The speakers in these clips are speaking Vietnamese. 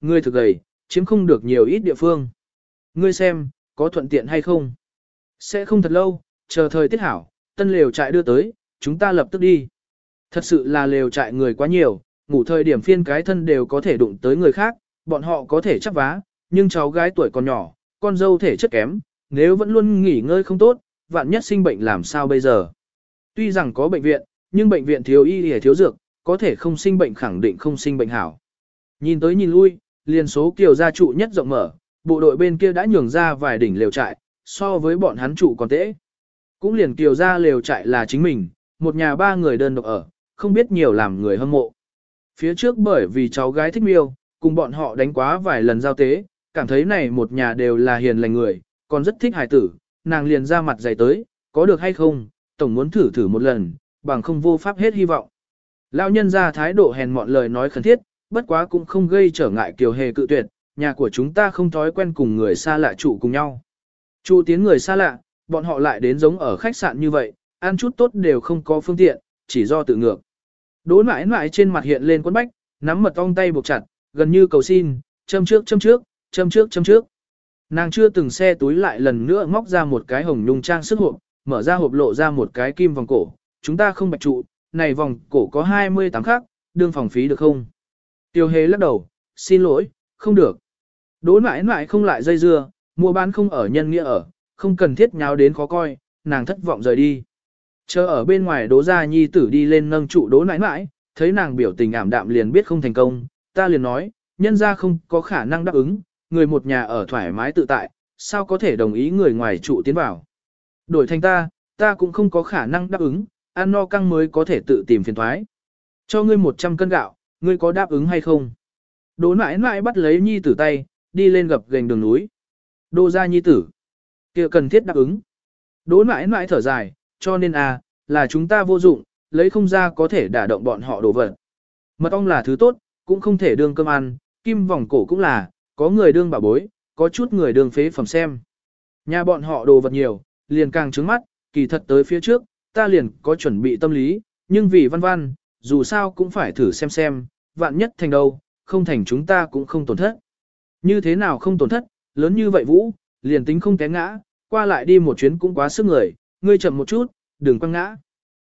ngươi thực gầy, chiếm không được nhiều ít địa phương. Ngươi xem, có thuận tiện hay không? Sẽ không thật lâu, chờ thời tiết hảo, tân lều trại đưa tới, chúng ta lập tức đi. Thật sự là lều trại người quá nhiều, ngủ thời điểm phiên cái thân đều có thể đụng tới người khác, bọn họ có thể chắc vá, nhưng cháu gái tuổi còn nhỏ, con dâu thể chất kém, nếu vẫn luôn nghỉ ngơi không tốt, vạn nhất sinh bệnh làm sao bây giờ. Tuy rằng có bệnh viện, nhưng bệnh viện thiếu y hề thiếu dược, có thể không sinh bệnh khẳng định không sinh bệnh hảo. Nhìn tới nhìn lui, liền số kiều gia trụ nhất rộng mở, bộ đội bên kia đã nhường ra vài đỉnh lều trại, so với bọn hắn trụ còn tễ. Cũng liền kiều gia lều trại là chính mình, một nhà ba người đơn độc ở, không biết nhiều làm người hâm mộ. Phía trước bởi vì cháu gái thích miêu, cùng bọn họ đánh quá vài lần giao tế, cảm thấy này một nhà đều là hiền lành người, còn rất thích hài tử, nàng liền ra mặt dày tới, có được hay không, tổng muốn thử thử một lần, bằng không vô pháp hết hy vọng. Lão nhân ra thái độ hèn mọn lời nói khẩn thiết, bất quá cũng không gây trở ngại kiều hề cự tuyệt, nhà của chúng ta không thói quen cùng người xa lạ trụ cùng nhau. Trụ tiến người xa lạ, bọn họ lại đến giống ở khách sạn như vậy, ăn chút tốt đều không có phương tiện, chỉ do tự ngược. Đỗ mãi mãi trên mặt hiện lên quấn bách, nắm mật ong tay buộc chặt, gần như cầu xin, châm trước châm trước, châm trước châm trước. Nàng chưa từng xe túi lại lần nữa móc ra một cái hồng nhung trang sức hộp, mở ra hộp lộ ra một cái kim vòng cổ. Chúng ta không bạch trụ, này vòng cổ có 28 khác, đương phòng phí được không? Tiêu hề lắc đầu, xin lỗi, không được. Đỗ mãi mãi không lại dây dưa, mua bán không ở nhân nghĩa ở, không cần thiết nháo đến khó coi, nàng thất vọng rời đi. Chờ ở bên ngoài đố gia nhi tử đi lên nâng trụ đố mãi mãi, thấy nàng biểu tình ảm đạm liền biết không thành công, ta liền nói, nhân ra không có khả năng đáp ứng, người một nhà ở thoải mái tự tại, sao có thể đồng ý người ngoài trụ tiến vào. Đổi thành ta, ta cũng không có khả năng đáp ứng, ăn no căng mới có thể tự tìm phiền thoái. Cho ngươi 100 cân gạo, ngươi có đáp ứng hay không? Đỗ nãi nãi bắt lấy nhi tử tay, đi lên gập gành đường núi. Đô ra nhi tử. kia cần thiết đáp ứng. Đỗ nãi nãi thở dài, cho nên à, là chúng ta vô dụng, lấy không ra có thể đả động bọn họ đổ vật. Mật ong là thứ tốt, cũng không thể đương cơm ăn, kim vòng cổ cũng là, có người đương bảo bối, có chút người đương phế phẩm xem. Nhà bọn họ đồ vật nhiều, liền càng trứng mắt, kỳ thật tới phía trước, ta liền có chuẩn bị tâm lý, nhưng vì văn văn, dù sao cũng phải thử xem xem, vạn nhất thành đâu, không thành chúng ta cũng không tổn thất. Như thế nào không tổn thất, lớn như vậy vũ, liền tính không té ngã, qua lại đi một chuyến cũng quá sức người, ngươi chậm một chút, đừng quăng ngã.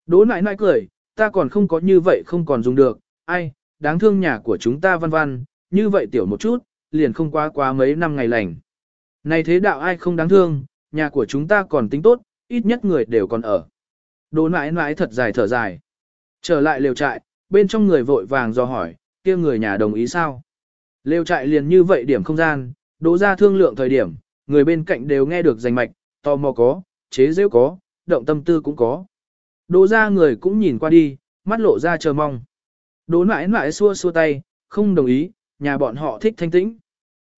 Đố nãi nãi cười, ta còn không có như vậy không còn dùng được, ai, đáng thương nhà của chúng ta văn văn, như vậy tiểu một chút, liền không qua quá mấy năm ngày lành. Này thế đạo ai không đáng thương, nhà của chúng ta còn tính tốt, ít nhất người đều còn ở. Đố nãi nãi thật dài thở dài. Trở lại lều trại, bên trong người vội vàng do hỏi, kia người nhà đồng ý sao? Lều trại liền như vậy điểm không gian, đố ra thương lượng thời điểm, người bên cạnh đều nghe được rành mạch, tò mò có, chế rêu có, động tâm tư cũng có. Đố ra người cũng nhìn qua đi, mắt lộ ra chờ mong. Đố mãi mãi xua xua tay, không đồng ý, nhà bọn họ thích thanh tĩnh.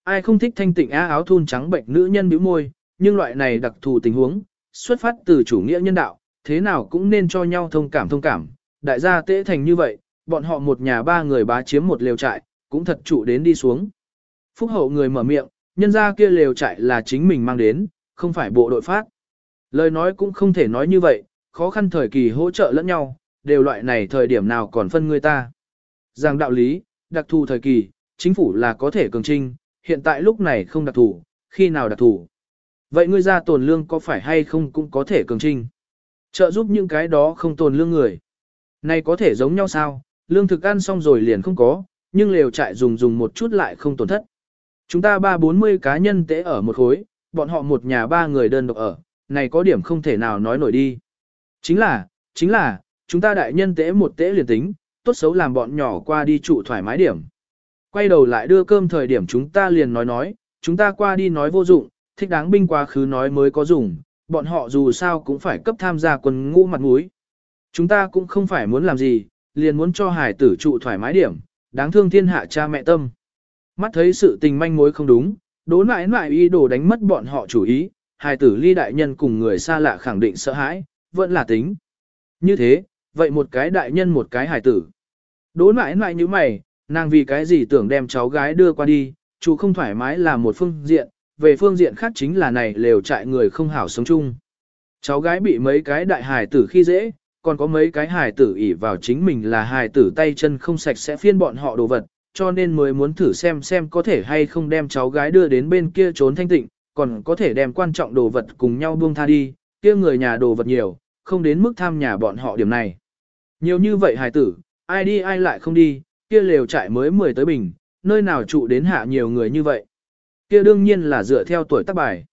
Ai không thích thanh tịnh á áo thun trắng bệnh nữ nhân bĩu môi, nhưng loại này đặc thù tình huống, xuất phát từ chủ nghĩa nhân đạo, thế nào cũng nên cho nhau thông cảm thông cảm. Đại gia tễ thành như vậy, bọn họ một nhà ba người bá chiếm một lều trại, cũng thật trụ đến đi xuống. Phúc hậu người mở miệng, nhân ra kia lều trại là chính mình mang đến, không phải bộ đội phát. Lời nói cũng không thể nói như vậy, khó khăn thời kỳ hỗ trợ lẫn nhau, đều loại này thời điểm nào còn phân người ta. Rằng đạo lý, đặc thù thời kỳ, chính phủ là có thể cường trinh, hiện tại lúc này không đặc thù, khi nào đặc thù. Vậy ngươi ra tồn lương có phải hay không cũng có thể cường trinh. Trợ giúp những cái đó không tồn lương người. Này có thể giống nhau sao, lương thực ăn xong rồi liền không có, nhưng lều trại dùng dùng một chút lại không tổn thất. Chúng ta ba bốn mươi cá nhân tế ở một khối, bọn họ một nhà ba người đơn độc ở, này có điểm không thể nào nói nổi đi. Chính là, chính là, chúng ta đại nhân tế một tế liền tính, tốt xấu làm bọn nhỏ qua đi trụ thoải mái điểm. Quay đầu lại đưa cơm thời điểm chúng ta liền nói nói, chúng ta qua đi nói vô dụng, thích đáng binh quá khứ nói mới có dùng, bọn họ dù sao cũng phải cấp tham gia quân ngũ mặt mũi. Chúng ta cũng không phải muốn làm gì, liền muốn cho hải tử trụ thoải mái điểm, đáng thương thiên hạ cha mẹ tâm. Mắt thấy sự tình manh mối không đúng, đố mãi mãi y đồ đánh mất bọn họ chủ ý, hải tử ly đại nhân cùng người xa lạ khẳng định sợ hãi, vẫn là tính. Như thế, vậy một cái đại nhân một cái hải tử. Đố mãi mãi như mày, nàng vì cái gì tưởng đem cháu gái đưa qua đi, chú không thoải mái là một phương diện, về phương diện khác chính là này lều trại người không hảo sống chung. Cháu gái bị mấy cái đại hải tử khi dễ, còn có mấy cái hài tử ỉ vào chính mình là hài tử tay chân không sạch sẽ phiên bọn họ đồ vật, cho nên mới muốn thử xem xem có thể hay không đem cháu gái đưa đến bên kia trốn thanh tịnh, còn có thể đem quan trọng đồ vật cùng nhau buông tha đi, kia người nhà đồ vật nhiều, không đến mức tham nhà bọn họ điểm này. Nhiều như vậy hài tử, ai đi ai lại không đi, kia lều trại mới 10 tới bình, nơi nào trụ đến hạ nhiều người như vậy. Kia đương nhiên là dựa theo tuổi tác bài.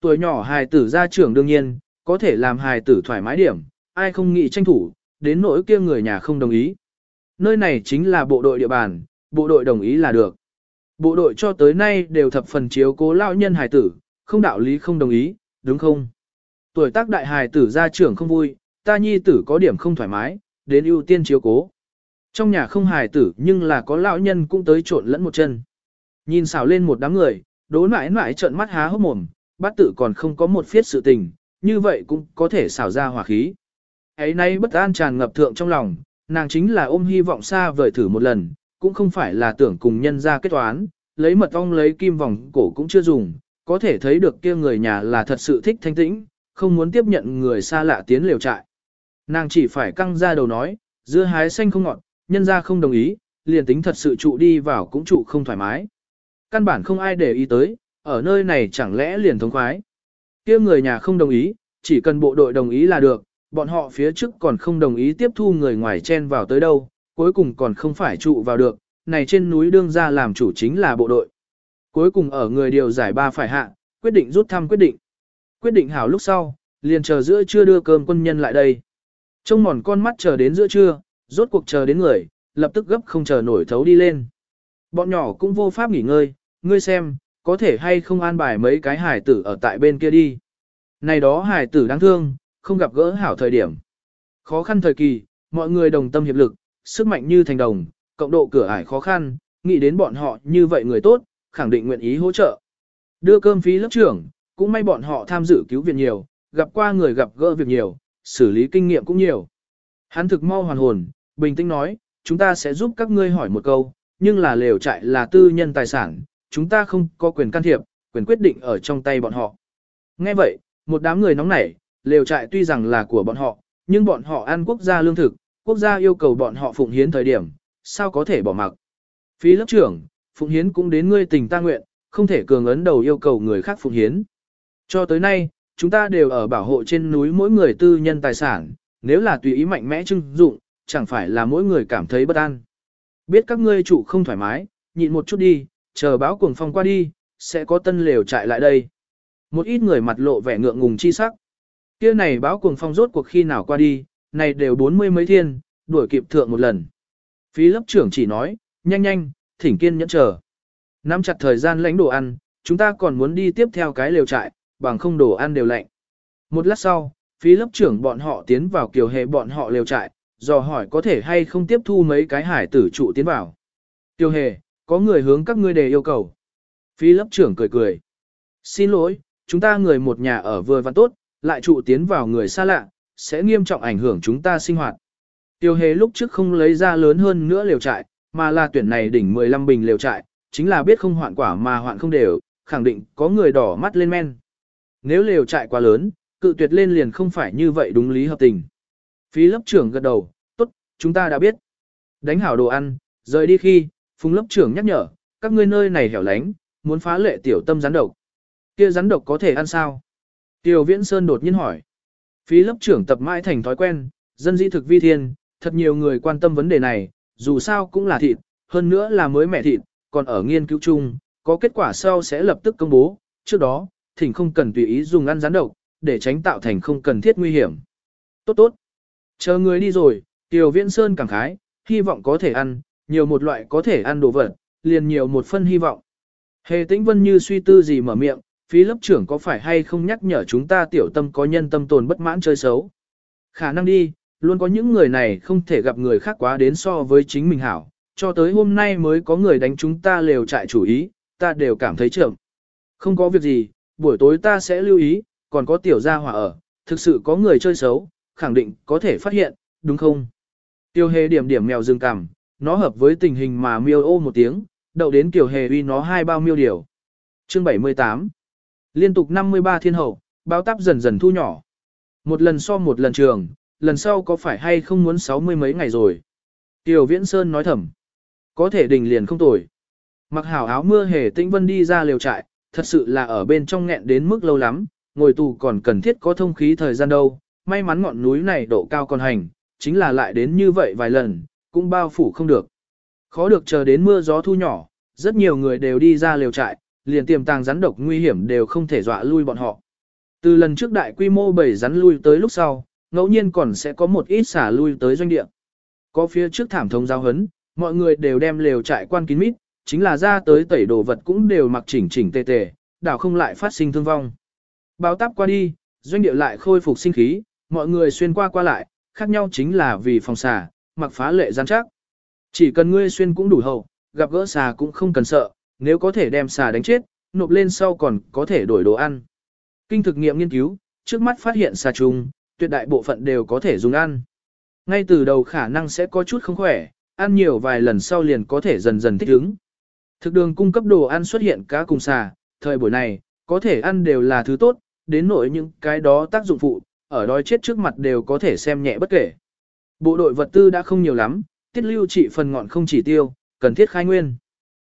Tuổi nhỏ hài tử ra trưởng đương nhiên, có thể làm hài tử thoải mái điểm, ai không nghĩ tranh thủ, đến nỗi kia người nhà không đồng ý. Nơi này chính là bộ đội địa bàn, bộ đội đồng ý là được. Bộ đội cho tới nay đều thập phần chiếu cố lao nhân hài tử, không đạo lý không đồng ý, đúng không? Tuổi tác đại hài tử ra trưởng không vui, ta nhi tử có điểm không thoải mái, đến ưu tiên chiếu cố. Trong nhà không hài tử nhưng là có lão nhân cũng tới trộn lẫn một chân. Nhìn xảo lên một đám người, đố mãi mãi trợn mắt há hốc mồm, bát tử còn không có một phiết sự tình, như vậy cũng có thể xảo ra hỏa khí. Ấy nay bất an tràn ngập thượng trong lòng, nàng chính là ôm hy vọng xa vời thử một lần, cũng không phải là tưởng cùng nhân ra kết toán, lấy mật ong lấy kim vòng cổ cũng chưa dùng, có thể thấy được kia người nhà là thật sự thích thanh tĩnh, không muốn tiếp nhận người xa lạ tiến liều trại. Nàng chỉ phải căng ra đầu nói, dưa hái xanh không ngọt, nhân ra không đồng ý, liền tính thật sự trụ đi vào cũng trụ không thoải mái. Căn bản không ai để ý tới, ở nơi này chẳng lẽ liền thống khoái. kia người nhà không đồng ý, chỉ cần bộ đội đồng ý là được, bọn họ phía trước còn không đồng ý tiếp thu người ngoài chen vào tới đâu, cuối cùng còn không phải trụ vào được, này trên núi đương ra làm chủ chính là bộ đội. Cuối cùng ở người điều giải ba phải hạ, quyết định rút thăm quyết định. Quyết định hảo lúc sau, liền chờ giữa trưa đưa cơm quân nhân lại đây. Trông mòn con mắt chờ đến giữa trưa, rốt cuộc chờ đến người, lập tức gấp không chờ nổi thấu đi lên. Bọn nhỏ cũng vô pháp nghỉ ngơi, ngươi xem, có thể hay không an bài mấy cái hải tử ở tại bên kia đi. Này đó hải tử đáng thương, không gặp gỡ hảo thời điểm. Khó khăn thời kỳ, mọi người đồng tâm hiệp lực, sức mạnh như thành đồng, cộng độ cửa ải khó khăn, nghĩ đến bọn họ như vậy người tốt, khẳng định nguyện ý hỗ trợ. Đưa cơm phí lớp trưởng, cũng may bọn họ tham dự cứu viện nhiều, gặp qua người gặp gỡ việc nhiều, xử lý kinh nghiệm cũng nhiều. Hắn thực mau hoàn hồn, bình tĩnh nói, chúng ta sẽ giúp các ngươi hỏi một câu, nhưng là lều trại là tư nhân tài sản, chúng ta không có quyền can thiệp, quyền quyết định ở trong tay bọn họ. Nghe vậy, một đám người nóng nảy, lều trại tuy rằng là của bọn họ, nhưng bọn họ ăn quốc gia lương thực, quốc gia yêu cầu bọn họ phụng hiến thời điểm, sao có thể bỏ mặc. Phí lớp trưởng, phụng hiến cũng đến ngươi tình ta nguyện, không thể cường ấn đầu yêu cầu người khác phụng hiến. Cho tới nay, chúng ta đều ở bảo hộ trên núi mỗi người tư nhân tài sản, nếu là tùy ý mạnh mẽ trưng dụng, chẳng phải là mỗi người cảm thấy bất an. Biết các ngươi chủ không thoải mái, nhịn một chút đi, chờ báo cuồng phong qua đi, sẽ có tân lều trại lại đây. Một ít người mặt lộ vẻ ngượng ngùng chi sắc. Kia này báo cuồng phong rốt cuộc khi nào qua đi, này đều bốn mươi mấy thiên, đuổi kịp thượng một lần. Phí lớp trưởng chỉ nói, nhanh nhanh, thỉnh kiên nhẫn chờ. Nắm chặt thời gian lãnh đồ ăn, chúng ta còn muốn đi tiếp theo cái lều trại, bằng không đồ ăn đều lạnh. Một lát sau, phí lớp trưởng bọn họ tiến vào kiều hệ bọn họ lều trại, dò hỏi có thể hay không tiếp thu mấy cái hải tử trụ tiến vào. Kiều hệ, có người hướng các ngươi đề yêu cầu. Phí lớp trưởng cười cười. Xin lỗi, chúng ta người một nhà ở vừa văn tốt, lại trụ tiến vào người xa lạ, sẽ nghiêm trọng ảnh hưởng chúng ta sinh hoạt. Tiêu hề lúc trước không lấy ra lớn hơn nữa liều trại, mà là tuyển này đỉnh 15 bình liều trại, chính là biết không hoạn quả mà hoạn không đều, khẳng định có người đỏ mắt lên men. Nếu liều trại quá lớn, cự tuyệt lên liền không phải như vậy đúng lý hợp tình. Phí lớp trưởng gật đầu, tốt, chúng ta đã biết. Đánh hảo đồ ăn, rời đi khi, phùng lớp trưởng nhắc nhở, các ngươi nơi này hẻo lánh, muốn phá lệ tiểu tâm rắn độc. Kia rắn độc có thể ăn sao? Tiểu Viễn Sơn đột nhiên hỏi. Phí lớp trưởng tập mãi thành thói quen, dân dĩ thực vi thiên, thật nhiều người quan tâm vấn đề này, dù sao cũng là thịt, hơn nữa là mới mẹ thịt, còn ở nghiên cứu chung, có kết quả sau sẽ lập tức công bố, trước đó, thỉnh không cần tùy ý dùng ăn rắn độc, để tránh tạo thành không cần thiết nguy hiểm. Tốt tốt. Chờ người đi rồi, Tiểu Viễn Sơn cảm khái, hy vọng có thể ăn, nhiều một loại có thể ăn đồ vật, liền nhiều một phân hy vọng. Hề tĩnh vân như suy tư gì mở miệng, phí lớp trưởng có phải hay không nhắc nhở chúng ta tiểu tâm có nhân tâm tồn bất mãn chơi xấu. Khả năng đi, luôn có những người này không thể gặp người khác quá đến so với chính mình hảo, cho tới hôm nay mới có người đánh chúng ta lều trại chủ ý, ta đều cảm thấy trưởng. Không có việc gì, buổi tối ta sẽ lưu ý, còn có tiểu gia hỏa ở, thực sự có người chơi xấu, khẳng định có thể phát hiện, đúng không? Tiêu hề điểm điểm mèo dương cằm, nó hợp với tình hình mà miêu ô một tiếng, đậu đến kiểu hề uy nó hai bao miêu điều. Chương 78 Liên tục 53 thiên hậu, báo táp dần dần thu nhỏ. Một lần so một lần trường, lần sau có phải hay không muốn sáu mươi mấy ngày rồi. Tiểu Viễn Sơn nói thầm. Có thể đình liền không tồi. Mặc hảo áo mưa hề tĩnh vân đi ra liều trại, thật sự là ở bên trong nghẹn đến mức lâu lắm, ngồi tù còn cần thiết có thông khí thời gian đâu, may mắn ngọn núi này độ cao còn hành, chính là lại đến như vậy vài lần, cũng bao phủ không được. Khó được chờ đến mưa gió thu nhỏ, rất nhiều người đều đi ra liều trại, liền tiềm tàng rắn độc nguy hiểm đều không thể dọa lui bọn họ. Từ lần trước đại quy mô bầy rắn lui tới lúc sau, ngẫu nhiên còn sẽ có một ít xả lui tới doanh địa. Có phía trước thảm thống giao hấn, mọi người đều đem lều trại quan kín mít, chính là ra tới tẩy đồ vật cũng đều mặc chỉnh chỉnh tề tề, đảo không lại phát sinh thương vong. Báo táp qua đi, doanh địa lại khôi phục sinh khí, mọi người xuyên qua qua lại, khác nhau chính là vì phòng xả, mặc phá lệ gian chắc. Chỉ cần ngươi xuyên cũng đủ hậu, gặp gỡ xà cũng không cần sợ, nếu có thể đem xà đánh chết, nộp lên sau còn có thể đổi đồ ăn. Kinh thực nghiệm nghiên cứu, trước mắt phát hiện xà trùng, tuyệt đại bộ phận đều có thể dùng ăn. Ngay từ đầu khả năng sẽ có chút không khỏe, ăn nhiều vài lần sau liền có thể dần dần thích ứng. Thực đường cung cấp đồ ăn xuất hiện cá cùng xà, thời buổi này, có thể ăn đều là thứ tốt, đến nỗi những cái đó tác dụng phụ, ở đói chết trước mặt đều có thể xem nhẹ bất kể. Bộ đội vật tư đã không nhiều lắm, tiết lưu trị phần ngọn không chỉ tiêu, cần thiết khai nguyên.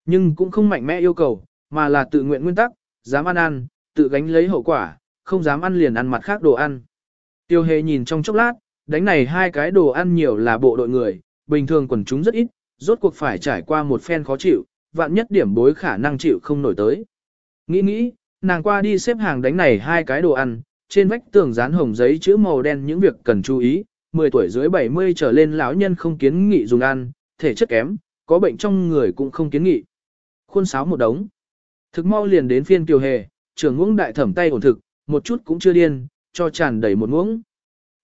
Nhưng cũng không mạnh mẽ yêu cầu, mà là tự nguyện nguyên tắc, dám ăn ăn, tự gánh lấy hậu quả, không dám ăn liền ăn mặt khác đồ ăn. Tiêu hề nhìn trong chốc lát, đánh này hai cái đồ ăn nhiều là bộ đội người, bình thường quần chúng rất ít, rốt cuộc phải trải qua một phen khó chịu, vạn nhất điểm bối khả năng chịu không nổi tới. Nghĩ nghĩ, nàng qua đi xếp hàng đánh này hai cái đồ ăn, trên vách tường dán hồng giấy chữ màu đen những việc cần chú ý, 10 tuổi dưới 70 trở lên lão nhân không kiến nghị dùng ăn, thể chất kém, có bệnh trong người cũng không kiến nghị. Khuôn sáo một đống. Thực mau liền đến phiên kiều hề, trưởng ngũng đại thẩm tay ổn thực, một chút cũng chưa điên, cho tràn đầy một ngưỡng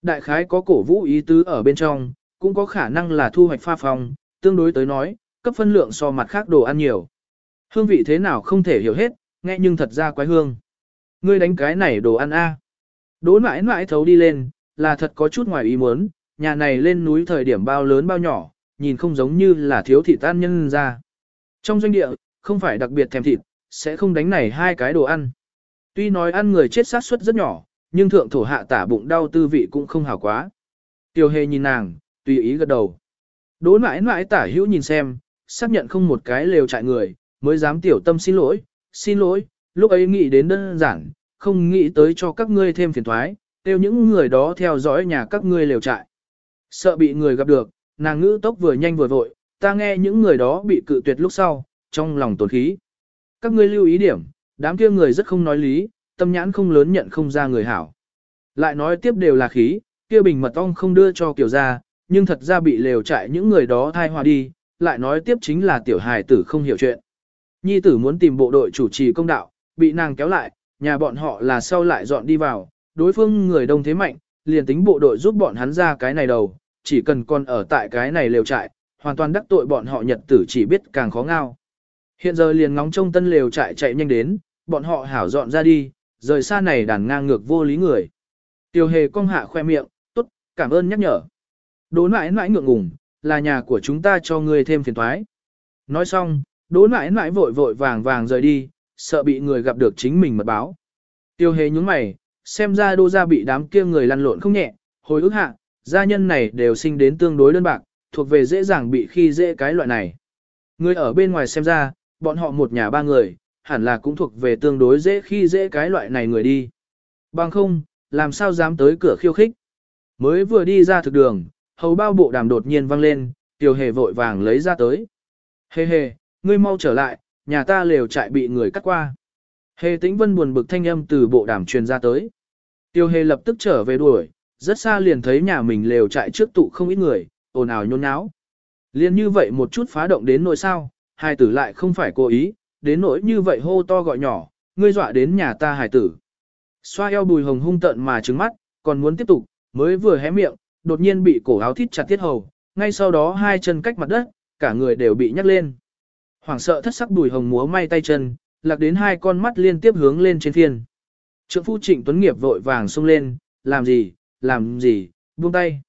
Đại khái có cổ vũ ý tứ ở bên trong, cũng có khả năng là thu hoạch pha phong, tương đối tới nói, cấp phân lượng so mặt khác đồ ăn nhiều. Hương vị thế nào không thể hiểu hết, nghe nhưng thật ra quái hương. Ngươi đánh cái này đồ ăn a à. Đỗ mãi mãi thấu đi lên, là thật có chút ngoài ý muốn, nhà này lên núi thời điểm bao lớn bao nhỏ, nhìn không giống như là thiếu thị tan nhân ra. Trong doanh địa, không phải đặc biệt thèm thịt, sẽ không đánh này hai cái đồ ăn. Tuy nói ăn người chết sát suất rất nhỏ, nhưng thượng thổ hạ tả bụng đau tư vị cũng không hảo quá. Tiêu hề nhìn nàng, tùy ý gật đầu. Đỗ mãi mãi tả hữu nhìn xem, xác nhận không một cái lều trại người, mới dám tiểu tâm xin lỗi, xin lỗi, lúc ấy nghĩ đến đơn giản, không nghĩ tới cho các ngươi thêm phiền thoái, tiêu những người đó theo dõi nhà các ngươi lều trại. Sợ bị người gặp được, nàng ngữ tốc vừa nhanh vừa vội, ta nghe những người đó bị cự tuyệt lúc sau, trong lòng tổn khí. Các ngươi lưu ý điểm, đám kia người rất không nói lý, tâm nhãn không lớn nhận không ra người hảo. Lại nói tiếp đều là khí, kia bình mật ong không đưa cho kiểu ra, nhưng thật ra bị lều trại những người đó thai hòa đi, lại nói tiếp chính là tiểu hài tử không hiểu chuyện. Nhi tử muốn tìm bộ đội chủ trì công đạo, bị nàng kéo lại, nhà bọn họ là sau lại dọn đi vào, đối phương người đông thế mạnh, liền tính bộ đội giúp bọn hắn ra cái này đầu, chỉ cần còn ở tại cái này lều trại, hoàn toàn đắc tội bọn họ nhật tử chỉ biết càng khó ngao. Hiện giờ liền ngóng trông tân lều chạy chạy nhanh đến, bọn họ hảo dọn ra đi, rời xa này đàn ngang ngược vô lý người. Tiêu hề cong hạ khoe miệng, tốt, cảm ơn nhắc nhở. Đố mãi mãi ngượng ngùng, là nhà của chúng ta cho ngươi thêm phiền thoái. Nói xong, đố mãi mãi vội vội vàng vàng rời đi, sợ bị người gặp được chính mình mật báo. Tiêu hề nhúng mày, xem ra đô gia bị đám kia người lăn lộn không nhẹ, hồi ức hạ, gia nhân này đều sinh đến tương đối đơn bạc, thuộc về dễ dàng bị khi dễ cái loại này. Người ở bên ngoài xem ra, bọn họ một nhà ba người, hẳn là cũng thuộc về tương đối dễ khi dễ cái loại này người đi. Bằng không, làm sao dám tới cửa khiêu khích. Mới vừa đi ra thực đường, hầu bao bộ đàm đột nhiên vang lên, tiểu hề vội vàng lấy ra tới. Hề hề, ngươi mau trở lại, nhà ta lều trại bị người cắt qua. Hề tĩnh vân buồn bực thanh âm từ bộ đàm truyền ra tới. Tiêu hề lập tức trở về đuổi, rất xa liền thấy nhà mình lều trại trước tụ không ít người, ồn ào nhôn nháo. Liên như vậy một chút phá động đến nỗi sao, hai tử lại không phải cố ý, đến nỗi như vậy hô to gọi nhỏ, ngươi dọa đến nhà ta hài tử. Xoa eo bùi hồng hung tận mà trứng mắt, còn muốn tiếp tục, mới vừa hé miệng, đột nhiên bị cổ áo thít chặt tiết hầu, ngay sau đó hai chân cách mặt đất, cả người đều bị nhắc lên. Hoảng sợ thất sắc bùi hồng múa may tay chân, lạc đến hai con mắt liên tiếp hướng lên trên thiên Trượng phu trịnh tuấn nghiệp vội vàng xông lên, làm gì, làm gì, buông tay.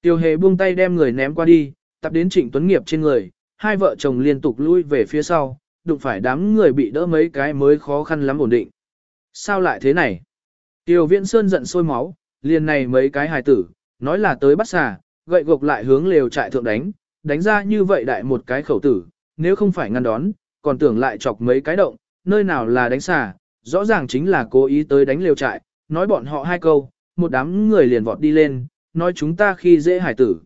Tiêu hề buông tay đem người ném qua đi, tập đến trịnh tuấn nghiệp trên người, hai vợ chồng liên tục lui về phía sau, đụng phải đám người bị đỡ mấy cái mới khó khăn lắm ổn định. Sao lại thế này? Tiêu viễn sơn giận sôi máu, liền này mấy cái hài tử, nói là tới bắt xà, gậy gộc lại hướng lều trại thượng đánh, đánh ra như vậy đại một cái khẩu tử, nếu không phải ngăn đón, còn tưởng lại chọc mấy cái động, nơi nào là đánh xà, rõ ràng chính là cố ý tới đánh liều trại, nói bọn họ hai câu, một đám người liền vọt đi lên, nói chúng ta khi dễ hải tử.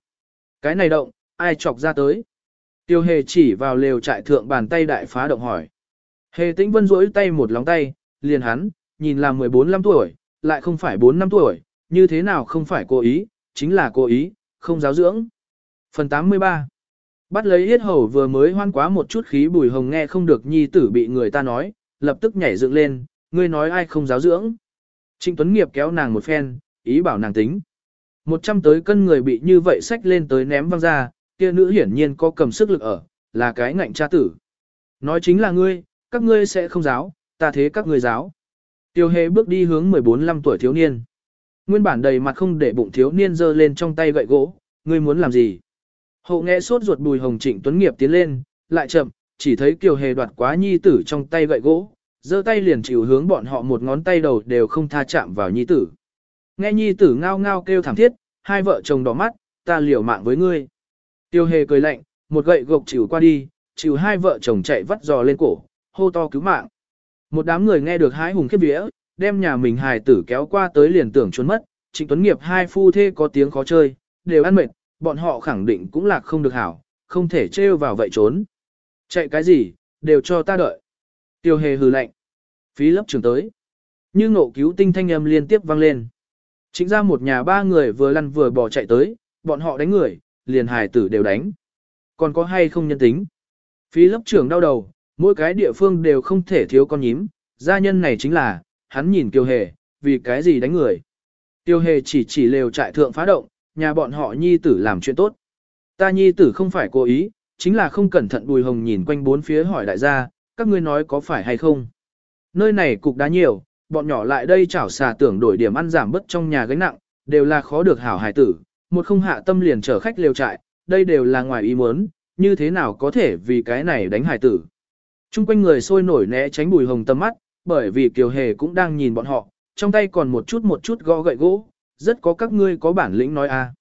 Cái này động, ai chọc ra tới? Tiêu hề chỉ vào lều trại thượng bàn tay đại phá động hỏi. Hề tĩnh vân rỗi tay một lóng tay, liền hắn, nhìn là 14-15 tuổi, lại không phải 4 năm tuổi, như thế nào không phải cố ý, chính là cố ý, không giáo dưỡng. Phần 83 Bắt lấy yết hầu vừa mới hoan quá một chút khí bùi hồng nghe không được nhi tử bị người ta nói, lập tức nhảy dựng lên, ngươi nói ai không giáo dưỡng. Trịnh Tuấn Nghiệp kéo nàng một phen, ý bảo nàng tính. Một trăm tới cân người bị như vậy xách lên tới ném văng ra, kia nữ hiển nhiên có cầm sức lực ở, là cái ngạnh cha tử. Nói chính là ngươi, các ngươi sẽ không giáo, ta thế các ngươi giáo. Tiêu hề bước đi hướng 14-15 tuổi thiếu niên. Nguyên bản đầy mặt không để bụng thiếu niên giơ lên trong tay gậy gỗ, ngươi muốn làm gì? Hậu nghe sốt ruột bùi hồng trịnh tuấn nghiệp tiến lên, lại chậm, chỉ thấy kiều hề đoạt quá nhi tử trong tay gậy gỗ, giơ tay liền chịu hướng bọn họ một ngón tay đầu đều không tha chạm vào nhi tử. Nghe nhi tử ngao ngao kêu thảm thiết, hai vợ chồng đỏ mắt, ta liều mạng với ngươi. Tiêu hề cười lạnh, một gậy gộc chịu qua đi, chịu hai vợ chồng chạy vắt giò lên cổ, hô to cứu mạng. Một đám người nghe được hái hùng khiếp vía, đem nhà mình hài tử kéo qua tới liền tưởng trốn mất, trịnh tuấn nghiệp hai phu thê có tiếng khó chơi, đều ăn mệt, bọn họ khẳng định cũng là không được hảo, không thể trêu vào vậy trốn. Chạy cái gì, đều cho ta đợi. Tiêu hề hừ lạnh. Phí lấp trường tới. Như ngộ cứu tinh thanh âm liên tiếp vang lên. Chính ra một nhà ba người vừa lăn vừa bỏ chạy tới, bọn họ đánh người, liền hài tử đều đánh. Còn có hay không nhân tính? Phí lớp trưởng đau đầu, mỗi cái địa phương đều không thể thiếu con nhím, gia nhân này chính là, hắn nhìn tiêu hề, vì cái gì đánh người. Tiêu hề chỉ chỉ lều trại thượng phá động, nhà bọn họ nhi tử làm chuyện tốt. Ta nhi tử không phải cố ý, chính là không cẩn thận bùi hồng nhìn quanh bốn phía hỏi đại gia, các ngươi nói có phải hay không. Nơi này cục đá nhiều, bọn nhỏ lại đây chảo xà tưởng đổi điểm ăn giảm bớt trong nhà gánh nặng, đều là khó được hảo hài tử, một không hạ tâm liền chở khách liều trại, đây đều là ngoài ý muốn, như thế nào có thể vì cái này đánh hải tử. Trung quanh người sôi nổi né tránh bùi hồng tâm mắt, bởi vì Kiều Hề cũng đang nhìn bọn họ, trong tay còn một chút một chút gõ gậy gỗ, rất có các ngươi có bản lĩnh nói a.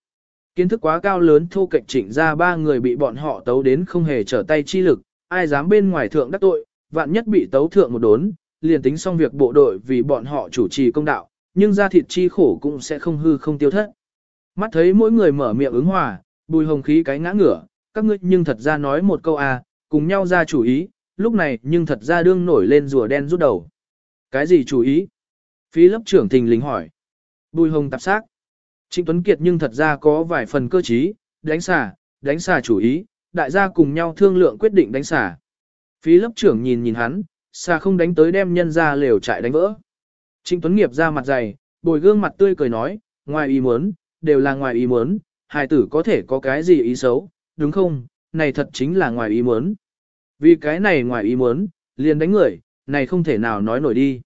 Kiến thức quá cao lớn thô kệch chỉnh ra ba người bị bọn họ tấu đến không hề trở tay chi lực, ai dám bên ngoài thượng đắc tội, vạn nhất bị tấu thượng một đốn, liền tính xong việc bộ đội vì bọn họ chủ trì công đạo, nhưng ra thịt chi khổ cũng sẽ không hư không tiêu thất. Mắt thấy mỗi người mở miệng ứng hòa, bùi hồng khí cái ngã ngửa, các ngươi nhưng thật ra nói một câu à, cùng nhau ra chủ ý, lúc này nhưng thật ra đương nổi lên rùa đen rút đầu. Cái gì chủ ý? Phí lớp trưởng thình lình hỏi. Bùi hồng tạp xác. Trịnh Tuấn Kiệt nhưng thật ra có vài phần cơ trí, đánh xả, đánh xả chủ ý, đại gia cùng nhau thương lượng quyết định đánh xả. Phí lớp trưởng nhìn nhìn hắn, xa không đánh tới đem nhân ra lều trại đánh vỡ. Trịnh Tuấn Nghiệp ra mặt dày, bồi gương mặt tươi cười nói, ngoài ý muốn, đều là ngoài ý muốn, hài tử có thể có cái gì ý xấu, đúng không, này thật chính là ngoài ý muốn. Vì cái này ngoài ý muốn, liền đánh người, này không thể nào nói nổi đi.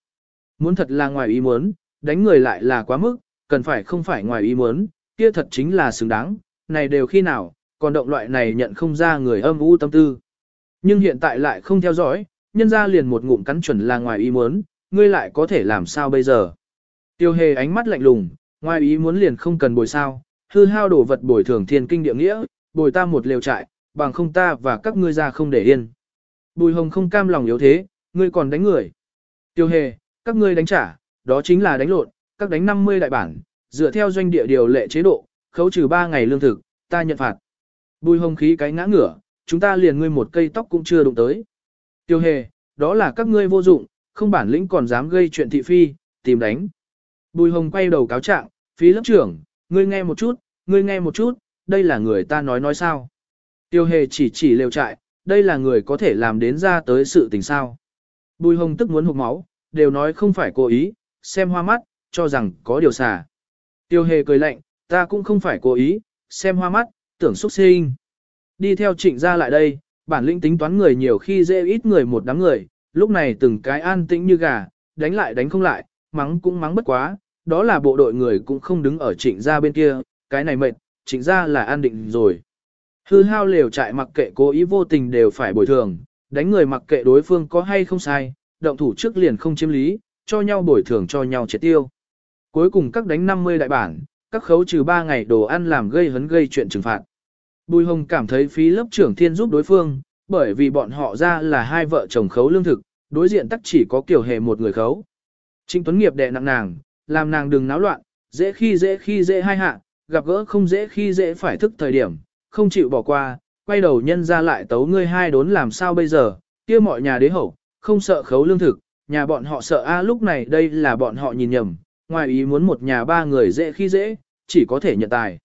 Muốn thật là ngoài ý muốn, đánh người lại là quá mức, cần phải không phải ngoài ý muốn, kia thật chính là xứng đáng, này đều khi nào, còn động loại này nhận không ra người âm u tâm tư. Nhưng hiện tại lại không theo dõi, nhân ra liền một ngụm cắn chuẩn là ngoài ý muốn, ngươi lại có thể làm sao bây giờ. Tiêu hề ánh mắt lạnh lùng, ngoài ý muốn liền không cần bồi sao, hư hao đổ vật bồi thường thiên kinh địa nghĩa, bồi ta một liều trại, bằng không ta và các ngươi ra không để yên. Bùi hồng không cam lòng yếu thế, ngươi còn đánh người. Tiêu hề, các ngươi đánh trả, đó chính là đánh lộn, các đánh 50 đại bản, dựa theo doanh địa điều lệ chế độ, khấu trừ 3 ngày lương thực, ta nhận phạt. Bùi hồng khí cái ngã ngửa, chúng ta liền ngươi một cây tóc cũng chưa đụng tới. Tiêu hề, đó là các ngươi vô dụng, không bản lĩnh còn dám gây chuyện thị phi, tìm đánh. Bùi hồng quay đầu cáo trạng, phí lớp trưởng, ngươi nghe một chút, ngươi nghe một chút, đây là người ta nói nói sao. Tiêu hề chỉ chỉ lều trại, đây là người có thể làm đến ra tới sự tình sao. Bùi hồng tức muốn hụt máu, đều nói không phải cố ý, xem hoa mắt, cho rằng có điều xả. Tiêu hề cười lạnh, ta cũng không phải cố ý, xem hoa mắt, tưởng xúc sinh. Đi theo trịnh ra lại đây, bản lĩnh tính toán người nhiều khi dễ ít người một đám người, lúc này từng cái an tĩnh như gà, đánh lại đánh không lại, mắng cũng mắng bất quá, đó là bộ đội người cũng không đứng ở trịnh Gia bên kia, cái này mệt, trịnh Gia là an định rồi. Hư hao lều trại mặc kệ cố ý vô tình đều phải bồi thường, đánh người mặc kệ đối phương có hay không sai, động thủ trước liền không chiếm lý, cho nhau bồi thường cho nhau triệt tiêu. Cuối cùng các đánh 50 đại bản, các khấu trừ 3 ngày đồ ăn làm gây hấn gây chuyện trừng phạt. Bùi Hồng cảm thấy phí lớp trưởng thiên giúp đối phương, bởi vì bọn họ ra là hai vợ chồng khấu lương thực, đối diện tắc chỉ có kiểu hề một người khấu. Trịnh Tuấn Nghiệp đè nặng nàng, làm nàng đừng náo loạn, dễ khi dễ khi dễ hai hạ, gặp gỡ không dễ khi dễ phải thức thời điểm, không chịu bỏ qua, quay đầu nhân ra lại tấu ngươi hai đốn làm sao bây giờ, kia mọi nhà đế hậu, không sợ khấu lương thực, nhà bọn họ sợ a lúc này đây là bọn họ nhìn nhầm, ngoài ý muốn một nhà ba người dễ khi dễ, chỉ có thể nhận tài.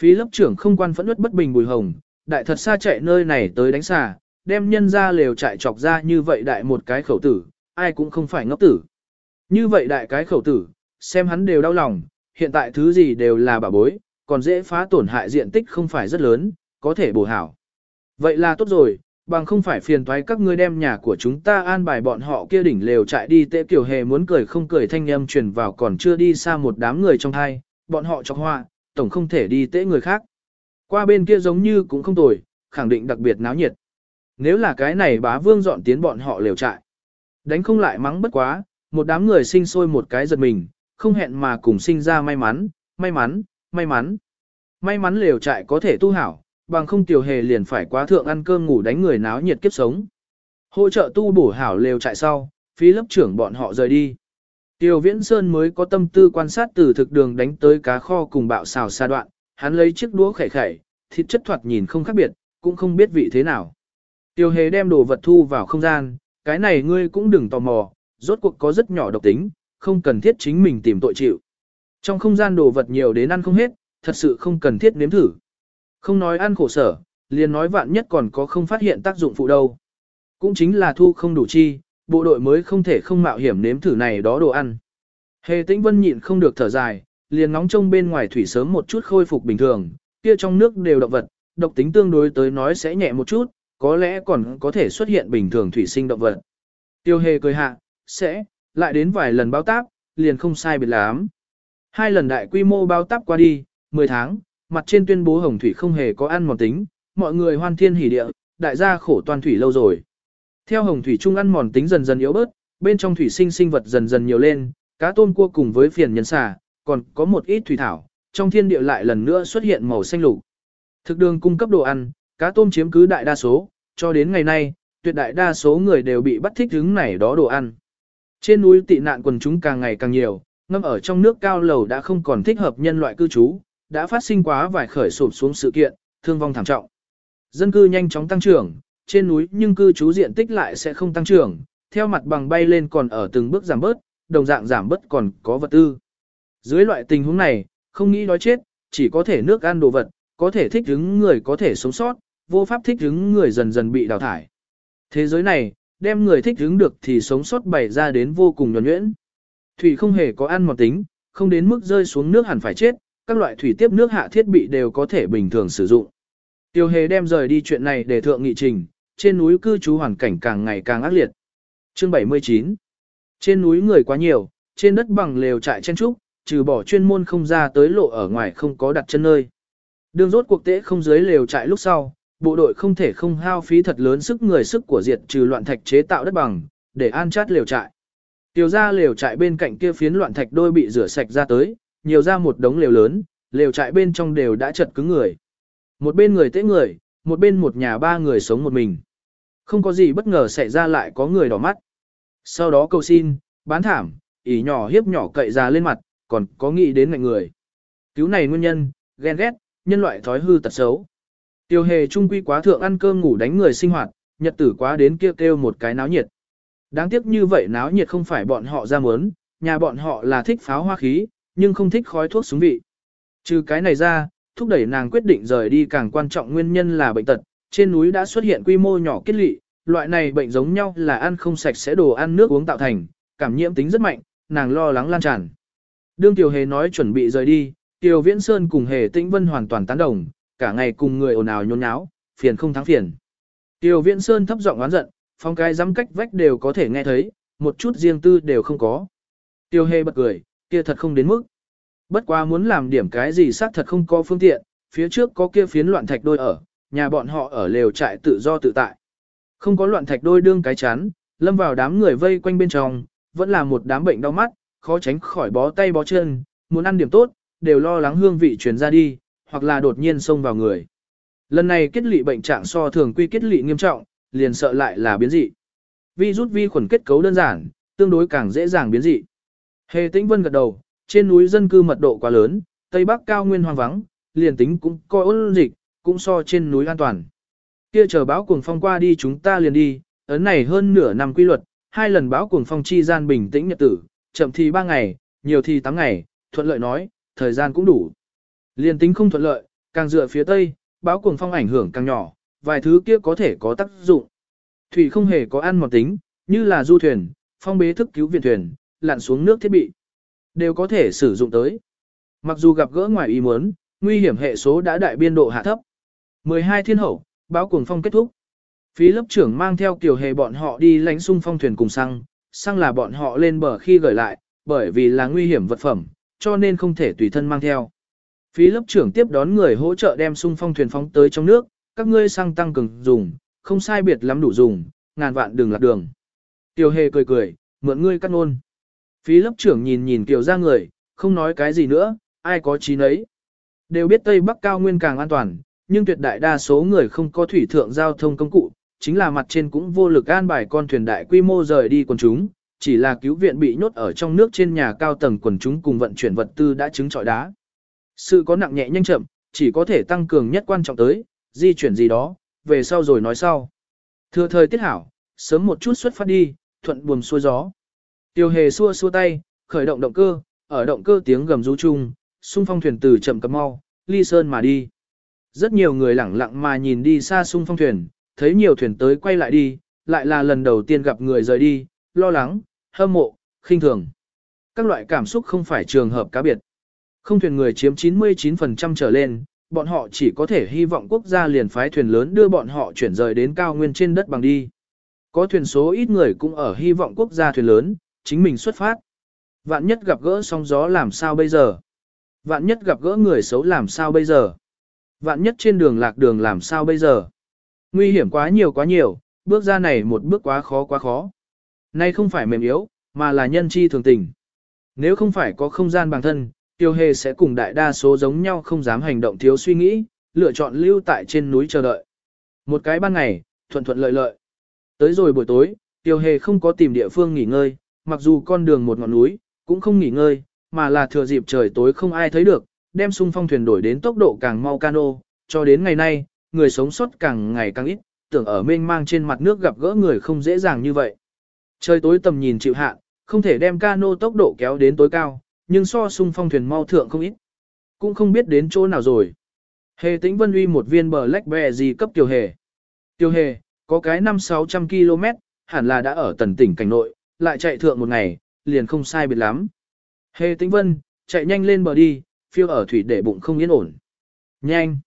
Phí lớp trưởng không quan phẫn nứt bất bình bùi hồng, đại thật xa chạy nơi này tới đánh xà, đem nhân ra lều chạy chọc ra như vậy đại một cái khẩu tử, ai cũng không phải ngốc tử. Như vậy đại cái khẩu tử, xem hắn đều đau lòng, hiện tại thứ gì đều là bà bối, còn dễ phá tổn hại diện tích không phải rất lớn, có thể bổ hảo. Vậy là tốt rồi, bằng không phải phiền toái các ngươi đem nhà của chúng ta an bài bọn họ kia đỉnh lều chạy đi tệ kiểu hề muốn cười không cười thanh âm truyền vào còn chưa đi xa một đám người trong hai, bọn họ chọc hoa, tổng không thể đi tệ người khác. Qua bên kia giống như cũng không tồi, khẳng định đặc biệt náo nhiệt. Nếu là cái này bá vương dọn tiến bọn họ lều trại. Đánh không lại mắng bất quá, một đám người sinh sôi một cái giật mình, không hẹn mà cùng sinh ra may mắn, may mắn, may mắn. May mắn lều trại có thể tu hảo, bằng không tiểu hề liền phải quá thượng ăn cơm ngủ đánh người náo nhiệt kiếp sống. Hỗ trợ tu bổ hảo lều trại sau, phí lớp trưởng bọn họ rời đi. Tiêu Viễn Sơn mới có tâm tư quan sát từ thực đường đánh tới cá kho cùng bạo xào xa đoạn, hắn lấy chiếc đũa khẩy khẩy, thịt chất thoạt nhìn không khác biệt, cũng không biết vị thế nào. Tiêu hề đem đồ vật thu vào không gian, cái này ngươi cũng đừng tò mò, rốt cuộc có rất nhỏ độc tính, không cần thiết chính mình tìm tội chịu. Trong không gian đồ vật nhiều đến ăn không hết, thật sự không cần thiết nếm thử. Không nói ăn khổ sở, liền nói vạn nhất còn có không phát hiện tác dụng phụ đâu. Cũng chính là thu không đủ chi, bộ đội mới không thể không mạo hiểm nếm thử này đó đồ ăn. Hề tĩnh vân nhịn không được thở dài, liền ngóng trông bên ngoài thủy sớm một chút khôi phục bình thường, kia trong nước đều động vật, độc tính tương đối tới nói sẽ nhẹ một chút, có lẽ còn có thể xuất hiện bình thường thủy sinh động vật. Tiêu hề cười hạ, sẽ, lại đến vài lần báo táp, liền không sai biệt lắm. Hai lần đại quy mô báo táp qua đi, 10 tháng, mặt trên tuyên bố hồng thủy không hề có ăn mòn tính, mọi người hoan thiên hỉ địa, đại gia khổ toàn thủy lâu rồi. Theo hồng thủy trung ăn mòn tính dần dần yếu bớt, bên trong thủy sinh sinh vật dần dần nhiều lên, cá tôm cua cùng với phiền nhân xà, còn có một ít thủy thảo, trong thiên địa lại lần nữa xuất hiện màu xanh lục. Thực đường cung cấp đồ ăn, cá tôm chiếm cứ đại đa số, cho đến ngày nay, tuyệt đại đa số người đều bị bắt thích hứng này đó đồ ăn. Trên núi tị nạn quần chúng càng ngày càng nhiều, ngâm ở trong nước cao lầu đã không còn thích hợp nhân loại cư trú, đã phát sinh quá vài khởi sụp xuống sự kiện, thương vong thảm trọng. Dân cư nhanh chóng tăng trưởng, trên núi nhưng cư trú diện tích lại sẽ không tăng trưởng, theo mặt bằng bay lên còn ở từng bước giảm bớt, đồng dạng giảm bớt còn có vật tư. Dưới loại tình huống này, không nghĩ đói chết, chỉ có thể nước ăn đồ vật, có thể thích ứng người có thể sống sót, vô pháp thích ứng người dần dần bị đào thải. Thế giới này, đem người thích hứng được thì sống sót bày ra đến vô cùng nhuẩn nhuyễn. Thủy không hề có ăn một tính, không đến mức rơi xuống nước hẳn phải chết, các loại thủy tiếp nước hạ thiết bị đều có thể bình thường sử dụng. Tiêu hề đem rời đi chuyện này để thượng nghị trình, trên núi cư trú hoàn cảnh càng ngày càng ác liệt. Chương 79 Trên núi người quá nhiều, trên đất bằng lều trại chen trúc, trừ bỏ chuyên môn không ra tới lộ ở ngoài không có đặt chân nơi. Đường rốt cuộc tế không dưới lều trại lúc sau, bộ đội không thể không hao phí thật lớn sức người sức của diệt trừ loạn thạch chế tạo đất bằng, để an chát lều trại. Tiểu ra lều trại bên cạnh kia phiến loạn thạch đôi bị rửa sạch ra tới, nhiều ra một đống lều lớn, lều trại bên trong đều đã chật cứng người. Một bên người tế người, một bên một nhà ba người sống một mình. Không có gì bất ngờ xảy ra lại có người đỏ mắt. Sau đó cầu xin, bán thảm, ỉ nhỏ hiếp nhỏ cậy ra lên mặt, còn có nghĩ đến ngạnh người. Cứu này nguyên nhân, ghen ghét, nhân loại thói hư tật xấu. Tiêu hề trung quy quá thượng ăn cơm ngủ đánh người sinh hoạt, nhật tử quá đến kia kêu, kêu một cái náo nhiệt. Đáng tiếc như vậy náo nhiệt không phải bọn họ ra muốn, nhà bọn họ là thích pháo hoa khí, nhưng không thích khói thuốc súng vị. Trừ cái này ra, thúc đẩy nàng quyết định rời đi càng quan trọng nguyên nhân là bệnh tật, trên núi đã xuất hiện quy mô nhỏ kết lị, loại này bệnh giống nhau là ăn không sạch sẽ đồ ăn nước uống tạo thành, cảm nhiễm tính rất mạnh, nàng lo lắng lan tràn. Đương Tiểu Hề nói chuẩn bị rời đi, Tiểu Viễn Sơn cùng Hề Tĩnh Vân hoàn toàn tán đồng, cả ngày cùng người ồn ào nhốn nháo, phiền không thắng phiền. Tiểu Viễn Sơn thấp giọng oán giận, phong cái dám cách vách đều có thể nghe thấy, một chút riêng tư đều không có. Tiêu Hề bật cười, kia thật không đến mức. Bất quá muốn làm điểm cái gì xác thật không có phương tiện, phía trước có kia phiến loạn thạch đôi ở, nhà bọn họ ở lều trại tự do tự tại. Không có loạn thạch đôi đương cái chán, lâm vào đám người vây quanh bên trong, vẫn là một đám bệnh đau mắt, khó tránh khỏi bó tay bó chân, muốn ăn điểm tốt, đều lo lắng hương vị truyền ra đi, hoặc là đột nhiên xông vào người. Lần này kết lị bệnh trạng so thường quy kết lị nghiêm trọng, liền sợ lại là biến dị. Vi rút vi khuẩn kết cấu đơn giản, tương đối càng dễ dàng biến dị. Hề Tĩnh Vân gật đầu, trên núi dân cư mật độ quá lớn, Tây Bắc cao nguyên hoang vắng, liền tính cũng coi ôn dịch, cũng so trên núi an toàn. Kia chờ báo cuồng phong qua đi chúng ta liền đi, ấn này hơn nửa năm quy luật, hai lần báo cuồng phong chi gian bình tĩnh nhật tử, chậm thì ba ngày, nhiều thì tám ngày, thuận lợi nói, thời gian cũng đủ liên tính không thuận lợi, càng dựa phía tây, báo cuồng phong ảnh hưởng càng nhỏ, vài thứ kia có thể có tác dụng. Thủy không hề có ăn một tính, như là du thuyền, phong bế thức cứu viện thuyền, lặn xuống nước thiết bị, đều có thể sử dụng tới. Mặc dù gặp gỡ ngoài ý muốn, nguy hiểm hệ số đã đại biên độ hạ thấp. 12 thiên hậu, báo cuồng phong kết thúc. Phí lớp trưởng mang theo kiểu hề bọn họ đi lánh sung phong thuyền cùng xăng, xăng là bọn họ lên bờ khi gửi lại, bởi vì là nguy hiểm vật phẩm, cho nên không thể tùy thân mang theo. Phí lớp trưởng tiếp đón người hỗ trợ đem sung phong thuyền phóng tới trong nước, các ngươi sang tăng cường dùng, không sai biệt lắm đủ dùng, ngàn vạn đừng lạc đường. Tiểu hề cười cười, mượn ngươi cắt ngôn. Phí lớp trưởng nhìn nhìn tiểu ra người, không nói cái gì nữa, ai có trí nấy. Đều biết Tây Bắc cao nguyên càng an toàn, nhưng tuyệt đại đa số người không có thủy thượng giao thông công cụ, chính là mặt trên cũng vô lực an bài con thuyền đại quy mô rời đi quần chúng, chỉ là cứu viện bị nhốt ở trong nước trên nhà cao tầng quần chúng cùng vận chuyển vật tư đã chứng trọi đá. Sự có nặng nhẹ nhanh chậm, chỉ có thể tăng cường nhất quan trọng tới, di chuyển gì đó, về sau rồi nói sau. Thừa thời tiết hảo, sớm một chút xuất phát đi, thuận buồm xuôi gió. Tiêu hề xua xua tay, khởi động động cơ, ở động cơ tiếng gầm rú chung, xung phong thuyền từ chậm cầm mau, ly sơn mà đi. Rất nhiều người lẳng lặng mà nhìn đi xa xung phong thuyền, thấy nhiều thuyền tới quay lại đi, lại là lần đầu tiên gặp người rời đi, lo lắng, hâm mộ, khinh thường. Các loại cảm xúc không phải trường hợp cá biệt. Không thuyền người chiếm 99% trở lên, bọn họ chỉ có thể hy vọng quốc gia liền phái thuyền lớn đưa bọn họ chuyển rời đến cao nguyên trên đất bằng đi. Có thuyền số ít người cũng ở hy vọng quốc gia thuyền lớn, chính mình xuất phát. Vạn nhất gặp gỡ sóng gió làm sao bây giờ? Vạn nhất gặp gỡ người xấu làm sao bây giờ? Vạn nhất trên đường lạc đường làm sao bây giờ? Nguy hiểm quá nhiều quá nhiều, bước ra này một bước quá khó quá khó. Nay không phải mềm yếu, mà là nhân chi thường tình. Nếu không phải có không gian bằng thân, tiêu hề sẽ cùng đại đa số giống nhau không dám hành động thiếu suy nghĩ, lựa chọn lưu tại trên núi chờ đợi. Một cái ban ngày, thuận thuận lợi lợi. Tới rồi buổi tối, tiêu hề không có tìm địa phương nghỉ ngơi, mặc dù con đường một ngọn núi, cũng không nghỉ ngơi, mà là thừa dịp trời tối không ai thấy được, đem xung phong thuyền đổi đến tốc độ càng mau cano, cho đến ngày nay, người sống sót càng ngày càng ít, tưởng ở mênh mang trên mặt nước gặp gỡ người không dễ dàng như vậy. Trời tối tầm nhìn chịu hạn, không thể đem cano tốc độ kéo đến tối cao, nhưng so sung phong thuyền mau thượng không ít. Cũng không biết đến chỗ nào rồi. Hề tĩnh vân uy một viên bờ lách bè gì cấp tiểu hề. Tiểu hề, có cái 5-600 km, hẳn là đã ở tần tỉnh cảnh nội, lại chạy thượng một ngày, liền không sai biệt lắm. Hề tĩnh vân, chạy nhanh lên bờ đi, phiêu ở thủy để bụng không yên ổn. Nhanh.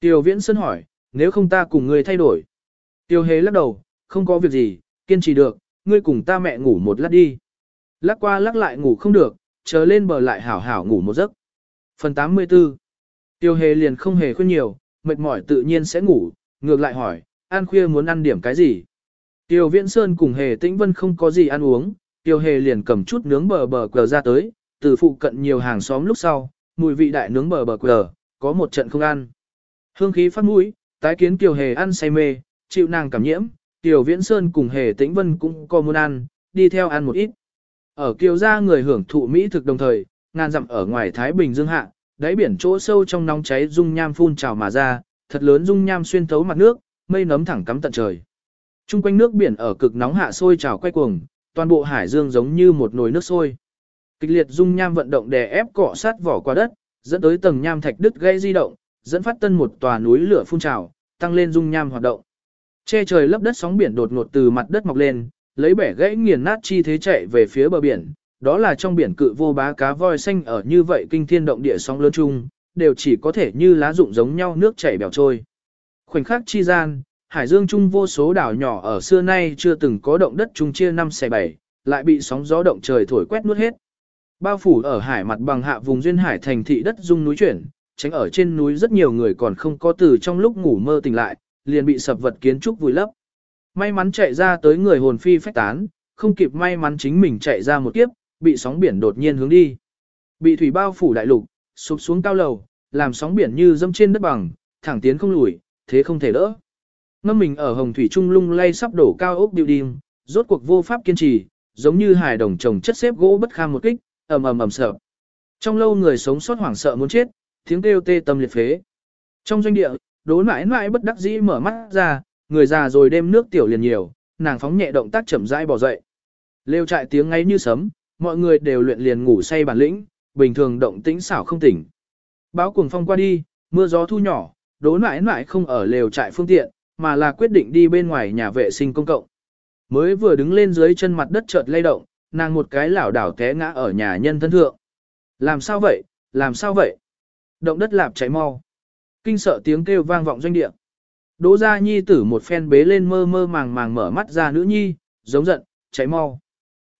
Tiêu viễn sơn hỏi, nếu không ta cùng ngươi thay đổi. Tiêu hề lắc đầu, không có việc gì, kiên trì được, ngươi cùng ta mẹ ngủ một lát đi. Lắc qua lắc lại ngủ không được, chờ lên bờ lại hảo hảo ngủ một giấc. Phần 84 Tiêu hề liền không hề khuyên nhiều, mệt mỏi tự nhiên sẽ ngủ, ngược lại hỏi, ăn khuya muốn ăn điểm cái gì? Tiêu viễn sơn cùng hề tĩnh vân không có gì ăn uống, tiêu hề liền cầm chút nướng bờ bờ cờ ra tới, từ phụ cận nhiều hàng xóm lúc sau, mùi vị đại nướng bờ bờ cờ, có một trận không ăn. Hương khí phát mũi, tái kiến tiêu Hề ăn say mê, chịu nàng cảm nhiễm, tiêu Viễn Sơn cùng Hề Tĩnh Vân cũng có muốn ăn, đi theo ăn một ít. Ở Kiều gia người hưởng thụ mỹ thực đồng thời, ngàn dặm ở ngoài Thái Bình Dương hạ, đáy biển chỗ sâu trong nóng cháy dung nham phun trào mà ra, thật lớn dung nham xuyên thấu mặt nước, mây nấm thẳng cắm tận trời. Trung quanh nước biển ở cực nóng hạ sôi trào quay cuồng, toàn bộ hải dương giống như một nồi nước sôi. Kịch liệt dung nham vận động đè ép cọ sát vỏ qua đất, dẫn tới tầng nham thạch đứt gây di động, dẫn phát tân một tòa núi lửa phun trào, tăng lên dung nham hoạt động. Che trời lấp đất sóng biển đột ngột từ mặt đất mọc lên, lấy bẻ gãy nghiền nát chi thế chạy về phía bờ biển, đó là trong biển cự vô bá cá voi xanh ở như vậy kinh thiên động địa sóng lớn chung, đều chỉ có thể như lá rụng giống nhau nước chảy bèo trôi. Khoảnh khắc chi gian, hải dương chung vô số đảo nhỏ ở xưa nay chưa từng có động đất chung chia năm xẻ bảy, lại bị sóng gió động trời thổi quét nuốt hết. Bao phủ ở hải mặt bằng hạ vùng duyên hải thành thị đất dung núi chuyển, tránh ở trên núi rất nhiều người còn không có từ trong lúc ngủ mơ tỉnh lại, liền bị sập vật kiến trúc vùi lấp. May mắn chạy ra tới người hồn phi phách tán, không kịp may mắn chính mình chạy ra một kiếp, bị sóng biển đột nhiên hướng đi. Bị thủy bao phủ đại lục, sụp xuống cao lầu, làm sóng biển như dâm trên đất bằng, thẳng tiến không lùi, thế không thể đỡ. Ngâm mình ở hồng thủy trung lung lay sắp đổ cao ốc building, rốt cuộc vô pháp kiên trì, giống như hài đồng trồng chất xếp gỗ bất kham một kích, ầm ầm ầm sợ. Trong lâu người sống sót hoảng sợ muốn chết, tiếng kêu tê tâm liệt phế. Trong doanh địa, đố mãi mãi bất đắc dĩ mở mắt ra, người già rồi đêm nước tiểu liền nhiều, nàng phóng nhẹ động tác chậm rãi bỏ dậy. Lêu trại tiếng ngay như sấm, mọi người đều luyện liền ngủ say bản lĩnh, bình thường động tĩnh xảo không tỉnh. Báo cuồng phong qua đi, mưa gió thu nhỏ, đố mãi mãi không ở lều trại phương tiện, mà là quyết định đi bên ngoài nhà vệ sinh công cộng. Mới vừa đứng lên dưới chân mặt đất chợt lay động, nàng một cái lảo đảo té ngã ở nhà nhân thân thượng. Làm sao vậy, làm sao vậy? Động đất lạp cháy mau. Kinh sợ tiếng kêu vang vọng doanh địa. Đỗ gia nhi tử một phen bế lên mơ mơ màng màng mở mắt ra nữ nhi, giống giận, cháy mau.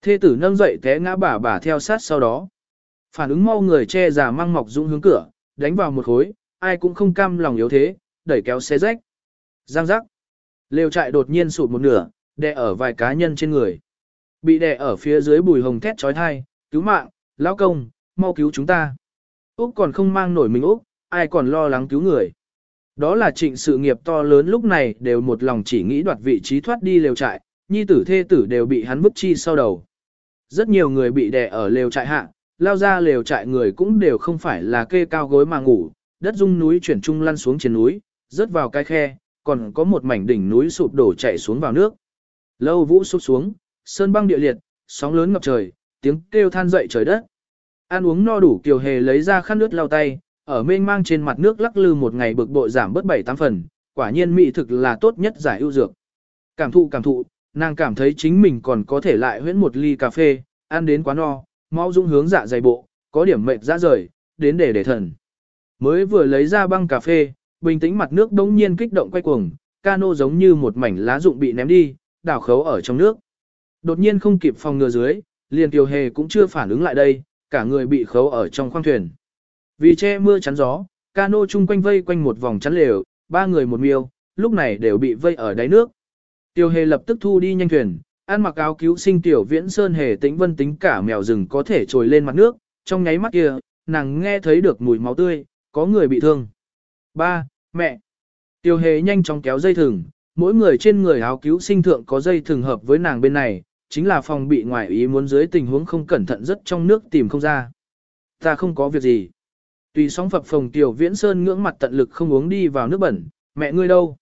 Thê tử nâng dậy té ngã bà bà theo sát sau đó. Phản ứng mau người che giả mang mọc dũng hướng cửa, đánh vào một khối, ai cũng không cam lòng yếu thế, đẩy kéo xe rách. Giang giác. Lều trại đột nhiên sụt một nửa, đè ở vài cá nhân trên người. Bị đè ở phía dưới bùi hồng thét trói thai, cứu mạng, lão công, mau cứu chúng ta. Úc còn không mang nổi mình Úc, ai còn lo lắng cứu người. Đó là trịnh sự nghiệp to lớn lúc này đều một lòng chỉ nghĩ đoạt vị trí thoát đi lều trại, nhi tử thê tử đều bị hắn bức chi sau đầu. Rất nhiều người bị đè ở lều trại hạ, lao ra lều trại người cũng đều không phải là kê cao gối mà ngủ, đất rung núi chuyển trung lăn xuống trên núi, rớt vào cái khe, còn có một mảnh đỉnh núi sụp đổ chạy xuống vào nước. Lâu vũ sụp xuống, sơn băng địa liệt, sóng lớn ngập trời, tiếng kêu than dậy trời đất. Ăn uống no đủ kiều hề lấy ra khăn nước lau tay, ở mênh mang trên mặt nước lắc lư một ngày bực bội giảm bớt bảy tám phần, quả nhiên mỹ thực là tốt nhất giải ưu dược. Cảm thụ cảm thụ, nàng cảm thấy chính mình còn có thể lại huyễn một ly cà phê, ăn đến quá no, mau dung hướng dạ dày bộ, có điểm mệt ra rời, đến để để thần. Mới vừa lấy ra băng cà phê, bình tĩnh mặt nước đống nhiên kích động quay cuồng, cano giống như một mảnh lá rụng bị ném đi, đảo khấu ở trong nước. Đột nhiên không kịp phòng ngừa dưới, liền tiểu hề cũng chưa phản ứng lại đây, cả người bị khấu ở trong khoang thuyền. Vì che mưa chắn gió, cano chung quanh vây quanh một vòng chắn lều, ba người một miêu, lúc này đều bị vây ở đáy nước. Tiêu hề lập tức thu đi nhanh thuyền, ăn mặc áo cứu sinh tiểu viễn sơn hề tĩnh vân tính cả mèo rừng có thể trồi lên mặt nước, trong nháy mắt kia, nàng nghe thấy được mùi máu tươi, có người bị thương. Ba, mẹ. Tiêu hề nhanh chóng kéo dây thừng, mỗi người trên người áo cứu sinh thượng có dây thừng hợp với nàng bên này, chính là phòng bị ngoại ý muốn dưới tình huống không cẩn thận rất trong nước tìm không ra. Ta không có việc gì. Tùy sóng phập phồng Tiểu Viễn Sơn ngưỡng mặt tận lực không uống đi vào nước bẩn, mẹ ngươi đâu?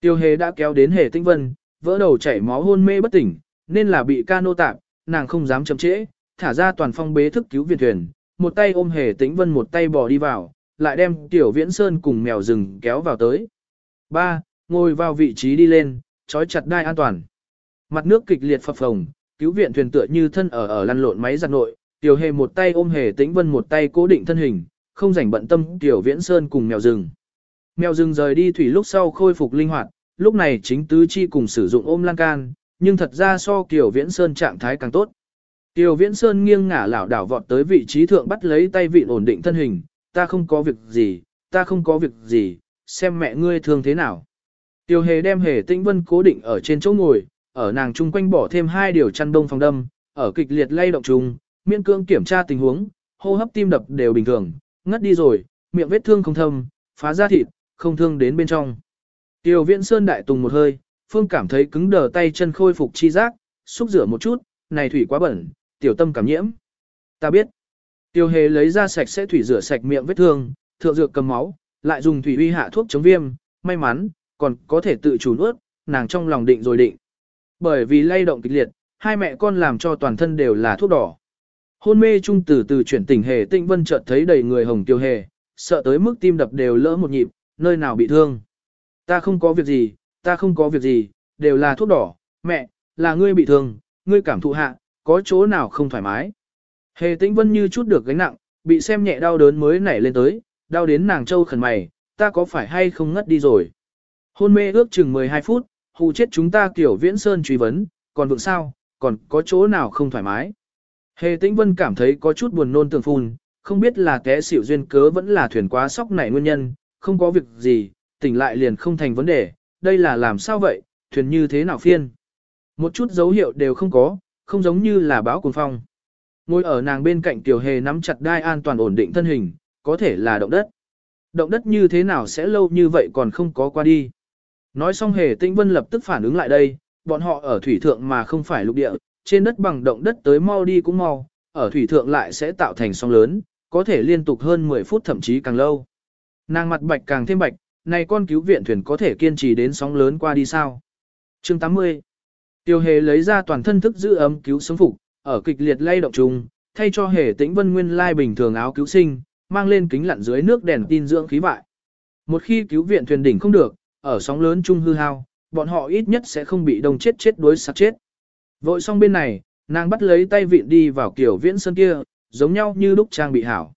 Tiêu Hề đã kéo đến Hề Tinh Vân, vỡ đầu chảy máu hôn mê bất tỉnh, nên là bị cano tạm, nàng không dám chậm trễ, thả ra toàn phong bế thức cứu viện thuyền, một tay ôm Hề Tĩnh Vân một tay bỏ đi vào, lại đem Tiểu Viễn Sơn cùng mèo rừng kéo vào tới. Ba, ngồi vào vị trí đi lên, trói chặt đai an toàn. Mặt nước kịch liệt phập phồng, cứu viện thuyền tựa như thân ở ở lăn lộn máy giặt nội, Tiểu Hề một tay ôm Hề Tĩnh Vân một tay cố định thân hình, không rảnh bận tâm Tiểu Viễn Sơn cùng mèo rừng. Mèo rừng rời đi thủy lúc sau khôi phục linh hoạt, lúc này chính tứ chi cùng sử dụng ôm lan can, nhưng thật ra so Tiểu Viễn Sơn trạng thái càng tốt. Tiểu Viễn Sơn nghiêng ngả lảo đảo vọt tới vị trí thượng bắt lấy tay vị ổn định thân hình, ta không có việc gì, ta không có việc gì, xem mẹ ngươi thương thế nào. Tiểu hề đem hề tĩnh vân cố định ở trên chỗ ngồi, ở nàng chung quanh bỏ thêm hai điều chăn đông phòng đâm, ở kịch liệt lay động chung, miễn cương kiểm tra tình huống, hô hấp tim đập đều bình thường, ngất đi rồi, miệng vết thương không thâm, phá ra thịt, không thương đến bên trong. Tiểu viễn sơn đại tùng một hơi, phương cảm thấy cứng đờ tay chân khôi phục chi giác, xúc rửa một chút, này thủy quá bẩn, tiểu tâm cảm nhiễm. Ta biết. Tiêu hề lấy ra sạch sẽ thủy rửa sạch miệng vết thương, thượng dược cầm máu, lại dùng thủy uy hạ thuốc chống viêm, may mắn, còn có thể tự chủ nuốt, nàng trong lòng định rồi định. Bởi vì lay động kịch liệt, hai mẹ con làm cho toàn thân đều là thuốc đỏ. Hôn mê trung từ từ chuyển tỉnh hề tĩnh vân chợt thấy đầy người hồng tiêu hề, sợ tới mức tim đập đều lỡ một nhịp, nơi nào bị thương. Ta không có việc gì, ta không có việc gì, đều là thuốc đỏ, mẹ, là ngươi bị thương, ngươi cảm thụ hạ, có chỗ nào không thoải mái. Hề tĩnh vân như chút được gánh nặng, bị xem nhẹ đau đớn mới nảy lên tới, đau đến nàng trâu khẩn mày, ta có phải hay không ngất đi rồi. Hôn mê ước chừng 12 phút, hù chết chúng ta kiểu viễn sơn truy vấn, còn vượng sao, còn có chỗ nào không thoải mái. Hề tĩnh vân cảm thấy có chút buồn nôn tường phun, không biết là té xỉu duyên cớ vẫn là thuyền quá sóc nảy nguyên nhân, không có việc gì, tỉnh lại liền không thành vấn đề, đây là làm sao vậy, thuyền như thế nào phiên. Một chút dấu hiệu đều không có, không giống như là báo cuồng phong. Ngồi ở nàng bên cạnh tiểu hề nắm chặt đai an toàn ổn định thân hình, có thể là động đất. Động đất như thế nào sẽ lâu như vậy còn không có qua đi. Nói xong hề tĩnh vân lập tức phản ứng lại đây, bọn họ ở thủy thượng mà không phải lục địa, trên đất bằng động đất tới mau đi cũng mau, ở thủy thượng lại sẽ tạo thành sóng lớn, có thể liên tục hơn 10 phút thậm chí càng lâu. Nàng mặt bạch càng thêm bạch, này con cứu viện thuyền có thể kiên trì đến sóng lớn qua đi sao? Chương 80 Tiêu hề lấy ra toàn thân thức giữ ấm cứu sống phục, ở kịch liệt lay động chung, thay cho hề tĩnh vân nguyên lai bình thường áo cứu sinh, mang lên kính lặn dưới nước đèn tin dưỡng khí vại. Một khi cứu viện thuyền đỉnh không được, ở sóng lớn chung hư hao, bọn họ ít nhất sẽ không bị đông chết chết đuối sạc chết. Vội xong bên này, nàng bắt lấy tay vịn đi vào kiểu viễn sơn kia, giống nhau như lúc trang bị hảo.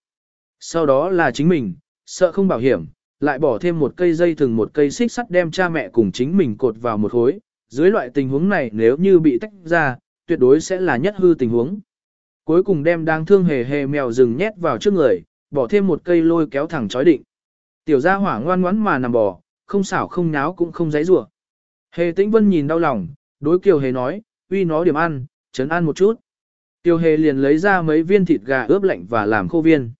Sau đó là chính mình, sợ không bảo hiểm, lại bỏ thêm một cây dây thừng một cây xích sắt đem cha mẹ cùng chính mình cột vào một khối. Dưới loại tình huống này nếu như bị tách ra, tuyệt đối sẽ là nhất hư tình huống. Cuối cùng đem đang thương hề hề mèo rừng nhét vào trước người, bỏ thêm một cây lôi kéo thẳng chói định. Tiểu gia hỏa ngoan ngoãn mà nằm bò, không xảo không náo cũng không giấy rủa. Hề tĩnh vân nhìn đau lòng, đối kiều hề nói, uy nó điểm ăn, chấn ăn một chút. Tiêu hề liền lấy ra mấy viên thịt gà ướp lạnh và làm khô viên.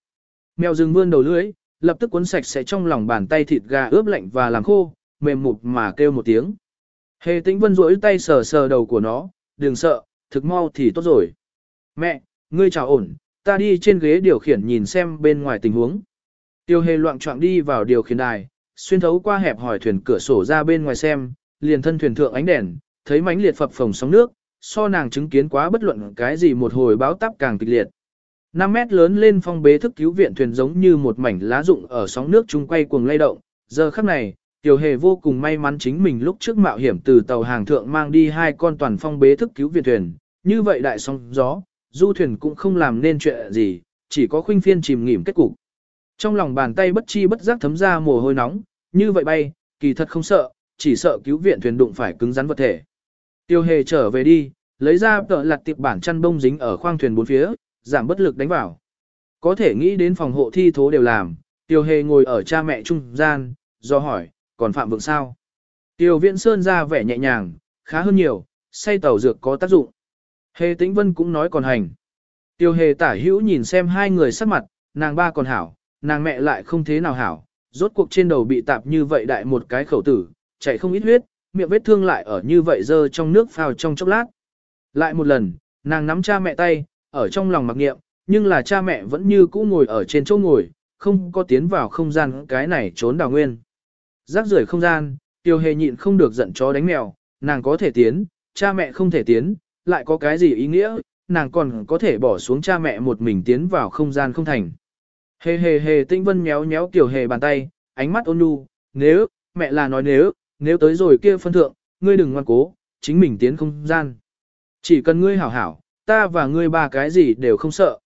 Mèo rừng vươn đầu lưỡi, lập tức cuốn sạch sẽ trong lòng bàn tay thịt gà ướp lạnh và làm khô, mềm mụt mà kêu một tiếng. Hề tĩnh vân rỗi tay sờ sờ đầu của nó, đừng sợ, thực mau thì tốt rồi. Mẹ, ngươi chào ổn, ta đi trên ghế điều khiển nhìn xem bên ngoài tình huống. Tiêu hề loạn trọng đi vào điều khiển đài, xuyên thấu qua hẹp hỏi thuyền cửa sổ ra bên ngoài xem, liền thân thuyền thượng ánh đèn, thấy mánh liệt phập phồng sóng nước, so nàng chứng kiến quá bất luận cái gì một hồi báo táp càng kịch liệt. 5 mét lớn lên phong bế thức cứu viện thuyền giống như một mảnh lá rụng ở sóng nước chung quay cuồng lay động. Giờ khắc này, Tiểu Hề vô cùng may mắn chính mình lúc trước mạo hiểm từ tàu hàng thượng mang đi hai con toàn phong bế thức cứu viện thuyền. Như vậy đại sóng gió, du thuyền cũng không làm nên chuyện gì, chỉ có khuynh phiên chìm nghỉm kết cục. Trong lòng bàn tay bất chi bất giác thấm ra mồ hôi nóng, như vậy bay, kỳ thật không sợ, chỉ sợ cứu viện thuyền đụng phải cứng rắn vật thể. Tiêu hề trở về đi, lấy ra tợ lặt tiệp bản chăn bông dính ở khoang thuyền bốn phía, giảm bất lực đánh vào. Có thể nghĩ đến phòng hộ thi thố đều làm, tiêu hề ngồi ở cha mẹ trung gian, do hỏi, còn phạm vượng sao? Tiêu viện sơn ra vẻ nhẹ nhàng, khá hơn nhiều, say tàu dược có tác dụng. Hề tĩnh vân cũng nói còn hành. Tiêu hề tả hữu nhìn xem hai người sắc mặt, nàng ba còn hảo, nàng mẹ lại không thế nào hảo, rốt cuộc trên đầu bị tạp như vậy đại một cái khẩu tử, chảy không ít huyết, miệng vết thương lại ở như vậy dơ trong nước phao trong chốc lát. Lại một lần, nàng nắm cha mẹ tay, ở trong lòng mặc nghiệm, nhưng là cha mẹ vẫn như cũ ngồi ở trên chỗ ngồi, không có tiến vào không gian cái này trốn đào nguyên. Rác rưởi không gian, tiêu hề nhịn không được giận chó đánh mèo, nàng có thể tiến, cha mẹ không thể tiến, lại có cái gì ý nghĩa, nàng còn có thể bỏ xuống cha mẹ một mình tiến vào không gian không thành. Hề hề hề tinh vân méo méo tiểu hề bàn tay, ánh mắt ôn nhu, nếu, mẹ là nói nếu, nếu tới rồi kia phân thượng, ngươi đừng ngoan cố, chính mình tiến không gian. Chỉ cần ngươi hảo hảo, ta và ngươi ba cái gì đều không sợ.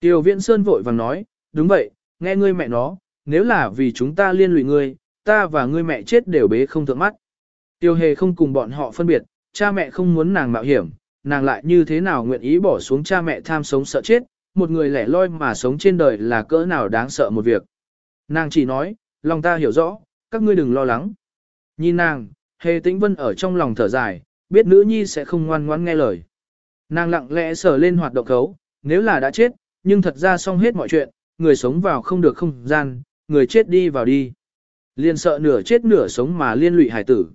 Tiêu Viễn Sơn vội vàng nói, đúng vậy, nghe ngươi mẹ nó, nếu là vì chúng ta liên lụy ngươi, ta và ngươi mẹ chết đều bế không thượng mắt. Tiêu Hề không cùng bọn họ phân biệt, cha mẹ không muốn nàng mạo hiểm, nàng lại như thế nào nguyện ý bỏ xuống cha mẹ tham sống sợ chết, một người lẻ loi mà sống trên đời là cỡ nào đáng sợ một việc. Nàng chỉ nói, lòng ta hiểu rõ, các ngươi đừng lo lắng. Nhìn nàng, Hề Tĩnh Vân ở trong lòng thở dài, biết nữ nhi sẽ không ngoan ngoãn nghe lời. Nàng lặng lẽ sờ lên hoạt động cấu, nếu là đã chết, nhưng thật ra xong hết mọi chuyện, người sống vào không được không gian, người chết đi vào đi. Liên sợ nửa chết nửa sống mà liên lụy hải tử.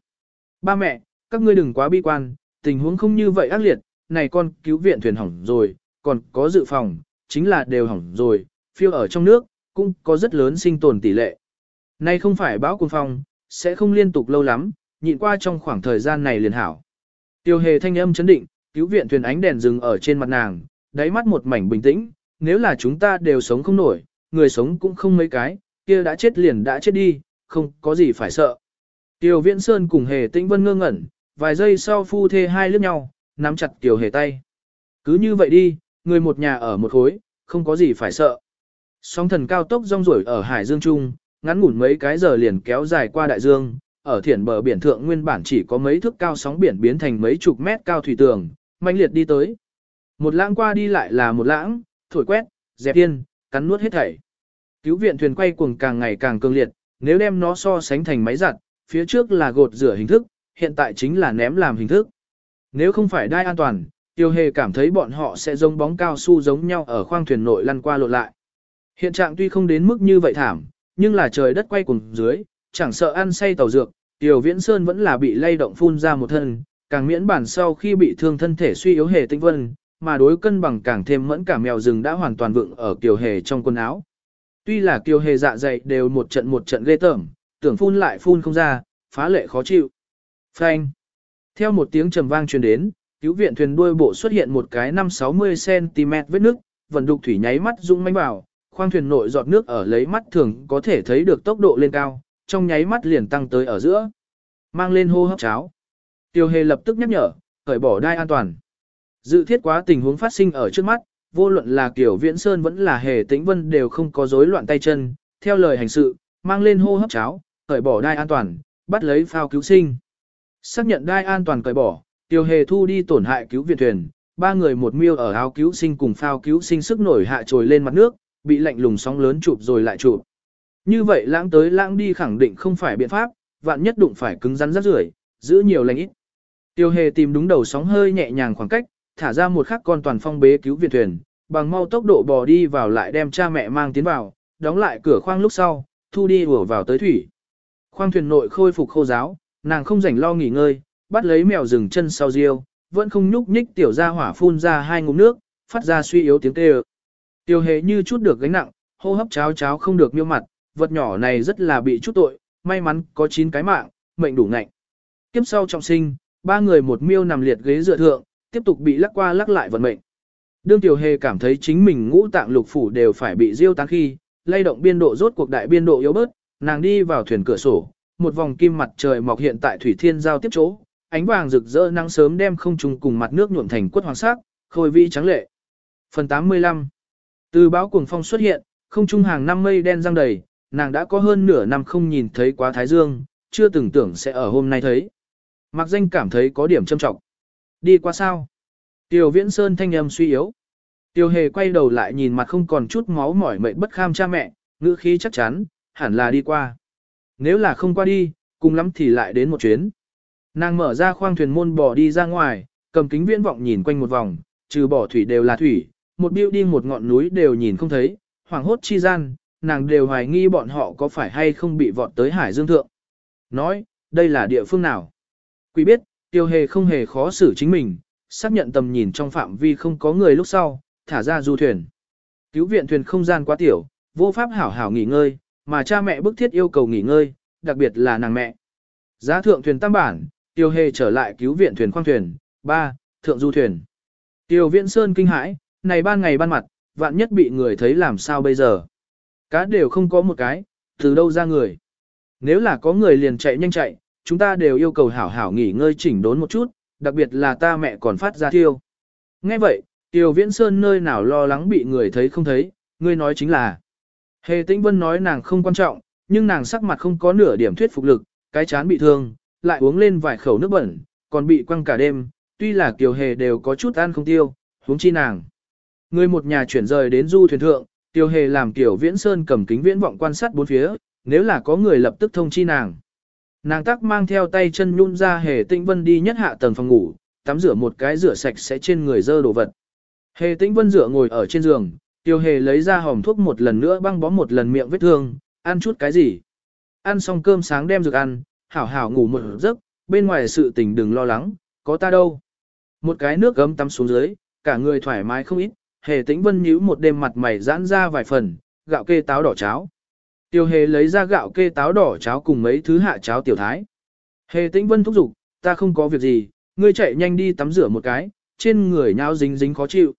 Ba mẹ, các ngươi đừng quá bi quan, tình huống không như vậy ác liệt, này con cứu viện thuyền hỏng rồi, còn có dự phòng, chính là đều hỏng rồi, phiêu ở trong nước, cũng có rất lớn sinh tồn tỷ lệ. Này không phải bão cuồng phong, sẽ không liên tục lâu lắm, nhịn qua trong khoảng thời gian này liền hảo. Tiêu hề thanh âm chấn định, cứu viện thuyền ánh đèn dừng ở trên mặt nàng, đáy mắt một mảnh bình tĩnh, nếu là chúng ta đều sống không nổi, người sống cũng không mấy cái, kia đã chết liền đã chết đi, không có gì phải sợ. Tiêu viễn sơn cùng hề tĩnh vân ngơ ngẩn, vài giây sau phu thê hai lướt nhau, nắm chặt tiểu hề tay. Cứ như vậy đi, người một nhà ở một khối, không có gì phải sợ. Sóng thần cao tốc rong rủi ở Hải Dương Trung, ngắn ngủn mấy cái giờ liền kéo dài qua đại dương, ở thiển bờ biển thượng nguyên bản chỉ có mấy thước cao sóng biển biến thành mấy chục mét cao thủy tường, mạnh liệt đi tới. Một lãng qua đi lại là một lãng, thổi quét, dẹp tiên, cắn nuốt hết thảy. Cứu viện thuyền quay cuồng càng ngày càng cương liệt, nếu đem nó so sánh thành máy giặt, phía trước là gột rửa hình thức, hiện tại chính là ném làm hình thức. Nếu không phải đai an toàn, tiêu hề cảm thấy bọn họ sẽ giống bóng cao su giống nhau ở khoang thuyền nội lăn qua lộn lại. Hiện trạng tuy không đến mức như vậy thảm, nhưng là trời đất quay cùng dưới, chẳng sợ ăn say tàu dược, Tiểu Viễn Sơn vẫn là bị lay động phun ra một thân, càng miễn bản sau khi bị thương thân thể suy yếu hề tinh vân, mà đối cân bằng càng thêm mẫn cả mèo rừng đã hoàn toàn vựng ở kiều hề trong quần áo. Tuy là kiều hề dạ dày đều một trận một trận ghê tởm, tưởng phun lại phun không ra, phá lệ khó chịu. Phanh. Theo một tiếng trầm vang truyền đến, cứu viện thuyền đuôi bộ xuất hiện một cái 5-60cm vết nước, vận đục thủy nháy mắt rung manh vào, khoang thuyền nội giọt nước ở lấy mắt thường có thể thấy được tốc độ lên cao, trong nháy mắt liền tăng tới ở giữa. Mang lên hô hấp cháo. Tiêu hề lập tức nhắc nhở, cởi bỏ đai an toàn. Dự thiết quá tình huống phát sinh ở trước mắt, vô luận là kiểu viễn sơn vẫn là hề tĩnh vân đều không có rối loạn tay chân, theo lời hành sự, mang lên hô hấp cháo, cởi bỏ đai an toàn, bắt lấy phao cứu sinh. Xác nhận đai an toàn cởi bỏ, tiêu hề thu đi tổn hại cứu viện thuyền, ba người một miêu ở áo cứu sinh cùng phao cứu sinh sức nổi hạ trồi lên mặt nước, bị lạnh lùng sóng lớn chụp rồi lại chụp. Như vậy lãng tới lãng đi khẳng định không phải biện pháp, vạn nhất đụng phải cứng rắn rất rưởi, giữ nhiều lành ít. Tiêu hề tìm đúng đầu sóng hơi nhẹ nhàng khoảng cách, thả ra một khắc con toàn phong bế cứu viện thuyền, bằng mau tốc độ bò đi vào lại đem cha mẹ mang tiến vào, đóng lại cửa khoang lúc sau, thu đi ùa vào tới thủy. Khoang thuyền nội khôi phục khô giáo, nàng không rảnh lo nghỉ ngơi, bắt lấy mèo rừng chân sau riêu, vẫn không nhúc nhích tiểu ra hỏa phun ra hai ngụm nước, phát ra suy yếu tiếng kêu. Tiêu hề như chút được gánh nặng, hô hấp cháo cháo không được miêu mặt, vật nhỏ này rất là bị chút tội, may mắn có 9 cái mạng, mệnh đủ ngạnh. Kiếp sau trọng sinh, ba người một miêu nằm liệt ghế dựa thượng, tiếp tục bị lắc qua lắc lại vận mệnh. Đương Tiểu Hề cảm thấy chính mình ngũ tạng lục phủ đều phải bị diêu tán khi, lay động biên độ rốt cuộc đại biên độ yếu bớt, nàng đi vào thuyền cửa sổ, một vòng kim mặt trời mọc hiện tại thủy thiên giao tiếp chỗ, ánh vàng rực rỡ nắng sớm đem không trùng cùng mặt nước nhuộm thành quất hoàng sắc, khôi vi trắng lệ. Phần 85 từ báo cuồng phong xuất hiện, không trung hàng năm mây đen răng đầy, nàng đã có hơn nửa năm không nhìn thấy quá thái dương, chưa từng tưởng sẽ ở hôm nay thấy. Mạc danh cảm thấy có điểm châm trọng. Đi qua sao? Tiêu viễn sơn thanh âm suy yếu. Tiêu hề quay đầu lại nhìn mặt không còn chút máu mỏi mệt bất kham cha mẹ, ngữ khí chắc chắn, hẳn là đi qua. Nếu là không qua đi, cùng lắm thì lại đến một chuyến. Nàng mở ra khoang thuyền môn bò đi ra ngoài, cầm kính viễn vọng nhìn quanh một vòng, trừ bỏ thủy đều là thủy, một building một ngọn núi đều nhìn không thấy, hoàng hốt chi gian, nàng đều hoài nghi bọn họ có phải hay không bị vọt tới hải dương thượng. Nói, đây là địa phương nào? Quý biết, tiêu hề không hề khó xử chính mình, xác nhận tầm nhìn trong phạm vi không có người lúc sau, thả ra du thuyền. Cứu viện thuyền không gian quá tiểu, vô pháp hảo hảo nghỉ ngơi, mà cha mẹ bức thiết yêu cầu nghỉ ngơi, đặc biệt là nàng mẹ. Giá thượng thuyền tam bản, tiêu hề trở lại cứu viện thuyền khoang thuyền, ba Thượng du thuyền. Tiêu viện sơn kinh hãi, này ban ngày ban mặt, vạn nhất bị người thấy làm sao bây giờ. Cá đều không có một cái, từ đâu ra người. Nếu là có người liền chạy nhanh chạy, chúng ta đều yêu cầu hảo hảo nghỉ ngơi chỉnh đốn một chút, đặc biệt là ta mẹ còn phát ra thiêu. Nghe vậy, Tiêu Viễn Sơn nơi nào lo lắng bị người thấy không thấy, ngươi nói chính là. Hề Tĩnh Vân nói nàng không quan trọng, nhưng nàng sắc mặt không có nửa điểm thuyết phục lực, cái chán bị thương, lại uống lên vài khẩu nước bẩn, còn bị quăng cả đêm, tuy là Kiều Hề đều có chút ăn không tiêu, huống chi nàng. Người một nhà chuyển rời đến du thuyền thượng, Tiêu Hề làm tiểu Viễn Sơn cầm kính viễn vọng quan sát bốn phía, nếu là có người lập tức thông chi nàng. Nàng tắc mang theo tay chân nhún ra Hề Tĩnh Vân đi nhất hạ tầng phòng ngủ, tắm rửa một cái rửa sạch sẽ trên người dơ đồ vật. Hề Tĩnh Vân rửa ngồi ở trên giường, Tiêu Hề lấy ra hòm thuốc một lần nữa băng bó một lần miệng vết thương, ăn chút cái gì. Ăn xong cơm sáng đem dược ăn, hảo hảo ngủ một giấc, bên ngoài sự tình đừng lo lắng, có ta đâu. Một cái nước gấm tắm xuống dưới, cả người thoải mái không ít, Hề Tĩnh Vân nhíu một đêm mặt mày giãn ra vài phần, gạo kê táo đỏ cháo. Tiêu Hề lấy ra gạo kê táo đỏ cháo cùng mấy thứ hạ cháo tiểu thái. Hề Tĩnh Vân thúc giục, ta không có việc gì, ngươi chạy nhanh đi tắm rửa một cái, trên người nhao dính dính khó chịu.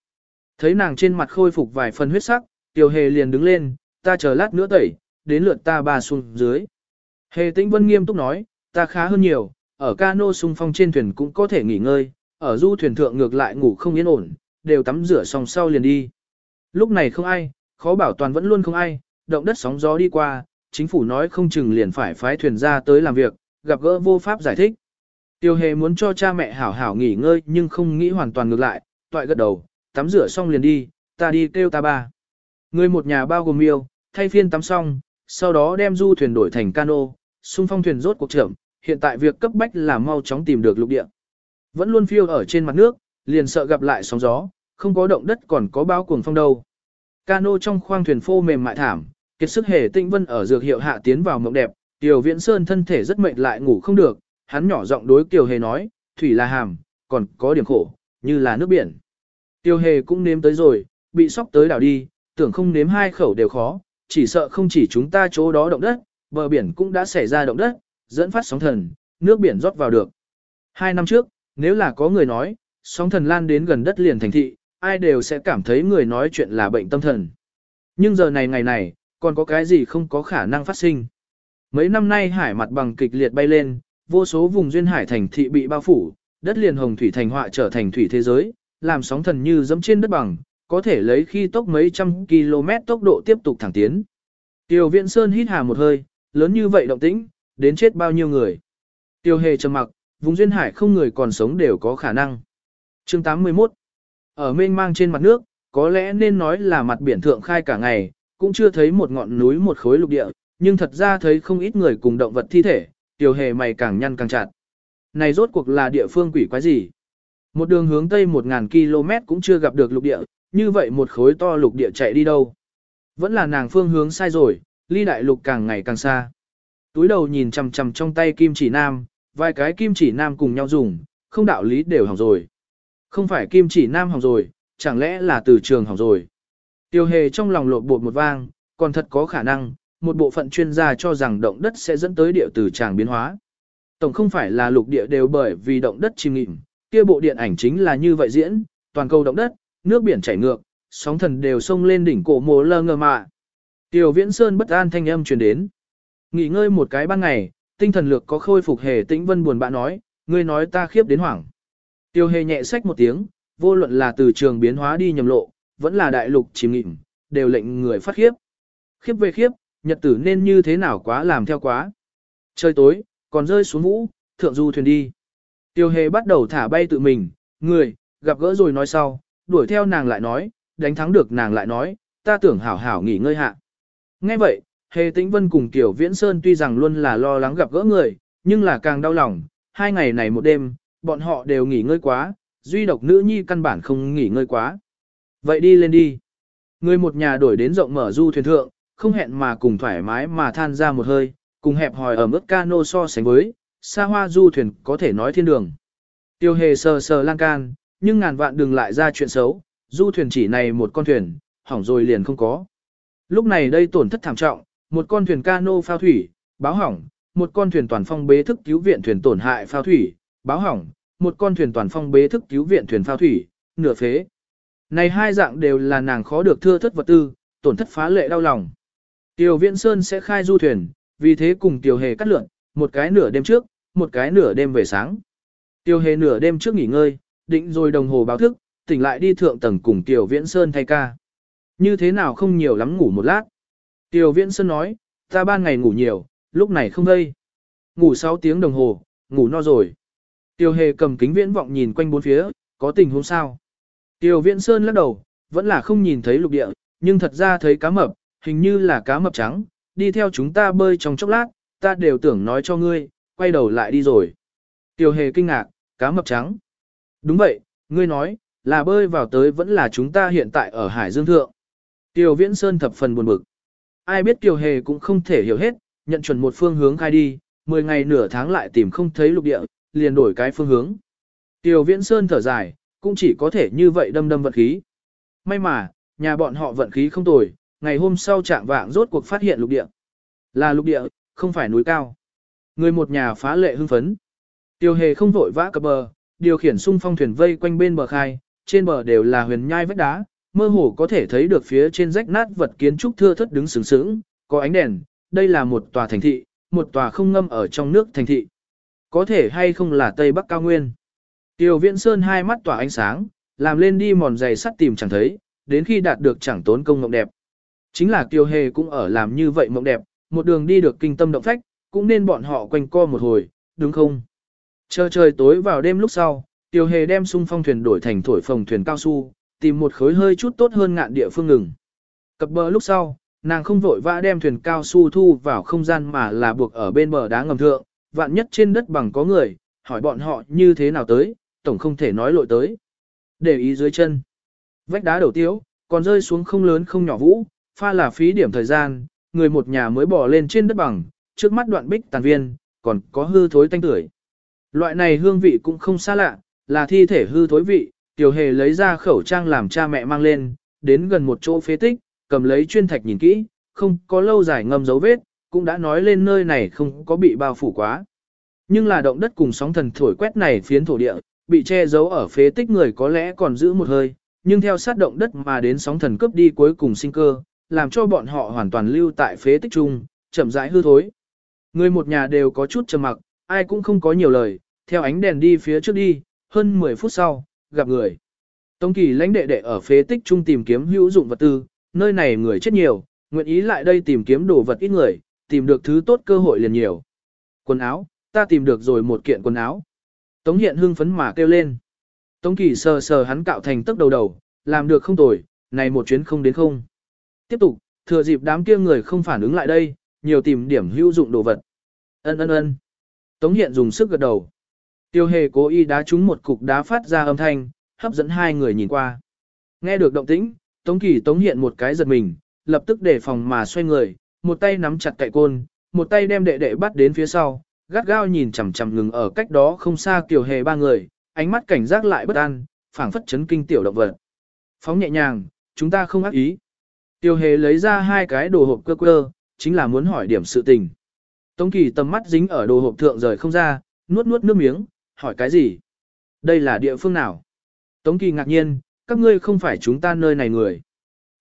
Thấy nàng trên mặt khôi phục vài phần huyết sắc, Tiêu Hề liền đứng lên, ta chờ lát nữa tẩy, đến lượt ta ba xuống dưới. Hề Tĩnh Vân nghiêm túc nói, ta khá hơn nhiều, ở cano sung phong trên thuyền cũng có thể nghỉ ngơi, ở du thuyền thượng ngược lại ngủ không yên ổn, đều tắm rửa xong sau liền đi. Lúc này không ai, khó bảo toàn vẫn luôn không ai, động đất sóng gió đi qua, chính phủ nói không chừng liền phải phái thuyền ra tới làm việc, gặp gỡ vô pháp giải thích. Tiêu hề muốn cho cha mẹ hảo hảo nghỉ ngơi nhưng không nghĩ hoàn toàn ngược lại, toại gật đầu, tắm rửa xong liền đi, ta đi kêu ta ba. Người một nhà bao gồm miêu, thay phiên tắm xong, sau đó đem du thuyền đổi thành cano, xung phong thuyền rốt cuộc trưởng, hiện tại việc cấp bách là mau chóng tìm được lục địa. Vẫn luôn phiêu ở trên mặt nước, liền sợ gặp lại sóng gió, không có động đất còn có bao cuồng phong đâu. Cano trong khoang thuyền phô mềm mại thảm, kiệt sức hề tinh vân ở dược hiệu hạ tiến vào mộng đẹp, Tiểu Viễn Sơn thân thể rất mệt lại ngủ không được, hắn nhỏ giọng đối Kiều Hề nói, thủy là hàm, còn có điểm khổ, như là nước biển. Tiêu Hề cũng nếm tới rồi, bị sóc tới đảo đi, tưởng không nếm hai khẩu đều khó, chỉ sợ không chỉ chúng ta chỗ đó động đất, bờ biển cũng đã xảy ra động đất, dẫn phát sóng thần, nước biển rót vào được. Hai năm trước, nếu là có người nói, sóng thần lan đến gần đất liền thành thị, ai đều sẽ cảm thấy người nói chuyện là bệnh tâm thần. Nhưng giờ này ngày này, còn có cái gì không có khả năng phát sinh. Mấy năm nay hải mặt bằng kịch liệt bay lên, vô số vùng duyên hải thành thị bị bao phủ, đất liền hồng thủy thành họa trở thành thủy thế giới, làm sóng thần như dẫm trên đất bằng, có thể lấy khi tốc mấy trăm km tốc độ tiếp tục thẳng tiến. Tiêu Viễn Sơn hít hà một hơi, lớn như vậy động tĩnh, đến chết bao nhiêu người. Tiêu Hề trầm mặc, vùng duyên hải không người còn sống đều có khả năng. Chương 81 Ở mênh mang trên mặt nước, có lẽ nên nói là mặt biển thượng khai cả ngày, cũng chưa thấy một ngọn núi một khối lục địa, nhưng thật ra thấy không ít người cùng động vật thi thể, tiểu Hề mày càng nhăn càng chặt. Này rốt cuộc là địa phương quỷ quái gì? Một đường hướng tây 1.000 km cũng chưa gặp được lục địa, như vậy một khối to lục địa chạy đi đâu? Vẫn là nàng phương hướng sai rồi, ly đại lục càng ngày càng xa. Túi đầu nhìn chằm chằm trong tay kim chỉ nam, vài cái kim chỉ nam cùng nhau dùng, không đạo lý đều hỏng rồi. Không phải kim chỉ nam hỏng rồi, chẳng lẽ là từ trường hỏng rồi. Tiêu hề trong lòng lột bột một vang, còn thật có khả năng, một bộ phận chuyên gia cho rằng động đất sẽ dẫn tới địa từ tràng biến hóa. Tổng không phải là lục địa đều bởi vì động đất chìm nghịm, kia bộ điện ảnh chính là như vậy diễn, toàn cầu động đất, nước biển chảy ngược, sóng thần đều xông lên đỉnh cổ mồ lơ ngơ mạ. Tiểu viễn sơn bất an thanh âm truyền đến. Nghỉ ngơi một cái ban ngày, tinh thần lược có khôi phục hề tĩnh vân buồn bã nói, ngươi nói ta khiếp đến hoảng. Tiêu hề nhẹ sách một tiếng, vô luận là từ trường biến hóa đi nhầm lộ, vẫn là đại lục chìm nghịm, đều lệnh người phát khiếp. Khiếp về khiếp, nhật tử nên như thế nào quá làm theo quá. Trời tối, còn rơi xuống vũ, thượng du thuyền đi. Tiêu hề bắt đầu thả bay tự mình, người, gặp gỡ rồi nói sau, đuổi theo nàng lại nói, đánh thắng được nàng lại nói, ta tưởng hảo hảo nghỉ ngơi hạ. Nghe vậy, hề tĩnh vân cùng Tiểu Viễn Sơn tuy rằng luôn là lo lắng gặp gỡ người, nhưng là càng đau lòng, hai ngày này một đêm, bọn họ đều nghỉ ngơi quá, duy độc nữ nhi căn bản không nghỉ ngơi quá. Vậy đi lên đi. Người một nhà đổi đến rộng mở du thuyền thượng, không hẹn mà cùng thoải mái mà than ra một hơi, cùng hẹp hòi ở mức cano so sánh với, xa hoa du thuyền có thể nói thiên đường. Tiêu hề sờ sờ lan can, nhưng ngàn vạn đừng lại ra chuyện xấu, du thuyền chỉ này một con thuyền, hỏng rồi liền không có. Lúc này đây tổn thất thảm trọng, một con thuyền cano phao thủy, báo hỏng, một con thuyền toàn phong bế thức cứu viện thuyền tổn hại phao thủy, báo hỏng, một con thuyền toàn phong bế thức cứu viện thuyền phao thủy, nửa phế. Này hai dạng đều là nàng khó được thưa thất vật tư, tổn thất phá lệ đau lòng. Tiêu Viễn Sơn sẽ khai du thuyền, vì thế cùng Tiêu Hề cắt lượn, một cái nửa đêm trước, một cái nửa đêm về sáng. Tiêu Hề nửa đêm trước nghỉ ngơi, định rồi đồng hồ báo thức, tỉnh lại đi thượng tầng cùng Tiêu Viễn Sơn thay ca. Như thế nào không nhiều lắm ngủ một lát. Tiêu Viễn Sơn nói, ta ban ngày ngủ nhiều, lúc này không đây. Ngủ 6 tiếng đồng hồ, ngủ no rồi. Tiêu Hề cầm kính viễn vọng nhìn quanh bốn phía, có tình huống sao? Tiêu Viễn Sơn lắc đầu, vẫn là không nhìn thấy lục địa, nhưng thật ra thấy cá mập, hình như là cá mập trắng, đi theo chúng ta bơi trong chốc lát, ta đều tưởng nói cho ngươi, quay đầu lại đi rồi. Tiêu hề kinh ngạc, cá mập trắng. Đúng vậy, ngươi nói, là bơi vào tới vẫn là chúng ta hiện tại ở Hải Dương Thượng. Tiêu Viễn Sơn thập phần buồn bực. Ai biết Tiêu Hề cũng không thể hiểu hết, nhận chuẩn một phương hướng khai đi, 10 ngày nửa tháng lại tìm không thấy lục địa, liền đổi cái phương hướng. Tiêu Viễn Sơn thở dài, cũng chỉ có thể như vậy đâm đâm vận khí. May mà, nhà bọn họ vận khí không tồi, ngày hôm sau trạng vạng rốt cuộc phát hiện lục địa. Là lục địa, không phải núi cao. Người một nhà phá lệ hưng phấn. Tiêu hề không vội vã cập bờ, điều khiển xung phong thuyền vây quanh bên bờ khai, trên bờ đều là huyền nhai vách đá, mơ hồ có thể thấy được phía trên rách nát vật kiến trúc thưa thất đứng sướng sướng, có ánh đèn, đây là một tòa thành thị, một tòa không ngâm ở trong nước thành thị. Có thể hay không là Tây Bắc cao nguyên. Tiêu Viễn Sơn hai mắt tỏa ánh sáng, làm lên đi mòn giày sắt tìm chẳng thấy, đến khi đạt được chẳng tốn công mộng đẹp. Chính là Kiều Hề cũng ở làm như vậy mộng đẹp, một đường đi được kinh tâm động phách, cũng nên bọn họ quanh co một hồi, đúng không? Chờ trời tối vào đêm lúc sau, Tiêu Hề đem sung phong thuyền đổi thành thổi phồng thuyền cao su, tìm một khối hơi chút tốt hơn ngạn địa phương ngừng. Cập bờ lúc sau, nàng không vội vã đem thuyền cao su thu vào không gian mà là buộc ở bên bờ đá ngầm thượng, vạn nhất trên đất bằng có người, hỏi bọn họ như thế nào tới, tổng không thể nói lội tới. Để ý dưới chân. Vách đá đầu tiếu, còn rơi xuống không lớn không nhỏ vũ, pha là phí điểm thời gian, người một nhà mới bỏ lên trên đất bằng, trước mắt đoạn bích tàn viên, còn có hư thối tanh tưởi. Loại này hương vị cũng không xa lạ, là thi thể hư thối vị, tiểu hề lấy ra khẩu trang làm cha mẹ mang lên, đến gần một chỗ phế tích, cầm lấy chuyên thạch nhìn kỹ, không có lâu dài ngâm dấu vết, cũng đã nói lên nơi này không có bị bao phủ quá. Nhưng là động đất cùng sóng thần thổi quét này phiến thổ địa, bị che giấu ở phế tích người có lẽ còn giữ một hơi, nhưng theo sát động đất mà đến sóng thần cướp đi cuối cùng sinh cơ, làm cho bọn họ hoàn toàn lưu tại phế tích chung, chậm rãi hư thối. Người một nhà đều có chút trầm mặc, ai cũng không có nhiều lời, theo ánh đèn đi phía trước đi, hơn 10 phút sau, gặp người. Tống kỳ lãnh đệ đệ ở phế tích trung tìm kiếm hữu dụng vật tư, nơi này người chết nhiều, nguyện ý lại đây tìm kiếm đồ vật ít người, tìm được thứ tốt cơ hội liền nhiều. Quần áo, ta tìm được rồi một kiện quần áo. Tống hiện hưng phấn mà kêu lên. Tống kỳ sờ sờ hắn cạo thành tức đầu đầu, làm được không tồi, này một chuyến không đến không. Tiếp tục, thừa dịp đám kia người không phản ứng lại đây, nhiều tìm điểm hữu dụng đồ vật. Ân ân ân. Tống hiện dùng sức gật đầu. Tiêu hề cố ý đá trúng một cục đá phát ra âm thanh, hấp dẫn hai người nhìn qua. Nghe được động tĩnh, Tống Kỳ Tống hiện một cái giật mình, lập tức đề phòng mà xoay người, một tay nắm chặt cậy côn, một tay đem đệ đệ bắt đến phía sau, gắt gao nhìn chằm chằm ngừng ở cách đó không xa Kiều Hề ba người, ánh mắt cảnh giác lại bất an, phảng phất chấn kinh tiểu động vật. Phóng nhẹ nhàng, chúng ta không ác ý. Tiêu Hề lấy ra hai cái đồ hộp cơ cơ, chính là muốn hỏi điểm sự tình. Tống Kỳ tầm mắt dính ở đồ hộp thượng rời không ra, nuốt nuốt nước miếng, hỏi cái gì? Đây là địa phương nào? Tống Kỳ ngạc nhiên, các ngươi không phải chúng ta nơi này người.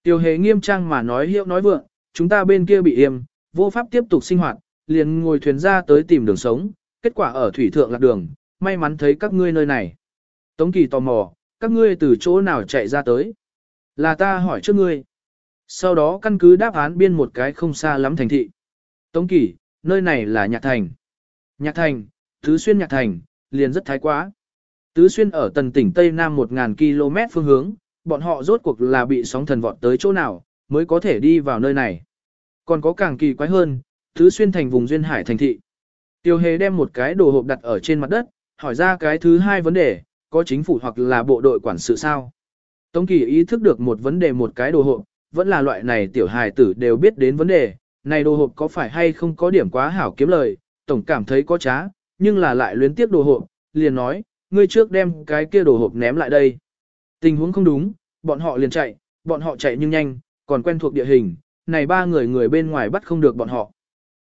Tiêu hề nghiêm trang mà nói hiệu nói vượng, chúng ta bên kia bị yêm, vô pháp tiếp tục sinh hoạt, liền ngồi thuyền ra tới tìm đường sống, kết quả ở thủy thượng lạc đường, may mắn thấy các ngươi nơi này. Tống Kỳ tò mò, các ngươi từ chỗ nào chạy ra tới? Là ta hỏi trước ngươi. Sau đó căn cứ đáp án biên một cái không xa lắm thành thị. Tống Kỳ, nơi này là Nhạc Thành. Nhạc Thành, tứ Xuyên Nhạc Thành, liền rất thái quá. Tứ Xuyên ở tần tỉnh Tây Nam 1.000 km phương hướng, bọn họ rốt cuộc là bị sóng thần vọt tới chỗ nào, mới có thể đi vào nơi này. Còn có càng kỳ quái hơn, thứ Xuyên thành vùng duyên hải thành thị. Tiêu hề đem một cái đồ hộp đặt ở trên mặt đất, hỏi ra cái thứ hai vấn đề, có chính phủ hoặc là bộ đội quản sự sao? Tống kỳ ý thức được một vấn đề một cái đồ hộp, vẫn là loại này tiểu hài tử đều biết đến vấn đề, này đồ hộp có phải hay không có điểm quá hảo kiếm lời, tổng cảm thấy có trá, nhưng là lại luyến tiếp đồ hộp, liền nói, ngươi trước đem cái kia đồ hộp ném lại đây. Tình huống không đúng, bọn họ liền chạy, bọn họ chạy nhưng nhanh, còn quen thuộc địa hình, này ba người người bên ngoài bắt không được bọn họ.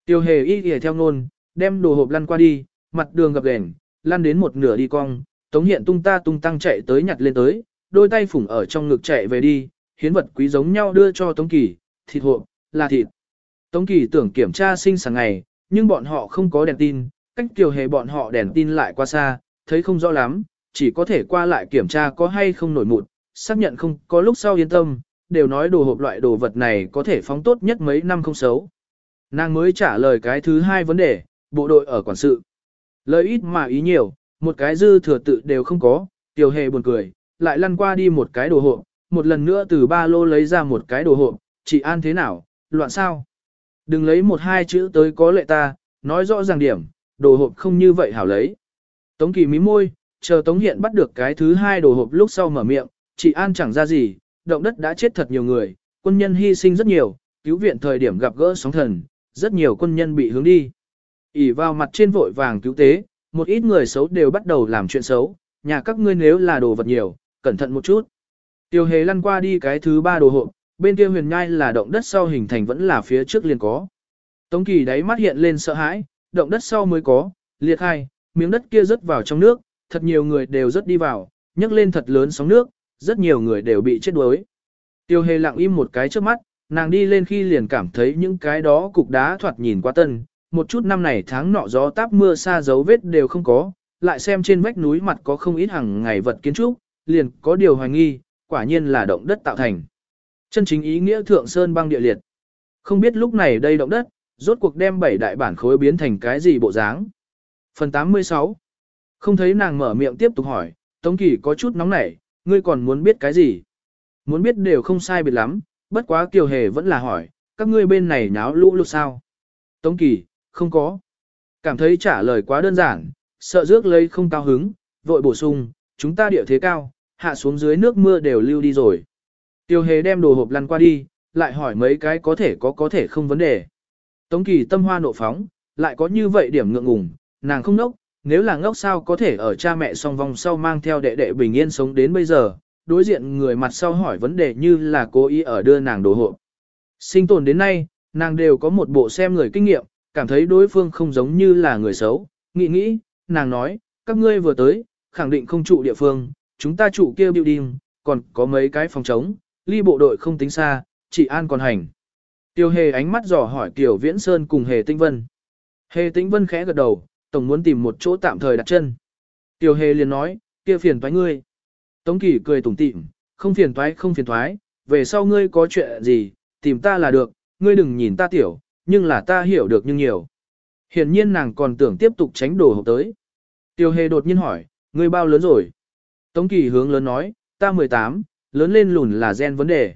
Tiêu hề y kìa theo nôn, đem đồ hộp lăn qua đi, mặt đường gặp đèn, lăn đến một nửa đi cong, tống hiện tung ta tung tăng chạy tới nhặt lên tới, đôi tay phủng ở trong ngực chạy về đi, hiến vật quý giống nhau đưa cho Tống Kỳ, thịt hộp, là thịt. Tống Kỳ tưởng kiểm tra sinh sáng ngày, nhưng bọn họ không có đèn tin, cách tiêu hề bọn họ đèn tin lại qua xa, thấy không rõ lắm, chỉ có thể qua lại kiểm tra có hay không nổi mụn, xác nhận không có lúc sau yên tâm, đều nói đồ hộp loại đồ vật này có thể phóng tốt nhất mấy năm không xấu. Nàng mới trả lời cái thứ hai vấn đề, bộ đội ở quản sự. Lời ít mà ý nhiều, một cái dư thừa tự đều không có, tiểu hề buồn cười, lại lăn qua đi một cái đồ hộp, một lần nữa từ ba lô lấy ra một cái đồ hộp, chị an thế nào, loạn sao? Đừng lấy một hai chữ tới có lệ ta, nói rõ ràng điểm, đồ hộp không như vậy hảo lấy. Tống kỳ mí môi, chờ Tống Hiện bắt được cái thứ hai đồ hộp lúc sau mở miệng, chị An chẳng ra gì, động đất đã chết thật nhiều người, quân nhân hy sinh rất nhiều, cứu viện thời điểm gặp gỡ sóng thần, rất nhiều quân nhân bị hướng đi. ỉ vào mặt trên vội vàng cứu tế, một ít người xấu đều bắt đầu làm chuyện xấu, nhà các ngươi nếu là đồ vật nhiều, cẩn thận một chút. Tiêu hề lăn qua đi cái thứ ba đồ hộp, bên kia huyền nhai là động đất sau hình thành vẫn là phía trước liền có. Tống kỳ đáy mắt hiện lên sợ hãi, động đất sau mới có, liệt hai, miếng đất kia rớt vào trong nước, thật nhiều người đều rớt đi vào, nhấc lên thật lớn sóng nước, rất nhiều người đều bị chết đuối. Tiêu hề lặng im một cái trước mắt, nàng đi lên khi liền cảm thấy những cái đó cục đá thoạt nhìn quá tân, một chút năm này tháng nọ gió táp mưa xa dấu vết đều không có, lại xem trên vách núi mặt có không ít hàng ngày vật kiến trúc, liền có điều hoài nghi, quả nhiên là động đất tạo thành. Chân chính ý nghĩa thượng sơn băng địa liệt. Không biết lúc này đây động đất, rốt cuộc đem bảy đại bản khối biến thành cái gì bộ dáng. Phần 86 Không thấy nàng mở miệng tiếp tục hỏi, Tống Kỳ có chút nóng nảy, ngươi còn muốn biết cái gì? Muốn biết đều không sai biệt lắm, bất quá Kiều Hề vẫn là hỏi, các ngươi bên này nháo lũ lụt sao? Tống Kỳ, không có. Cảm thấy trả lời quá đơn giản, sợ rước lấy không cao hứng, vội bổ sung, chúng ta địa thế cao, hạ xuống dưới nước mưa đều lưu đi rồi. Tiêu Hề đem đồ hộp lăn qua đi, lại hỏi mấy cái có thể có có thể không vấn đề. Tống Kỳ tâm hoa nộ phóng, lại có như vậy điểm ngượng ngùng, nàng không nốc, nếu là ngốc sao có thể ở cha mẹ song vòng sau mang theo đệ đệ bình yên sống đến bây giờ, đối diện người mặt sau hỏi vấn đề như là cố ý ở đưa nàng đồ hộp. Sinh tồn đến nay, nàng đều có một bộ xem người kinh nghiệm, cảm thấy đối phương không giống như là người xấu, nghĩ nghĩ, nàng nói, các ngươi vừa tới, khẳng định không trụ địa phương, chúng ta trụ kia building, còn có mấy cái phòng trống, ly bộ đội không tính xa, chỉ an còn hành. Tiêu hề ánh mắt dò hỏi Tiểu Viễn Sơn cùng hề tinh vân. Hề tinh vân khẽ gật đầu, tổng muốn tìm một chỗ tạm thời đặt chân. tiểu hề liền nói, kia phiền toái ngươi. Tống Kỳ cười tủm tỉm, không phiền toái không phiền toái, về sau ngươi có chuyện gì, tìm ta là được, ngươi đừng nhìn ta tiểu, nhưng là ta hiểu được nhưng nhiều. Hiển nhiên nàng còn tưởng tiếp tục tránh đồ hộp tới. Tiêu hề đột nhiên hỏi, ngươi bao lớn rồi? Tống Kỳ hướng lớn nói, ta 18, lớn lên lùn là gen vấn đề.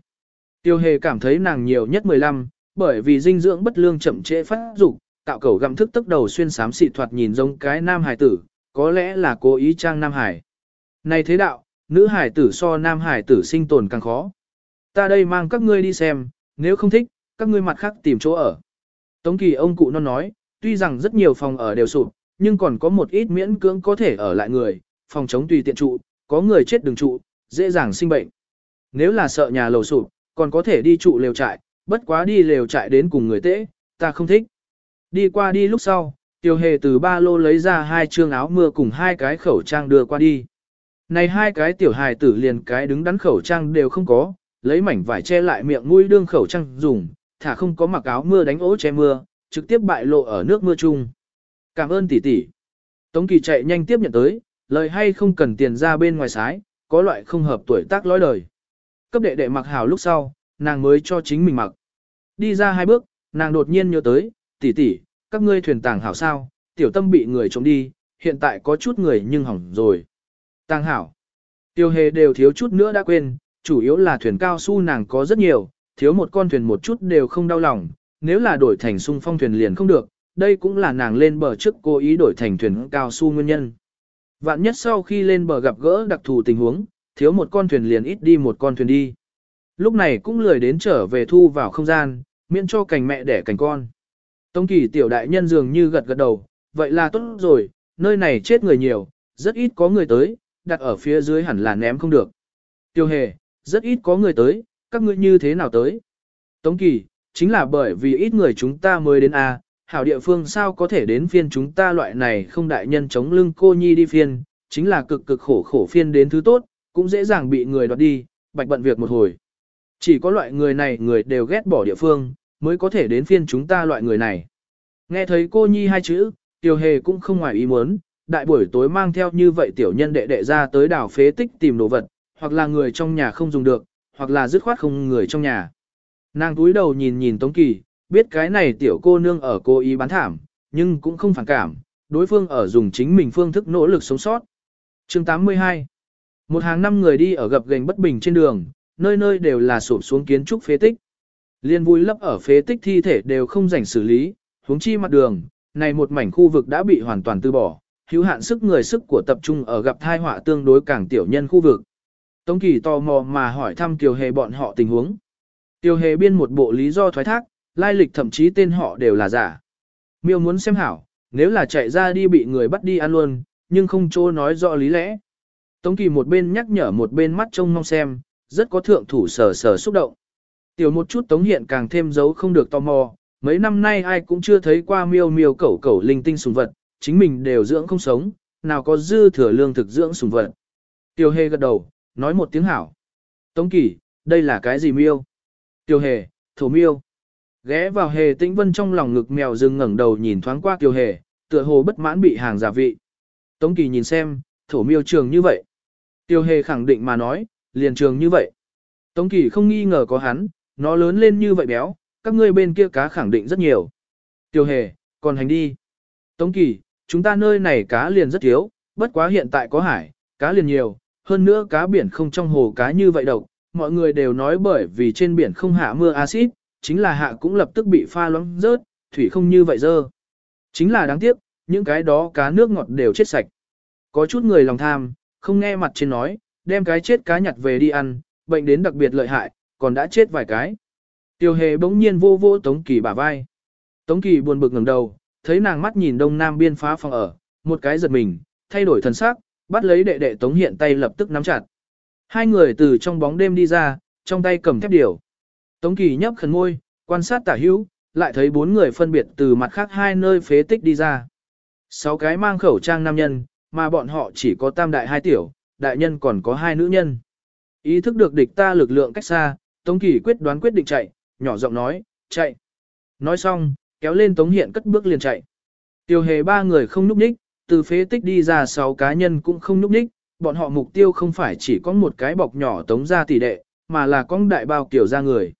Tiêu hề cảm thấy nàng nhiều nhất 15, bởi vì dinh dưỡng bất lương chậm trễ phát dục, tạo cầu gặm thức tức đầu xuyên xám xị thoạt nhìn giống cái nam hải tử, có lẽ là cố ý trang nam hải. Này thế đạo, nữ hải tử so nam hải tử sinh tồn càng khó. Ta đây mang các ngươi đi xem, nếu không thích, các ngươi mặt khác tìm chỗ ở. Tống kỳ ông cụ non nói, tuy rằng rất nhiều phòng ở đều sụp, nhưng còn có một ít miễn cưỡng có thể ở lại người, phòng chống tùy tiện trụ, có người chết đừng trụ, dễ dàng sinh bệnh. Nếu là sợ nhà lầu sụp, còn có thể đi trụ lều trại, bất quá đi lều trại đến cùng người tễ, ta không thích. Đi qua đi lúc sau, tiêu hề từ ba lô lấy ra hai chương áo mưa cùng hai cái khẩu trang đưa qua đi. Này hai cái tiểu hài tử liền cái đứng đắn khẩu trang đều không có, lấy mảnh vải che lại miệng mũi đương khẩu trang dùng, thả không có mặc áo mưa đánh ố che mưa, trực tiếp bại lộ ở nước mưa chung. Cảm ơn tỷ tỷ. Tống Kỳ chạy nhanh tiếp nhận tới, lời hay không cần tiền ra bên ngoài sái, có loại không hợp tuổi tác lối đời. Cấp đệ đệ mặc hào lúc sau, nàng mới cho chính mình mặc. Đi ra hai bước, nàng đột nhiên nhớ tới, tỷ tỷ, các ngươi thuyền tàng hảo sao, tiểu tâm bị người trộm đi, hiện tại có chút người nhưng hỏng rồi. Tàng hảo. Tiêu hề đều thiếu chút nữa đã quên, chủ yếu là thuyền cao su nàng có rất nhiều, thiếu một con thuyền một chút đều không đau lòng, nếu là đổi thành sung phong thuyền liền không được, đây cũng là nàng lên bờ trước cố ý đổi thành thuyền cao su nguyên nhân. Vạn nhất sau khi lên bờ gặp gỡ đặc thù tình huống, thiếu một con thuyền liền ít đi một con thuyền đi. Lúc này cũng lười đến trở về thu vào không gian, miễn cho cành mẹ đẻ cành con. Tống kỳ tiểu đại nhân dường như gật gật đầu, vậy là tốt rồi, nơi này chết người nhiều, rất ít có người tới, đặt ở phía dưới hẳn là ném không được. Tiêu hề, rất ít có người tới, các ngươi như thế nào tới? Tống kỳ, chính là bởi vì ít người chúng ta mới đến A, hảo địa phương sao có thể đến phiên chúng ta loại này không đại nhân chống lưng cô nhi đi phiên, chính là cực cực khổ khổ phiên đến thứ tốt, cũng dễ dàng bị người đoạt đi, bạch bận việc một hồi. Chỉ có loại người này người đều ghét bỏ địa phương, mới có thể đến phiên chúng ta loại người này. Nghe thấy cô nhi hai chữ, tiểu hề cũng không ngoài ý muốn, đại buổi tối mang theo như vậy tiểu nhân đệ đệ ra tới đảo phế tích tìm đồ vật, hoặc là người trong nhà không dùng được, hoặc là dứt khoát không người trong nhà. Nàng túi đầu nhìn nhìn Tống Kỳ, biết cái này tiểu cô nương ở cô ý bán thảm, nhưng cũng không phản cảm, đối phương ở dùng chính mình phương thức nỗ lực sống sót. chương 82 Một hàng năm người đi ở gập gành bất bình trên đường, nơi nơi đều là sụp xuống kiến trúc phế tích. Liên vui lấp ở phế tích thi thể đều không rảnh xử lý, huống chi mặt đường, này một mảnh khu vực đã bị hoàn toàn từ bỏ, hữu hạn sức người sức của tập trung ở gặp thai họa tương đối càng tiểu nhân khu vực. Tống Kỳ tò mò mà hỏi thăm Kiều Hề bọn họ tình huống. Tiêu Hề biên một bộ lý do thoái thác, lai lịch thậm chí tên họ đều là giả. Miêu muốn xem hảo, nếu là chạy ra đi bị người bắt đi ăn luôn, nhưng không chỗ nói rõ lý lẽ. Tống Kỳ một bên nhắc nhở một bên mắt trông mong xem, rất có thượng thủ sở sở xúc động. Tiểu một chút Tống Hiện càng thêm dấu không được tò mò, mấy năm nay ai cũng chưa thấy qua miêu miêu cẩu cẩu linh tinh sùng vật, chính mình đều dưỡng không sống, nào có dư thừa lương thực dưỡng sùng vật. Tiêu Hề gật đầu, nói một tiếng hảo. Tống Kỳ, đây là cái gì miêu? Tiêu Hề, thổ miêu. Ghé vào Hề Tĩnh Vân trong lòng ngực mèo rừng ngẩng đầu nhìn thoáng qua Tiêu Hề, tựa hồ bất mãn bị hàng giả vị. Tống Kỳ nhìn xem, thổ miêu trường như vậy. Tiêu Hề khẳng định mà nói, liền trường như vậy. Tống Kỳ không nghi ngờ có hắn, nó lớn lên như vậy béo, các ngươi bên kia cá khẳng định rất nhiều. Tiêu Hề, còn hành đi. Tống Kỳ, chúng ta nơi này cá liền rất thiếu, bất quá hiện tại có hải, cá liền nhiều, hơn nữa cá biển không trong hồ cá như vậy độc, mọi người đều nói bởi vì trên biển không hạ mưa axit, chính là hạ cũng lập tức bị pha loãng rớt, thủy không như vậy dơ. Chính là đáng tiếc, những cái đó cá nước ngọt đều chết sạch. Có chút người lòng tham, không nghe mặt trên nói, đem cái chết cá nhặt về đi ăn, bệnh đến đặc biệt lợi hại, còn đã chết vài cái. Tiêu hề bỗng nhiên vô vô Tống Kỳ bả vai. Tống Kỳ buồn bực ngẩng đầu, thấy nàng mắt nhìn đông nam biên phá phòng ở, một cái giật mình, thay đổi thần sắc, bắt lấy đệ đệ Tống Hiện tay lập tức nắm chặt. Hai người từ trong bóng đêm đi ra, trong tay cầm thép điều. Tống Kỳ nhấp khẩn môi, quan sát tả hữu, lại thấy bốn người phân biệt từ mặt khác hai nơi phế tích đi ra. Sáu cái mang khẩu trang nam nhân, mà bọn họ chỉ có tam đại hai tiểu, đại nhân còn có hai nữ nhân. Ý thức được địch ta lực lượng cách xa, Tống Kỳ quyết đoán quyết định chạy, nhỏ giọng nói, chạy. Nói xong, kéo lên Tống Hiện cất bước liền chạy. Tiêu hề ba người không núp đích, từ phế tích đi ra sáu cá nhân cũng không núp đích, bọn họ mục tiêu không phải chỉ có một cái bọc nhỏ Tống ra tỷ đệ, mà là con đại bao kiểu ra người.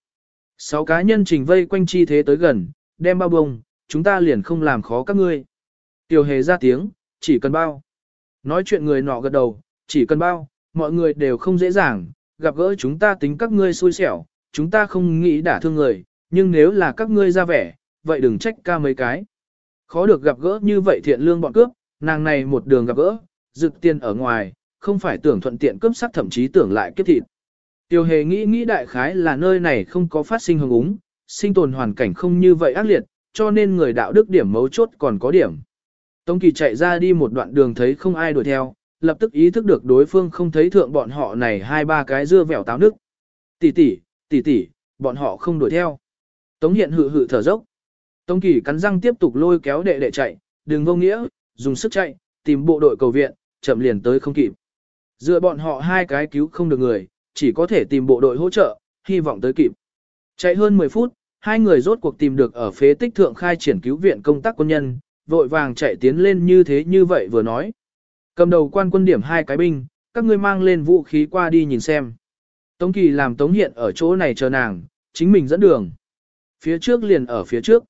Sáu cá nhân trình vây quanh chi thế tới gần, đem bao bông, chúng ta liền không làm khó các ngươi. Tiêu hề ra tiếng, chỉ cần bao. Nói chuyện người nọ gật đầu, chỉ cần bao, mọi người đều không dễ dàng, gặp gỡ chúng ta tính các ngươi xui xẻo, chúng ta không nghĩ đả thương người, nhưng nếu là các ngươi ra vẻ, vậy đừng trách ca mấy cái. Khó được gặp gỡ như vậy thiện lương bọn cướp, nàng này một đường gặp gỡ, rực tiền ở ngoài, không phải tưởng thuận tiện cướp sắc thậm chí tưởng lại kiếp thịt. Tiêu hề nghĩ nghĩ đại khái là nơi này không có phát sinh hồng úng, sinh tồn hoàn cảnh không như vậy ác liệt, cho nên người đạo đức điểm mấu chốt còn có điểm. Tống Kỳ chạy ra đi một đoạn đường thấy không ai đuổi theo, lập tức ý thức được đối phương không thấy thượng bọn họ này hai ba cái dưa vẻo táo nước. Tỷ tỷ, tỷ tỷ, bọn họ không đuổi theo. Tống Hiện hự hự thở dốc. Tống Kỳ cắn răng tiếp tục lôi kéo đệ đệ chạy, đừng vô nghĩa, dùng sức chạy, tìm bộ đội cầu viện, chậm liền tới không kịp. Dựa bọn họ hai cái cứu không được người, chỉ có thể tìm bộ đội hỗ trợ, hy vọng tới kịp. Chạy hơn 10 phút, hai người rốt cuộc tìm được ở phế tích thượng khai triển cứu viện công tác quân nhân, vội vàng chạy tiến lên như thế như vậy vừa nói. Cầm đầu quan quân điểm hai cái binh, các ngươi mang lên vũ khí qua đi nhìn xem. Tống Kỳ làm Tống Hiện ở chỗ này chờ nàng, chính mình dẫn đường. Phía trước liền ở phía trước.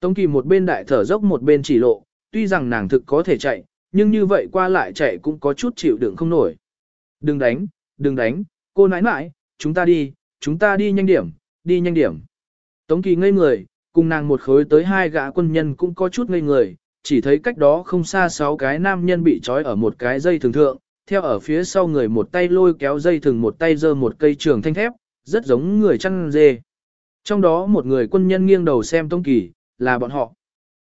Tống Kỳ một bên đại thở dốc một bên chỉ lộ, tuy rằng nàng thực có thể chạy, nhưng như vậy qua lại chạy cũng có chút chịu đựng không nổi. Đừng đánh, đừng đánh, cô nãi nãi, chúng ta đi, chúng ta đi nhanh điểm, đi nhanh điểm. Tống Kỳ ngây người, cùng nàng một khối tới hai gã quân nhân cũng có chút ngây người, chỉ thấy cách đó không xa sáu cái nam nhân bị trói ở một cái dây thường thượng, theo ở phía sau người một tay lôi kéo dây thường một tay giơ một cây trường thanh thép, rất giống người chăn dê. Trong đó một người quân nhân nghiêng đầu xem Tống Kỳ, là bọn họ.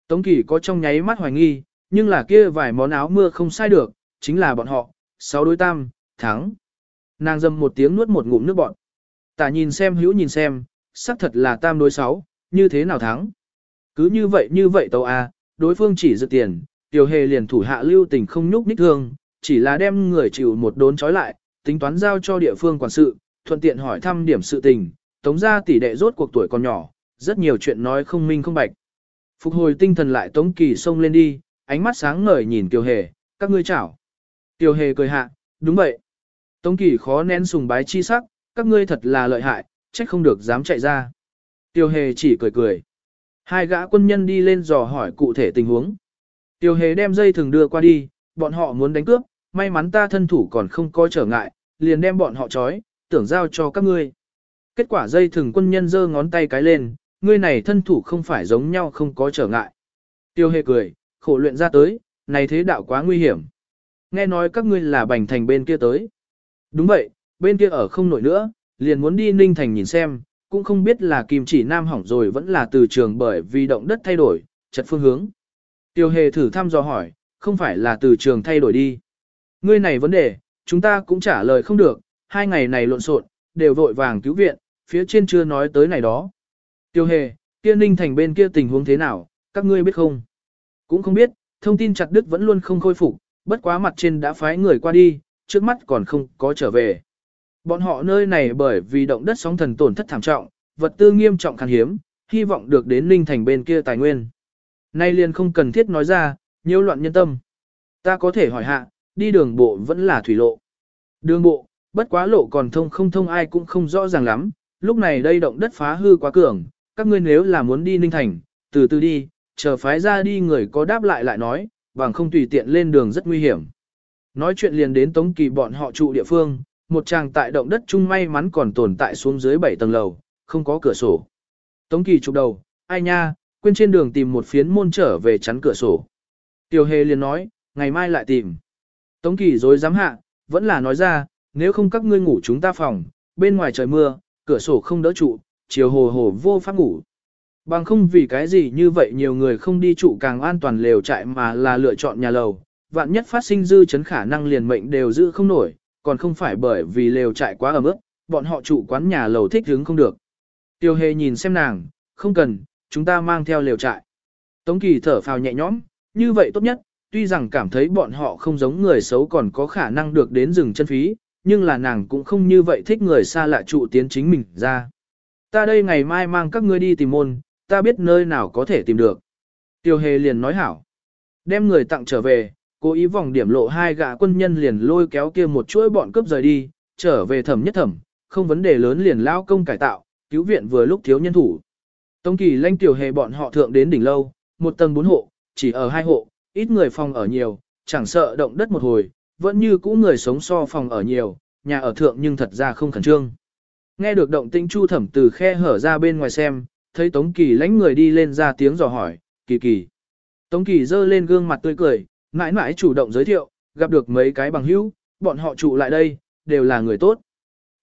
Tống Kỳ có trong nháy mắt hoài nghi, nhưng là kia vài món áo mưa không sai được, chính là bọn họ, sáu đối tam, thắng. Nàng dâm một tiếng nuốt một ngụm nước bọn. Tả nhìn xem hữu nhìn xem, xác thật là tam đối sáu, như thế nào thắng. Cứ như vậy như vậy tàu A, à, đối phương chỉ dự tiền, tiểu hề liền thủ hạ lưu tình không nhúc ních thương, chỉ là đem người chịu một đốn trói lại, tính toán giao cho địa phương quản sự, thuận tiện hỏi thăm điểm sự tình, tống ra tỷ đệ rốt cuộc tuổi còn nhỏ, rất nhiều chuyện nói không minh không bạch. Phục hồi tinh thần lại tống kỳ xông lên đi, ánh mắt sáng ngời nhìn tiểu Hề, các ngươi chảo. Tiểu Hề cười hạ, đúng vậy. Tống kỳ khó nén sùng bái chi sắc, các ngươi thật là lợi hại, trách không được dám chạy ra. Tiêu hề chỉ cười cười. Hai gã quân nhân đi lên dò hỏi cụ thể tình huống. Tiêu hề đem dây thường đưa qua đi, bọn họ muốn đánh cướp, may mắn ta thân thủ còn không có trở ngại, liền đem bọn họ trói, tưởng giao cho các ngươi. Kết quả dây thừng quân nhân giơ ngón tay cái lên, ngươi này thân thủ không phải giống nhau không có trở ngại. Tiêu hề cười, khổ luyện ra tới, này thế đạo quá nguy hiểm. Nghe nói các ngươi là bành thành bên kia tới. Đúng vậy, bên kia ở không nổi nữa, liền muốn đi ninh thành nhìn xem, cũng không biết là kim chỉ nam hỏng rồi vẫn là từ trường bởi vì động đất thay đổi, chật phương hướng. Tiêu hề thử thăm dò hỏi, không phải là từ trường thay đổi đi. Ngươi này vấn đề, chúng ta cũng trả lời không được, hai ngày này lộn xộn, đều vội vàng cứu viện, phía trên chưa nói tới này đó. Tiêu hề, kia ninh thành bên kia tình huống thế nào, các ngươi biết không? Cũng không biết, thông tin chặt đức vẫn luôn không khôi phục, bất quá mặt trên đã phái người qua đi, trước mắt còn không có trở về. Bọn họ nơi này bởi vì động đất sóng thần tổn thất thảm trọng, vật tư nghiêm trọng khan hiếm, hy vọng được đến Ninh Thành bên kia tài nguyên. Nay liền không cần thiết nói ra, nhiễu loạn nhân tâm. Ta có thể hỏi hạ, đi đường bộ vẫn là thủy lộ. Đường bộ, bất quá lộ còn thông không thông ai cũng không rõ ràng lắm, lúc này đây động đất phá hư quá cường, các ngươi nếu là muốn đi Ninh Thành, từ từ đi, chờ phái ra đi người có đáp lại lại nói, bằng không tùy tiện lên đường rất nguy hiểm. Nói chuyện liền đến Tống Kỳ bọn họ trụ địa phương, một chàng tại động đất chung may mắn còn tồn tại xuống dưới 7 tầng lầu, không có cửa sổ. Tống Kỳ chụp đầu, ai nha, quên trên đường tìm một phiến môn trở về chắn cửa sổ. Tiểu Hề liền nói, ngày mai lại tìm. Tống Kỳ dối dám hạ, vẫn là nói ra, nếu không các ngươi ngủ chúng ta phòng, bên ngoài trời mưa, cửa sổ không đỡ trụ, chiều hồ hồ vô pháp ngủ. Bằng không vì cái gì như vậy nhiều người không đi trụ càng an toàn lều trại mà là lựa chọn nhà lầu, vạn nhất phát sinh dư chấn khả năng liền mệnh đều giữ không nổi, còn không phải bởi vì lều trại quá ở mức, bọn họ trụ quán nhà lầu thích hứng không được. Tiêu hề nhìn xem nàng, không cần, chúng ta mang theo lều trại. Tống kỳ thở phào nhẹ nhõm, như vậy tốt nhất, tuy rằng cảm thấy bọn họ không giống người xấu còn có khả năng được đến rừng chân phí, nhưng là nàng cũng không như vậy thích người xa lạ trụ tiến chính mình ra. Ta đây ngày mai mang các ngươi đi tìm môn, ta biết nơi nào có thể tìm được. Tiêu hề liền nói hảo. Đem người tặng trở về, cố ý vòng điểm lộ hai gã quân nhân liền lôi kéo kia một chuỗi bọn cướp rời đi, trở về thẩm nhất thẩm, không vấn đề lớn liền lao công cải tạo, cứu viện vừa lúc thiếu nhân thủ. Tống kỳ lanh tiểu hề bọn họ thượng đến đỉnh lâu, một tầng bốn hộ, chỉ ở hai hộ, ít người phòng ở nhiều, chẳng sợ động đất một hồi, vẫn như cũ người sống so phòng ở nhiều, nhà ở thượng nhưng thật ra không khẩn trương. Nghe được động tĩnh chu thẩm từ khe hở ra bên ngoài xem, thấy Tống Kỳ lãnh người đi lên ra tiếng dò hỏi, kỳ kỳ. Tống Kỳ dơ lên gương mặt tươi cười, mãi mãi chủ động giới thiệu, gặp được mấy cái bằng hữu, bọn họ trụ lại đây, đều là người tốt.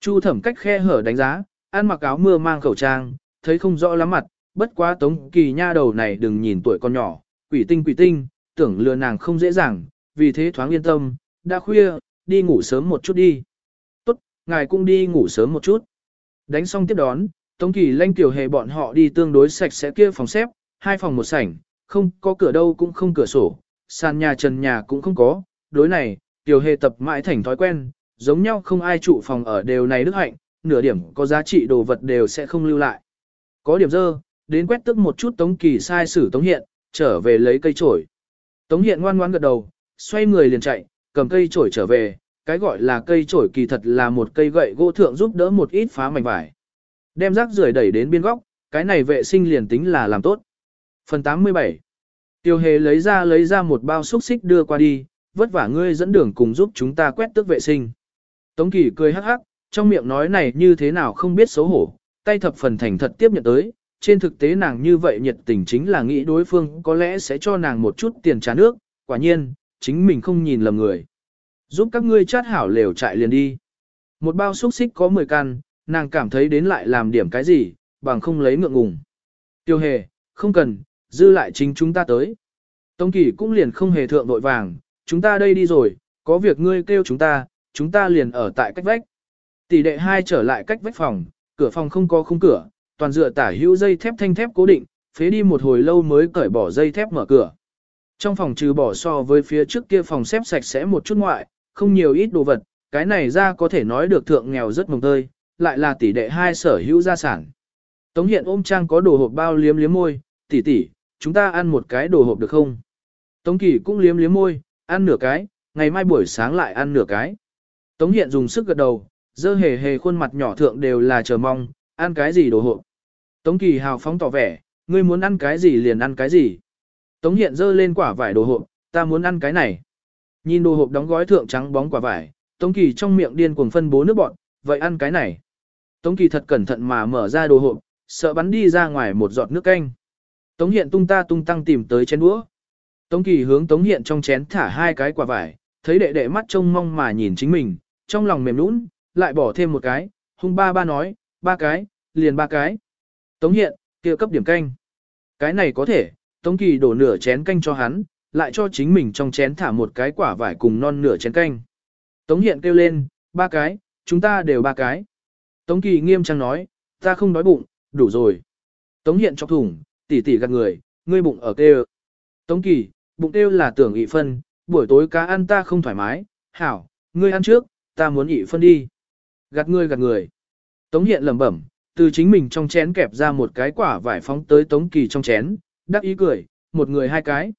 Chu thẩm cách khe hở đánh giá, ăn mặc áo mưa mang khẩu trang, thấy không rõ lắm mặt, bất quá Tống Kỳ nha đầu này đừng nhìn tuổi con nhỏ, quỷ tinh quỷ tinh, tưởng lừa nàng không dễ dàng, vì thế thoáng yên tâm, đã khuya, đi ngủ sớm một chút đi. Tốt, ngài cũng đi ngủ sớm một chút. Đánh xong tiếp đón, Tống Kỳ lanh tiểu hề bọn họ đi tương đối sạch sẽ kia phòng xếp, hai phòng một sảnh, không có cửa đâu cũng không cửa sổ, sàn nhà trần nhà cũng không có, đối này, tiểu hề tập mãi thành thói quen, giống nhau không ai trụ phòng ở đều này đức hạnh, nửa điểm có giá trị đồ vật đều sẽ không lưu lại. Có điểm dơ, đến quét tức một chút Tống Kỳ sai sử Tống Hiện, trở về lấy cây chổi. Tống Hiện ngoan ngoan gật đầu, xoay người liền chạy, cầm cây chổi trở về, cái gọi là cây chổi kỳ thật là một cây gậy gỗ thượng giúp đỡ một ít phá mảnh vải. Đem rác rưởi đẩy đến biên góc, cái này vệ sinh liền tính là làm tốt. Phần 87 Tiêu hề lấy ra lấy ra một bao xúc xích đưa qua đi, vất vả ngươi dẫn đường cùng giúp chúng ta quét tước vệ sinh. Tống Kỳ cười hắc hắc, trong miệng nói này như thế nào không biết xấu hổ, tay thập phần thành thật tiếp nhận tới, trên thực tế nàng như vậy nhiệt tình chính là nghĩ đối phương có lẽ sẽ cho nàng một chút tiền trả nước, quả nhiên, chính mình không nhìn lầm người. Giúp các ngươi chát hảo lều chạy liền đi. Một bao xúc xích có 10 căn, nàng cảm thấy đến lại làm điểm cái gì, bằng không lấy ngượng ngùng. Tiêu hề, không cần, dư lại chính chúng ta tới. Tống kỳ cũng liền không hề thượng vội vàng, chúng ta đây đi rồi, có việc ngươi kêu chúng ta, chúng ta liền ở tại cách vách. Tỷ đệ hai trở lại cách vách phòng, cửa phòng không có khung cửa, toàn dựa tả hữu dây thép thanh thép cố định, phế đi một hồi lâu mới cởi bỏ dây thép mở cửa. Trong phòng trừ bỏ so với phía trước kia phòng xếp sạch sẽ một chút ngoại, không nhiều ít đồ vật, cái này ra có thể nói được thượng nghèo rất mồng tơi, lại là tỷ đệ hai sở hữu gia sản. Tống hiện ôm trang có đồ hộp bao liếm liếm môi, tỷ tỷ, chúng ta ăn một cái đồ hộp được không? Tống kỳ cũng liếm liếm môi, ăn nửa cái, ngày mai buổi sáng lại ăn nửa cái. Tống hiện dùng sức gật đầu, dơ hề hề khuôn mặt nhỏ thượng đều là chờ mong, ăn cái gì đồ hộp. Tống kỳ hào phóng tỏ vẻ, ngươi muốn ăn cái gì liền ăn cái gì. Tống hiện dơ lên quả vải đồ hộp, ta muốn ăn cái này. Nhìn đồ hộp đóng gói thượng trắng bóng quả vải, Tống kỳ trong miệng điên cuồng phân bố nước bọt, vậy ăn cái này. Tống kỳ thật cẩn thận mà mở ra đồ hộp, sợ bắn đi ra ngoài một giọt nước canh. Tống hiện tung ta tung tăng tìm tới chén đũa. Tống kỳ hướng tống hiện trong chén thả hai cái quả vải, thấy đệ đệ mắt trông mong mà nhìn chính mình, trong lòng mềm nũng, lại bỏ thêm một cái, hung ba ba nói, ba cái, liền ba cái. Tống hiện, kia cấp điểm canh. Cái này có thể, tống kỳ đổ nửa chén canh cho hắn, lại cho chính mình trong chén thả một cái quả vải cùng non nửa chén canh. Tống hiện kêu lên, ba cái, chúng ta đều ba cái. Tống kỳ nghiêm trang nói, ta không đói bụng, đủ rồi. Tống hiện chọc thủng, tỉ tỉ gạt người, ngươi bụng ở kêu. Tống kỳ, bụng kêu là tưởng ị phân, buổi tối cá ăn ta không thoải mái, hảo, ngươi ăn trước, ta muốn ị phân đi. Gạt ngươi gạt người. Tống hiện lẩm bẩm, từ chính mình trong chén kẹp ra một cái quả vải phóng tới Tống kỳ trong chén, đắc ý cười, một người hai cái.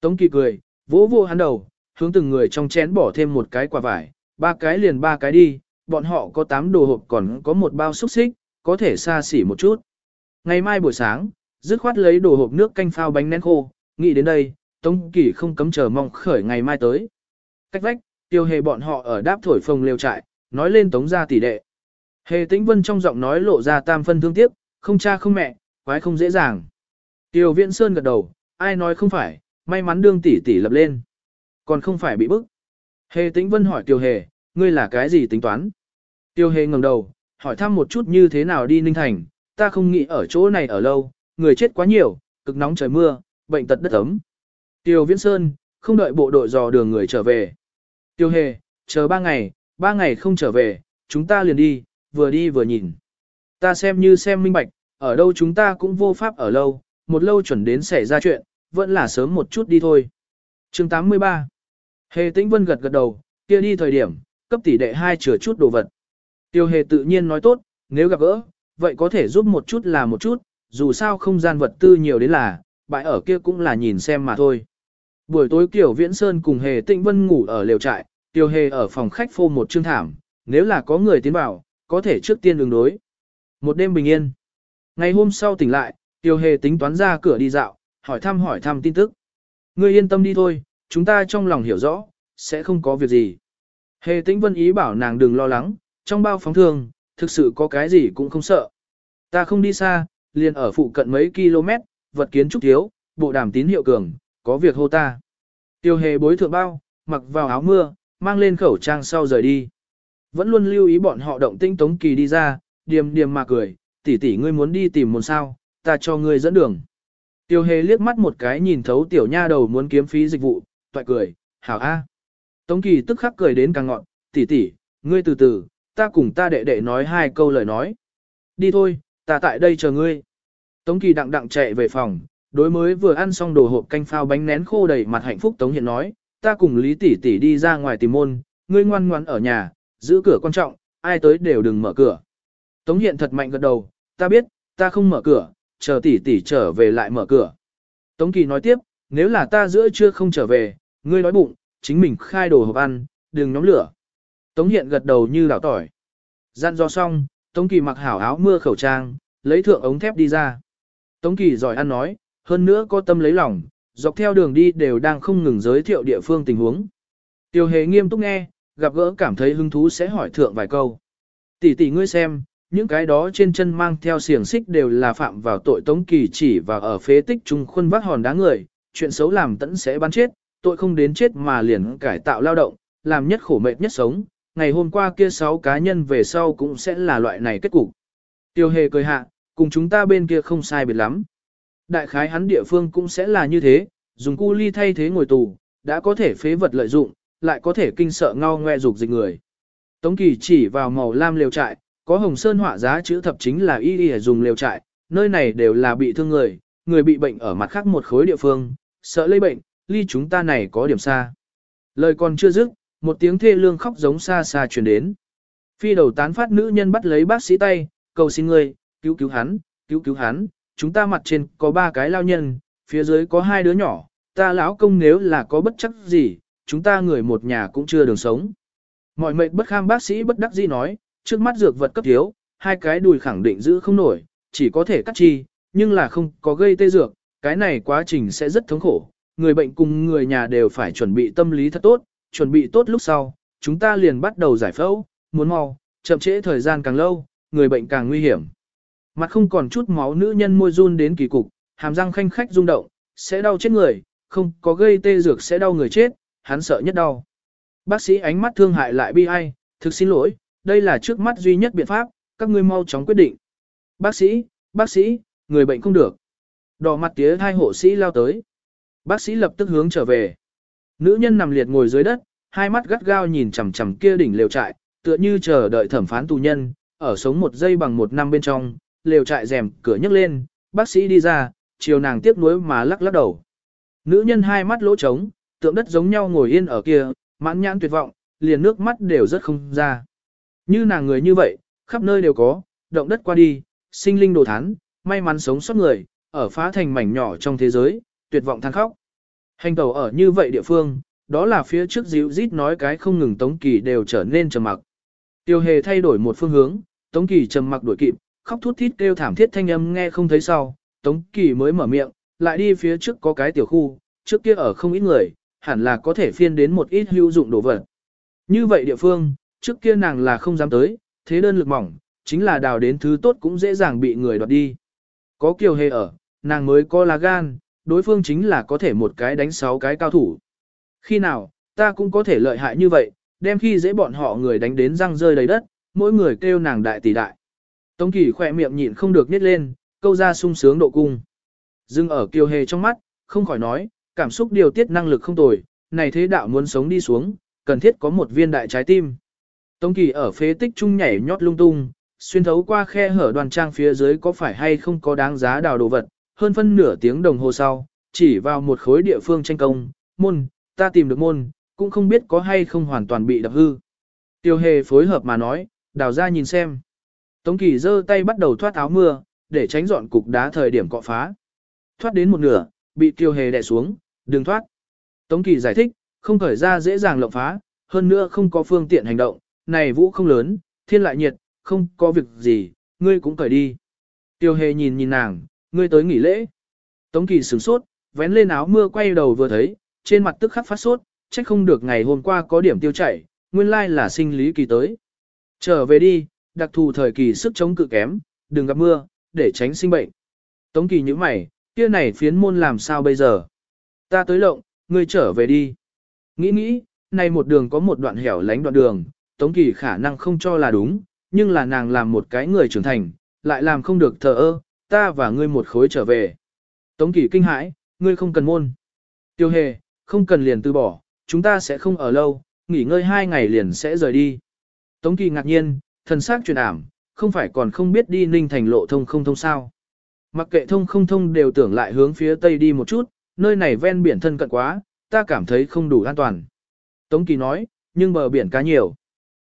Tống kỳ cười, vỗ vô hắn đầu, hướng từng người trong chén bỏ thêm một cái quả vải, ba cái liền ba cái đi, bọn họ có tám đồ hộp còn có một bao xúc xích, có thể xa xỉ một chút. Ngày mai buổi sáng, dứt khoát lấy đồ hộp nước canh phao bánh nén khô, nghĩ đến đây, Tống Kỳ không cấm chờ mong khởi ngày mai tới. Cách vách, tiêu hề bọn họ ở đáp thổi phòng liều trại, nói lên Tống gia tỷ đệ. Hề tĩnh vân trong giọng nói lộ ra tam phân thương tiếc, không cha không mẹ, quái không dễ dàng. Tiêu viễn sơn gật đầu, ai nói không phải, may mắn đương tỷ tỷ lập lên. Còn không phải bị bức. Hề tĩnh vân hỏi tiêu hề, ngươi là cái gì tính toán? Tiêu hề ngẩng đầu, hỏi thăm một chút như thế nào đi Ninh Thành, ta không nghĩ ở chỗ này ở lâu, người chết quá nhiều, cực nóng trời mưa, bệnh tật đất ấm. Tiêu Viễn Sơn, không đợi bộ đội dò đường người trở về. Tiêu Hề, chờ ba ngày, ba ngày không trở về, chúng ta liền đi, vừa đi vừa nhìn. Ta xem như xem minh bạch, ở đâu chúng ta cũng vô pháp ở lâu, một lâu chuẩn đến xảy ra chuyện, vẫn là sớm một chút đi thôi. chương 83 Hề Tĩnh Vân gật gật đầu, kia đi thời điểm, cấp tỷ đệ hai chừa chút đồ vật. Tiêu Hề tự nhiên nói tốt, nếu gặp gỡ, vậy có thể giúp một chút là một chút, dù sao không gian vật tư nhiều đến là, bãi ở kia cũng là nhìn xem mà thôi. Buổi tối Kiều Viễn Sơn cùng Hề Tịnh Vân ngủ ở lều trại, Tiêu Hề ở phòng khách phô một chương thảm, nếu là có người tiến vào, có thể trước tiên đường đối. Một đêm bình yên. Ngày hôm sau tỉnh lại, Tiêu Hề tính toán ra cửa đi dạo, hỏi thăm hỏi thăm tin tức. Ngươi yên tâm đi thôi, chúng ta trong lòng hiểu rõ, sẽ không có việc gì. Hề Tĩnh Vân ý bảo nàng đừng lo lắng, trong bao phóng thường, thực sự có cái gì cũng không sợ. Ta không đi xa, liền ở phụ cận mấy km, vật kiến trúc thiếu, bộ đàm tín hiệu cường, có việc hô ta. Tiêu hề bối thượng bao, mặc vào áo mưa, mang lên khẩu trang sau rời đi. Vẫn luôn lưu ý bọn họ động tinh tống kỳ đi ra, điềm điềm mà cười, tỷ tỷ ngươi muốn đi tìm một sao, ta cho ngươi dẫn đường. Tiêu hề liếc mắt một cái nhìn thấu tiểu nha đầu muốn kiếm phí dịch vụ, toại cười, hảo a. Tống kỳ tức khắc cười đến càng ngọn, tỷ tỷ, ngươi từ từ, ta cùng ta đệ đệ nói hai câu lời nói. Đi thôi, ta tại đây chờ ngươi. Tống kỳ đặng đặng chạy về phòng, đối mới vừa ăn xong đồ hộp canh phao bánh nén khô đầy mặt hạnh phúc Tống Hiện nói, ta cùng Lý tỷ tỷ đi ra ngoài tìm môn, ngươi ngoan ngoãn ở nhà, giữ cửa quan trọng, ai tới đều đừng mở cửa. Tống Hiện thật mạnh gật đầu, ta biết, ta không mở cửa, chờ tỷ tỷ trở về lại mở cửa. Tống Kỳ nói tiếp, nếu là ta giữa trưa không trở về, ngươi nói bụng, chính mình khai đồ hộp ăn, đừng nhóm lửa. Tống Hiện gật đầu như đảo tỏi. Gian do xong, Tống Kỳ mặc hảo áo mưa khẩu trang, lấy thượng ống thép đi ra. Tống Kỳ giỏi ăn nói, hơn nữa có tâm lấy lòng, dọc theo đường đi đều đang không ngừng giới thiệu địa phương tình huống. Tiêu hề nghiêm túc nghe, gặp gỡ cảm thấy hứng thú sẽ hỏi thượng vài câu. Tỷ tỷ ngươi xem, những cái đó trên chân mang theo xiềng xích đều là phạm vào tội Tống Kỳ chỉ và ở phế tích trung khuôn vác hòn đá người, chuyện xấu làm tẫn sẽ bắn chết, tội không đến chết mà liền cải tạo lao động, làm nhất khổ mệt nhất sống, ngày hôm qua kia sáu cá nhân về sau cũng sẽ là loại này kết cục. Tiêu hề cười hạ, cùng chúng ta bên kia không sai biệt lắm. Đại khái hắn địa phương cũng sẽ là như thế, dùng cu ly thay thế ngồi tù, đã có thể phế vật lợi dụng, lại có thể kinh sợ ngao ngoe dục dịch người. Tống Kỳ chỉ vào màu lam liều trại, có hồng sơn họa giá chữ thập chính là y y dùng liều trại, nơi này đều là bị thương người, người bị bệnh ở mặt khác một khối địa phương, sợ lây bệnh, ly chúng ta này có điểm xa. Lời còn chưa dứt, một tiếng thê lương khóc giống xa xa truyền đến. Phi đầu tán phát nữ nhân bắt lấy bác sĩ tay, cầu xin người, cứu cứu hắn, cứu cứu hắn, chúng ta mặt trên có ba cái lao nhân, phía dưới có hai đứa nhỏ, ta lão công nếu là có bất chắc gì, chúng ta người một nhà cũng chưa đường sống. Mọi mệnh bất kham bác sĩ bất đắc dĩ nói, trước mắt dược vật cấp thiếu, hai cái đùi khẳng định giữ không nổi, chỉ có thể cắt chi, nhưng là không có gây tê dược, cái này quá trình sẽ rất thống khổ, người bệnh cùng người nhà đều phải chuẩn bị tâm lý thật tốt, chuẩn bị tốt lúc sau, chúng ta liền bắt đầu giải phẫu, muốn mau, chậm trễ thời gian càng lâu, người bệnh càng nguy hiểm. Mặt không còn chút máu nữ nhân môi run đến kỳ cục, hàm răng khanh khách rung động, sẽ đau chết người, không có gây tê dược sẽ đau người chết, hắn sợ nhất đau. Bác sĩ ánh mắt thương hại lại bi ai, thực xin lỗi, đây là trước mắt duy nhất biện pháp, các ngươi mau chóng quyết định. Bác sĩ, bác sĩ, người bệnh không được. Đỏ mặt tía hai hộ sĩ lao tới. Bác sĩ lập tức hướng trở về. Nữ nhân nằm liệt ngồi dưới đất, hai mắt gắt gao nhìn chằm chằm kia đỉnh lều trại, tựa như chờ đợi thẩm phán tù nhân, ở sống một giây bằng một năm bên trong, lều trại rèm cửa nhấc lên, bác sĩ đi ra, chiều nàng tiếc nuối mà lắc lắc đầu. Nữ nhân hai mắt lỗ trống, tượng đất giống nhau ngồi yên ở kia, mãn nhãn tuyệt vọng, liền nước mắt đều rất không ra. Như nàng người như vậy, khắp nơi đều có, động đất qua đi, sinh linh đồ thán, may mắn sống sót người, ở phá thành mảnh nhỏ trong thế giới, tuyệt vọng than khóc. Hành tàu ở như vậy địa phương, đó là phía trước dịu rít nói cái không ngừng Tống Kỳ đều trở nên trầm mặc. Tiêu hề thay đổi một phương hướng, Tống Kỳ trầm mặc đuổi kịp, khóc thút thít kêu thảm thiết thanh âm nghe không thấy sau, Tống Kỳ mới mở miệng, lại đi phía trước có cái tiểu khu, trước kia ở không ít người, hẳn là có thể phiên đến một ít hữu dụng đồ vật. Như vậy địa phương, trước kia nàng là không dám tới, thế đơn lực mỏng, chính là đào đến thứ tốt cũng dễ dàng bị người đoạt đi. Có kiều hề ở, nàng mới có lá gan, đối phương chính là có thể một cái đánh sáu cái cao thủ. Khi nào, ta cũng có thể lợi hại như vậy, đem khi dễ bọn họ người đánh đến răng rơi đầy đất, mỗi người kêu nàng đại tỷ đại. Tống Kỳ khỏe miệng nhịn không được nít lên, câu ra sung sướng độ cung. Dưng ở kiều hề trong mắt, không khỏi nói, cảm xúc điều tiết năng lực không tồi, này thế đạo muốn sống đi xuống, cần thiết có một viên đại trái tim. Tống Kỳ ở phế tích trung nhảy nhót lung tung, xuyên thấu qua khe hở đoàn trang phía dưới có phải hay không có đáng giá đào đồ vật, hơn phân nửa tiếng đồng hồ sau, chỉ vào một khối địa phương tranh công, môn, ta tìm được môn, cũng không biết có hay không hoàn toàn bị đập hư. Tiêu hề phối hợp mà nói, đào ra nhìn xem. Tống Kỳ giơ tay bắt đầu thoát áo mưa, để tránh dọn cục đá thời điểm cọ phá. Thoát đến một nửa, bị Tiêu hề đè xuống, đừng thoát. Tống Kỳ giải thích, không khởi ra dễ dàng lộng phá, hơn nữa không có phương tiện hành động, này vũ không lớn, thiên lại nhiệt, không có việc gì, ngươi cũng cởi đi. Tiêu hề nhìn nhìn nàng, ngươi tới nghỉ lễ. Tống Kỳ sửng sốt, vén lên áo mưa quay đầu vừa thấy, trên mặt tức khắc phát sốt, trách không được ngày hôm qua có điểm tiêu chảy, nguyên lai là sinh lý kỳ tới. Trở về đi, đặc thù thời kỳ sức chống cự kém, đừng gặp mưa, để tránh sinh bệnh. Tống Kỳ như mày, kia này phiến môn làm sao bây giờ? Ta tới lộng, ngươi trở về đi. Nghĩ nghĩ, này một đường có một đoạn hẻo lánh đoạn đường, Tống Kỳ khả năng không cho là đúng, nhưng là nàng làm một cái người trưởng thành, lại làm không được thờ ơ, ta và ngươi một khối trở về. Tống Kỳ kinh hãi, ngươi không cần môn. Tiêu hề, không cần liền từ bỏ, chúng ta sẽ không ở lâu, nghỉ ngơi hai ngày liền sẽ rời đi. Tống Kỳ ngạc nhiên, thần sắc truyền ảm, không phải còn không biết đi ninh thành lộ thông không thông sao. Mặc kệ thông không thông đều tưởng lại hướng phía tây đi một chút, nơi này ven biển thân cận quá, ta cảm thấy không đủ an toàn. Tống Kỳ nói, nhưng bờ biển cá nhiều.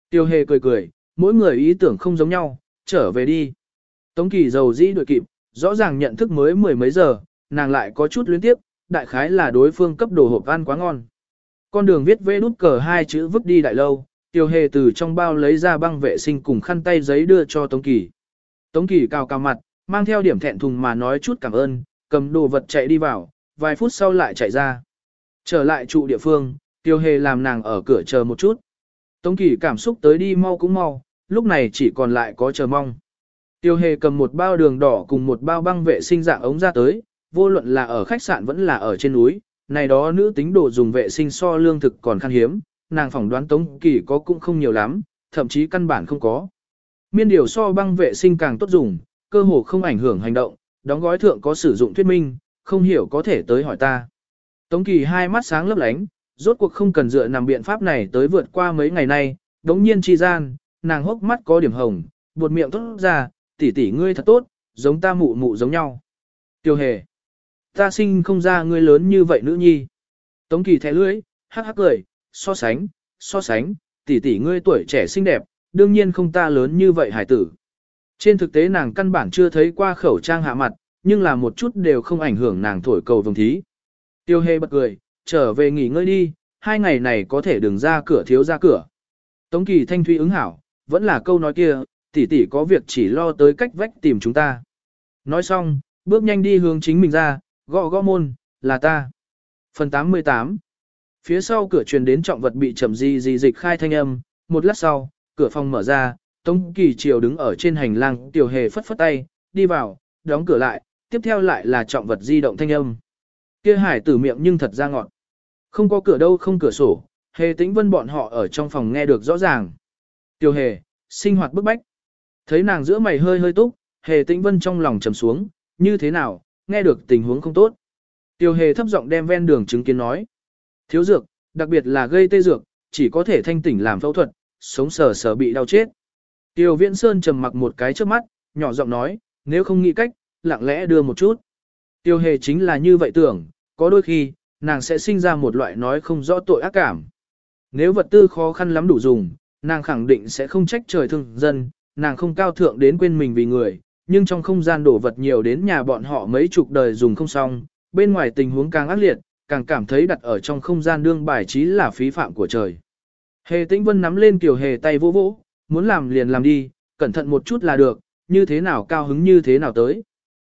Tiêu hề cười cười, mỗi người ý tưởng không giống nhau, trở về đi. Tống Kỳ giàu dĩ đuổi kịp, rõ ràng nhận thức mới mười mấy giờ, nàng lại có chút luyến tiếp, đại khái là đối phương cấp đồ hộp ăn quá ngon. Con đường viết vẽ nút cờ hai chữ vứt đi đại lâu, tiêu hề từ trong bao lấy ra băng vệ sinh cùng khăn tay giấy đưa cho Tống Kỳ. Tống Kỳ cao cao mặt, mang theo điểm thẹn thùng mà nói chút cảm ơn, cầm đồ vật chạy đi vào, vài phút sau lại chạy ra. Trở lại trụ địa phương, tiêu hề làm nàng ở cửa chờ một chút. Tống Kỳ cảm xúc tới đi mau cũng mau, lúc này chỉ còn lại có chờ mong. Tiêu hề cầm một bao đường đỏ cùng một bao băng vệ sinh dạng ống ra tới, vô luận là ở khách sạn vẫn là ở trên núi, này đó nữ tính đồ dùng vệ sinh so lương thực còn khan hiếm, nàng phỏng đoán Tống Kỳ có cũng không nhiều lắm, thậm chí căn bản không có. Miên điều so băng vệ sinh càng tốt dùng, cơ hồ không ảnh hưởng hành động, đóng gói thượng có sử dụng thuyết minh, không hiểu có thể tới hỏi ta. Tống Kỳ hai mắt sáng lấp lánh, rốt cuộc không cần dựa nằm biện pháp này tới vượt qua mấy ngày nay, đống nhiên chi gian, nàng hốc mắt có điểm hồng, buột miệng tốt ra, tỷ tỷ ngươi thật tốt, giống ta mụ mụ giống nhau. Tiêu hề, ta sinh không ra ngươi lớn như vậy nữ nhi. Tống kỳ thẻ lưỡi, hắc hắc cười, so sánh, so sánh, tỷ tỷ ngươi tuổi trẻ xinh đẹp, đương nhiên không ta lớn như vậy hải tử. Trên thực tế nàng căn bản chưa thấy qua khẩu trang hạ mặt, nhưng là một chút đều không ảnh hưởng nàng thổi cầu vồng thí. Tiêu hề bật cười, trở về nghỉ ngơi đi, hai ngày này có thể đừng ra cửa thiếu ra cửa. Tống kỳ thanh thuy ứng hảo, vẫn là câu nói kia, tỷ tỷ có việc chỉ lo tới cách vách tìm chúng ta. Nói xong, bước nhanh đi hướng chính mình ra, gõ gõ môn, là ta. Phần 88 Phía sau cửa truyền đến trọng vật bị chậm di di dịch khai thanh âm, một lát sau, cửa phòng mở ra, Tống Kỳ Triều đứng ở trên hành lang, tiểu hề phất phất tay, đi vào, đóng cửa lại, tiếp theo lại là trọng vật di động thanh âm. Kia hải tử miệng nhưng thật ra ngọn. Không có cửa đâu không cửa sổ, hề tĩnh vân bọn họ ở trong phòng nghe được rõ ràng. Tiểu hề, sinh hoạt bức bách. Thấy nàng giữa mày hơi hơi túc, hề tĩnh vân trong lòng trầm xuống, như thế nào, nghe được tình huống không tốt. tiêu hề thấp giọng đem ven đường chứng kiến nói. Thiếu dược, đặc biệt là gây tê dược, chỉ có thể thanh tỉnh làm phẫu thuật, sống sờ sờ bị đau chết. Tiêu viễn sơn trầm mặc một cái trước mắt, nhỏ giọng nói, nếu không nghĩ cách, lặng lẽ đưa một chút. Tiêu hề chính là như vậy tưởng, có đôi khi, nàng sẽ sinh ra một loại nói không rõ tội ác cảm. Nếu vật tư khó khăn lắm đủ dùng, nàng khẳng định sẽ không trách trời thương dân, nàng không cao thượng đến quên mình vì người, nhưng trong không gian đổ vật nhiều đến nhà bọn họ mấy chục đời dùng không xong, bên ngoài tình huống càng ác liệt, càng cảm thấy đặt ở trong không gian đương bài trí là phí phạm của trời. Hề tĩnh vân nắm lên kiểu hề tay vỗ vỗ, muốn làm liền làm đi, cẩn thận một chút là được, như thế nào cao hứng như thế nào tới.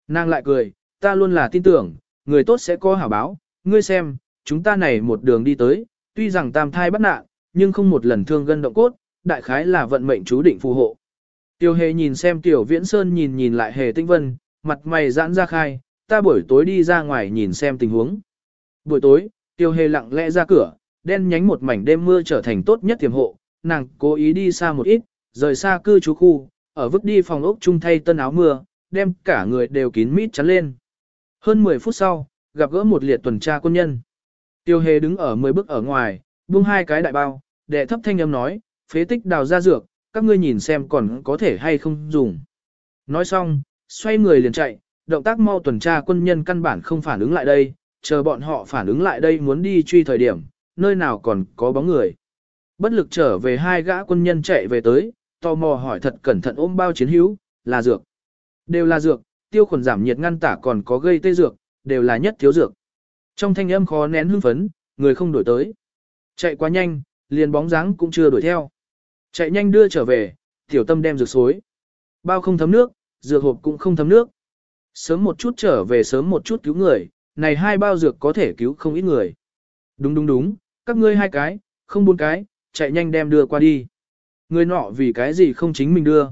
Nàng lại cười, ta luôn là tin tưởng, người tốt sẽ có hảo báo, ngươi xem, chúng ta này một đường đi tới, tuy rằng tam thai bắt nạn, nhưng không một lần thương gân động cốt, đại khái là vận mệnh chú định phù hộ. Tiêu hề nhìn xem tiểu viễn sơn nhìn nhìn lại hề tinh vân, mặt mày giãn ra khai, ta buổi tối đi ra ngoài nhìn xem tình huống. Buổi tối, tiêu hề lặng lẽ ra cửa, đen nhánh một mảnh đêm mưa trở thành tốt nhất tiềm hộ, nàng cố ý đi xa một ít, rời xa cư trú khu, ở vứt đi phòng ốc chung thay tân áo mưa, đem cả người đều kín mít chắn lên. Hơn 10 phút sau, gặp gỡ một liệt tuần tra quân nhân. Tiêu hề đứng ở 10 bước ở ngoài, buông hai cái đại bao, đệ thấp thanh âm nói, phế tích đào ra dược, các ngươi nhìn xem còn có thể hay không dùng. Nói xong, xoay người liền chạy, động tác mau tuần tra quân nhân căn bản không phản ứng lại đây, chờ bọn họ phản ứng lại đây muốn đi truy thời điểm, nơi nào còn có bóng người. Bất lực trở về hai gã quân nhân chạy về tới, tò mò hỏi thật cẩn thận ôm bao chiến hữu, là dược. Đều là dược, tiêu khuẩn giảm nhiệt ngăn tả còn có gây tê dược, đều là nhất thiếu dược. Trong thanh âm khó nén hưng phấn, người không đổi tới. Chạy quá nhanh, liền bóng dáng cũng chưa đuổi theo. Chạy nhanh đưa trở về, tiểu tâm đem dược xối. Bao không thấm nước, dược hộp cũng không thấm nước. Sớm một chút trở về sớm một chút cứu người, này hai bao dược có thể cứu không ít người. Đúng đúng đúng, các ngươi hai cái, không bốn cái, chạy nhanh đem đưa qua đi. Người nọ vì cái gì không chính mình đưa.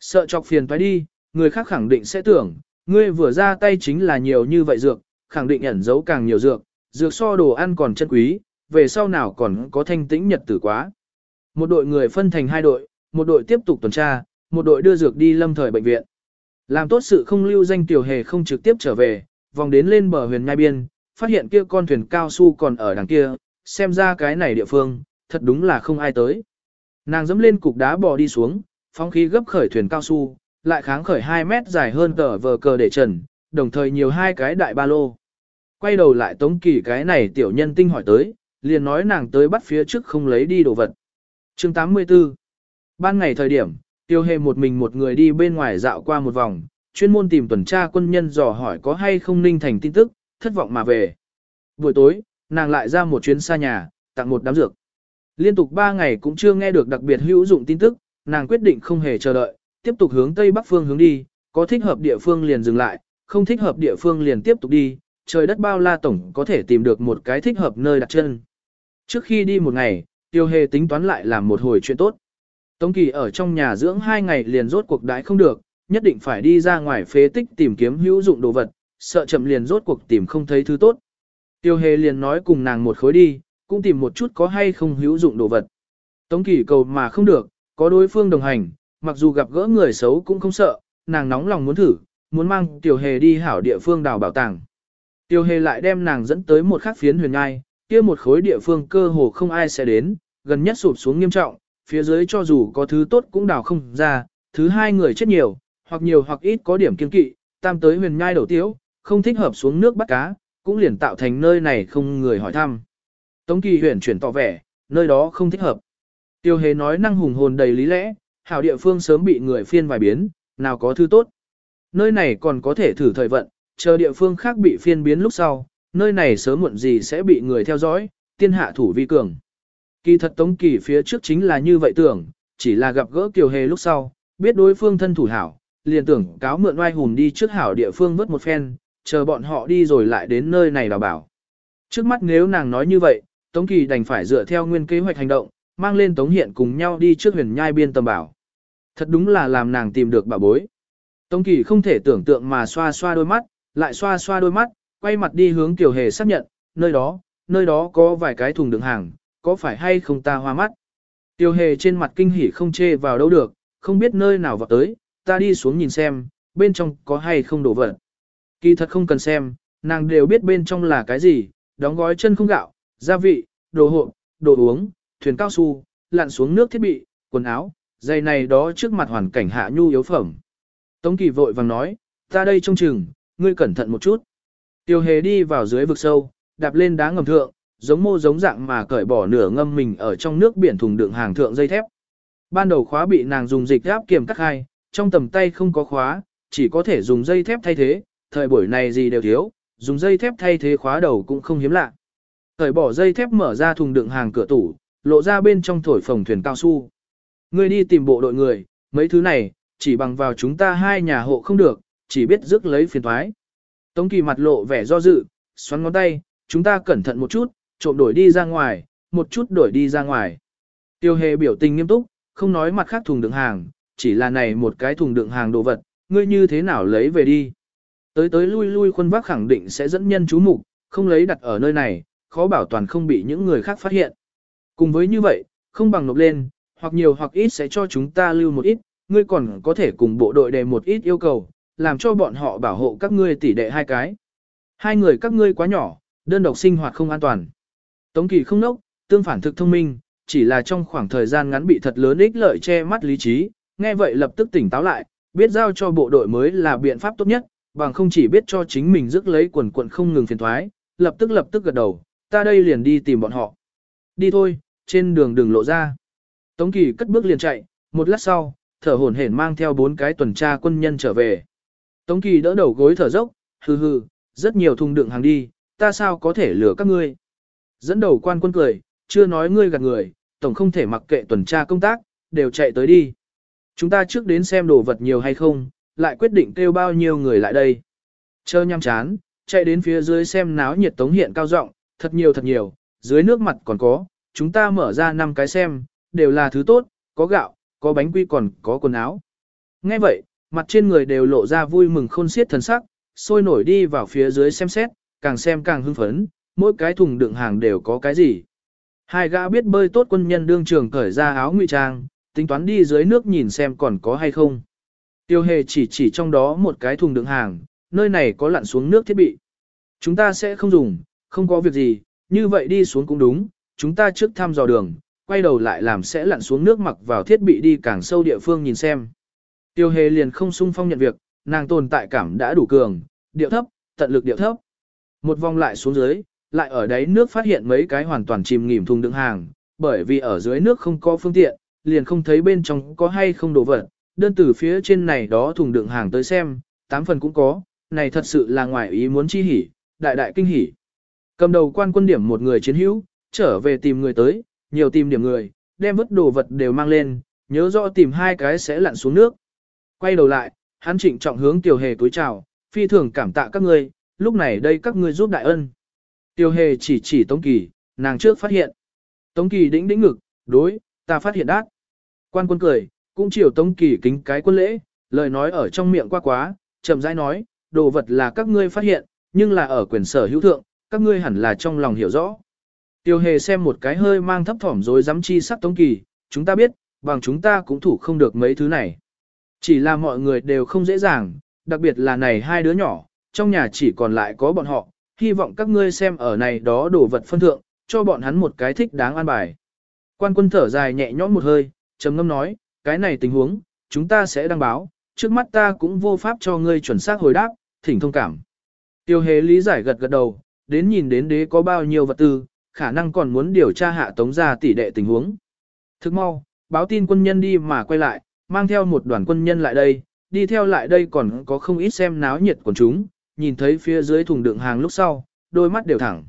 Sợ chọc phiền phải đi, người khác khẳng định sẽ tưởng, ngươi vừa ra tay chính là nhiều như vậy dược, khẳng định ẩn giấu càng nhiều dược, dược so đồ ăn còn chân quý, về sau nào còn có thanh tĩnh nhật tử quá. Một đội người phân thành hai đội, một đội tiếp tục tuần tra, một đội đưa dược đi lâm thời bệnh viện. Làm tốt sự không lưu danh tiểu hề không trực tiếp trở về, vòng đến lên bờ huyền nhai biên, phát hiện kia con thuyền cao su còn ở đằng kia, xem ra cái này địa phương, thật đúng là không ai tới. Nàng dẫm lên cục đá bò đi xuống, phóng khí gấp khởi thuyền cao su, lại kháng khởi 2 mét dài hơn tờ vờ cờ để trần, đồng thời nhiều hai cái đại ba lô. Quay đầu lại tống kỳ cái này tiểu nhân tinh hỏi tới, liền nói nàng tới bắt phía trước không lấy đi đồ vật chương 84 Ban ngày thời điểm, tiêu hề một mình một người đi bên ngoài dạo qua một vòng, chuyên môn tìm tuần tra quân nhân dò hỏi có hay không ninh thành tin tức, thất vọng mà về. Buổi tối, nàng lại ra một chuyến xa nhà, tặng một đám dược. Liên tục 3 ngày cũng chưa nghe được đặc biệt hữu dụng tin tức, nàng quyết định không hề chờ đợi, tiếp tục hướng tây bắc phương hướng đi, có thích hợp địa phương liền dừng lại, không thích hợp địa phương liền tiếp tục đi, trời đất bao la tổng có thể tìm được một cái thích hợp nơi đặt chân. Trước khi đi một ngày, tiêu hề tính toán lại làm một hồi chuyện tốt. Tống kỳ ở trong nhà dưỡng hai ngày liền rốt cuộc đãi không được, nhất định phải đi ra ngoài phế tích tìm kiếm hữu dụng đồ vật, sợ chậm liền rốt cuộc tìm không thấy thứ tốt. Tiêu hề liền nói cùng nàng một khối đi, cũng tìm một chút có hay không hữu dụng đồ vật. Tống kỳ cầu mà không được, có đối phương đồng hành, mặc dù gặp gỡ người xấu cũng không sợ, nàng nóng lòng muốn thử, muốn mang tiểu hề đi hảo địa phương đào bảo tàng. Tiêu hề lại đem nàng dẫn tới một khắc phiến huyền ngai, kia một khối địa phương cơ hồ không ai sẽ đến, gần nhất sụp xuống nghiêm trọng, phía dưới cho dù có thứ tốt cũng đào không ra, thứ hai người chết nhiều, hoặc nhiều hoặc ít có điểm kiên kỵ, tam tới huyền nhai đầu tiếu, không thích hợp xuống nước bắt cá, cũng liền tạo thành nơi này không người hỏi thăm. Tống kỳ huyền chuyển tỏ vẻ, nơi đó không thích hợp. Tiêu hề nói năng hùng hồn đầy lý lẽ, hảo địa phương sớm bị người phiên vài biến, nào có thứ tốt. Nơi này còn có thể thử thời vận, chờ địa phương khác bị phiên biến lúc sau, nơi này sớm muộn gì sẽ bị người theo dõi, tiên hạ thủ vi cường. Kỳ thật Tống Kỳ phía trước chính là như vậy tưởng, chỉ là gặp gỡ Kiều Hề lúc sau, biết đối phương thân thủ hảo, liền tưởng cáo mượn oai hùn đi trước hảo địa phương vớt một phen, chờ bọn họ đi rồi lại đến nơi này đào bảo. Trước mắt nếu nàng nói như vậy, Tống Kỳ đành phải dựa theo nguyên kế hoạch hành động, mang lên Tống Hiện cùng nhau đi trước huyền nhai biên tầm bảo. Thật đúng là làm nàng tìm được bà bối. Tống Kỳ không thể tưởng tượng mà xoa xoa đôi mắt, lại xoa xoa đôi mắt, quay mặt đi hướng Tiểu Hề xác nhận, nơi đó, nơi đó có vài cái thùng đựng hàng, có phải hay không ta hoa mắt. Tiểu Hề trên mặt kinh hỉ không chê vào đâu được, không biết nơi nào vào tới, ta đi xuống nhìn xem, bên trong có hay không đổ vật. Kỳ thật không cần xem, nàng đều biết bên trong là cái gì, đóng gói chân không gạo, gia vị, đồ hộp, đồ uống, thuyền cao su, lặn xuống nước thiết bị, quần áo, giày này đó trước mặt hoàn cảnh hạ nhu yếu phẩm. Tống kỳ vội vàng nói, ta đây trông chừng, ngươi cẩn thận một chút. Tiêu hề đi vào dưới vực sâu, đạp lên đá ngầm thượng, giống mô giống dạng mà cởi bỏ nửa ngâm mình ở trong nước biển thùng đựng hàng thượng dây thép. Ban đầu khóa bị nàng dùng dịch áp kiềm cắt hai, trong tầm tay không có khóa, chỉ có thể dùng dây thép thay thế, thời buổi này gì đều thiếu, dùng dây thép thay thế khóa đầu cũng không hiếm lạ. Cởi bỏ dây thép mở ra thùng đựng hàng cửa tủ, lộ ra bên trong thổi phồng thuyền cao su. Người đi tìm bộ đội người, mấy thứ này, chỉ bằng vào chúng ta hai nhà hộ không được, chỉ biết rước lấy phiền thoái. Tống kỳ mặt lộ vẻ do dự, xoắn ngón tay, chúng ta cẩn thận một chút, trộm đổi đi ra ngoài, một chút đổi đi ra ngoài. Tiêu hề biểu tình nghiêm túc, không nói mặt khác thùng đựng hàng, chỉ là này một cái thùng đựng hàng đồ vật, ngươi như thế nào lấy về đi. Tới tới lui lui khuôn vác khẳng định sẽ dẫn nhân chú mục, không lấy đặt ở nơi này, khó bảo toàn không bị những người khác phát hiện. Cùng với như vậy, không bằng nộp lên, hoặc nhiều hoặc ít sẽ cho chúng ta lưu một ít, ngươi còn có thể cùng bộ đội đề một ít yêu cầu, làm cho bọn họ bảo hộ các ngươi tỷ đệ hai cái. Hai người các ngươi quá nhỏ, đơn độc sinh hoạt không an toàn. Tống Kỳ không nốc, tương phản thực thông minh, chỉ là trong khoảng thời gian ngắn bị thật lớn ích lợi che mắt lý trí, nghe vậy lập tức tỉnh táo lại, biết giao cho bộ đội mới là biện pháp tốt nhất, bằng không chỉ biết cho chính mình rước lấy quần quận không ngừng phiền thoái, lập tức lập tức gật đầu, ta đây liền đi tìm bọn họ. Đi thôi, trên đường đừng lộ ra. Tống Kỳ cất bước liền chạy, một lát sau, thở hổn hển mang theo bốn cái tuần tra quân nhân trở về. Tống Kỳ đỡ đầu gối thở dốc, hừ hừ, rất nhiều thùng đựng hàng đi, ta sao có thể lừa các ngươi. Dẫn đầu quan quân cười, chưa nói ngươi gạt người, tổng không thể mặc kệ tuần tra công tác, đều chạy tới đi. Chúng ta trước đến xem đồ vật nhiều hay không, lại quyết định kêu bao nhiêu người lại đây. Chơ nhăm chán, chạy đến phía dưới xem náo nhiệt tống hiện cao rộng, thật nhiều thật nhiều, dưới nước mặt còn có, chúng ta mở ra năm cái xem, đều là thứ tốt, có gạo, có bánh quy còn có quần áo. Nghe vậy, mặt trên người đều lộ ra vui mừng khôn xiết thần sắc, sôi nổi đi vào phía dưới xem xét, càng xem càng hưng phấn, mỗi cái thùng đựng hàng đều có cái gì. Hai gã biết bơi tốt quân nhân đương trường cởi ra áo ngụy trang, tính toán đi dưới nước nhìn xem còn có hay không. Tiêu hề chỉ chỉ trong đó một cái thùng đựng hàng, nơi này có lặn xuống nước thiết bị. Chúng ta sẽ không dùng, không có việc gì, như vậy đi xuống cũng đúng, chúng ta trước thăm dò đường, quay đầu lại làm sẽ lặn xuống nước mặc vào thiết bị đi càng sâu địa phương nhìn xem. Tiêu hề liền không sung phong nhận việc, nàng tồn tại cảm đã đủ cường, điệu thấp, tận lực điệu thấp. Một vòng lại xuống dưới, lại ở đáy nước phát hiện mấy cái hoàn toàn chìm nghỉm thùng đựng hàng, bởi vì ở dưới nước không có phương tiện, liền không thấy bên trong có hay không đồ vật, đơn từ phía trên này đó thùng đựng hàng tới xem, tám phần cũng có, này thật sự là ngoài ý muốn chi hỉ, đại đại kinh hỉ. Cầm đầu quan quân điểm một người chiến hữu, trở về tìm người tới, nhiều tìm điểm người, đem vứt đồ vật đều mang lên, nhớ rõ tìm hai cái sẽ lặn xuống nước. Quay đầu lại, hắn trịnh trọng hướng tiểu hề túi chào, phi thường cảm tạ các ngươi, lúc này đây các ngươi giúp đại ân. Tiểu hề chỉ chỉ Tống Kỳ, nàng trước phát hiện. Tống Kỳ đĩnh đĩnh ngực, đối, ta phát hiện đát. Quan quân cười, cũng chiều Tống Kỳ kính cái quân lễ, lời nói ở trong miệng qua quá, chậm rãi nói, đồ vật là các ngươi phát hiện, nhưng là ở quyền sở hữu thượng, các ngươi hẳn là trong lòng hiểu rõ. Tiêu hề xem một cái hơi mang thấp thỏm rồi dám chi sắc Tống Kỳ, chúng ta biết, bằng chúng ta cũng thủ không được mấy thứ này. Chỉ là mọi người đều không dễ dàng, đặc biệt là này hai đứa nhỏ, trong nhà chỉ còn lại có bọn họ, hy vọng các ngươi xem ở này đó đồ vật phân thượng, cho bọn hắn một cái thích đáng an bài. Quan quân thở dài nhẹ nhõm một hơi, trầm ngâm nói, cái này tình huống, chúng ta sẽ đăng báo, trước mắt ta cũng vô pháp cho ngươi chuẩn xác hồi đáp, thỉnh thông cảm. Tiêu hề lý giải gật gật đầu, đến nhìn đến đế có bao nhiêu vật tư, khả năng còn muốn điều tra hạ tống ra tỷ đệ tình huống. Thức mau, báo tin quân nhân đi mà quay lại, mang theo một đoàn quân nhân lại đây, đi theo lại đây còn có không ít xem náo nhiệt của chúng, nhìn thấy phía dưới thùng đựng hàng lúc sau, đôi mắt đều thẳng.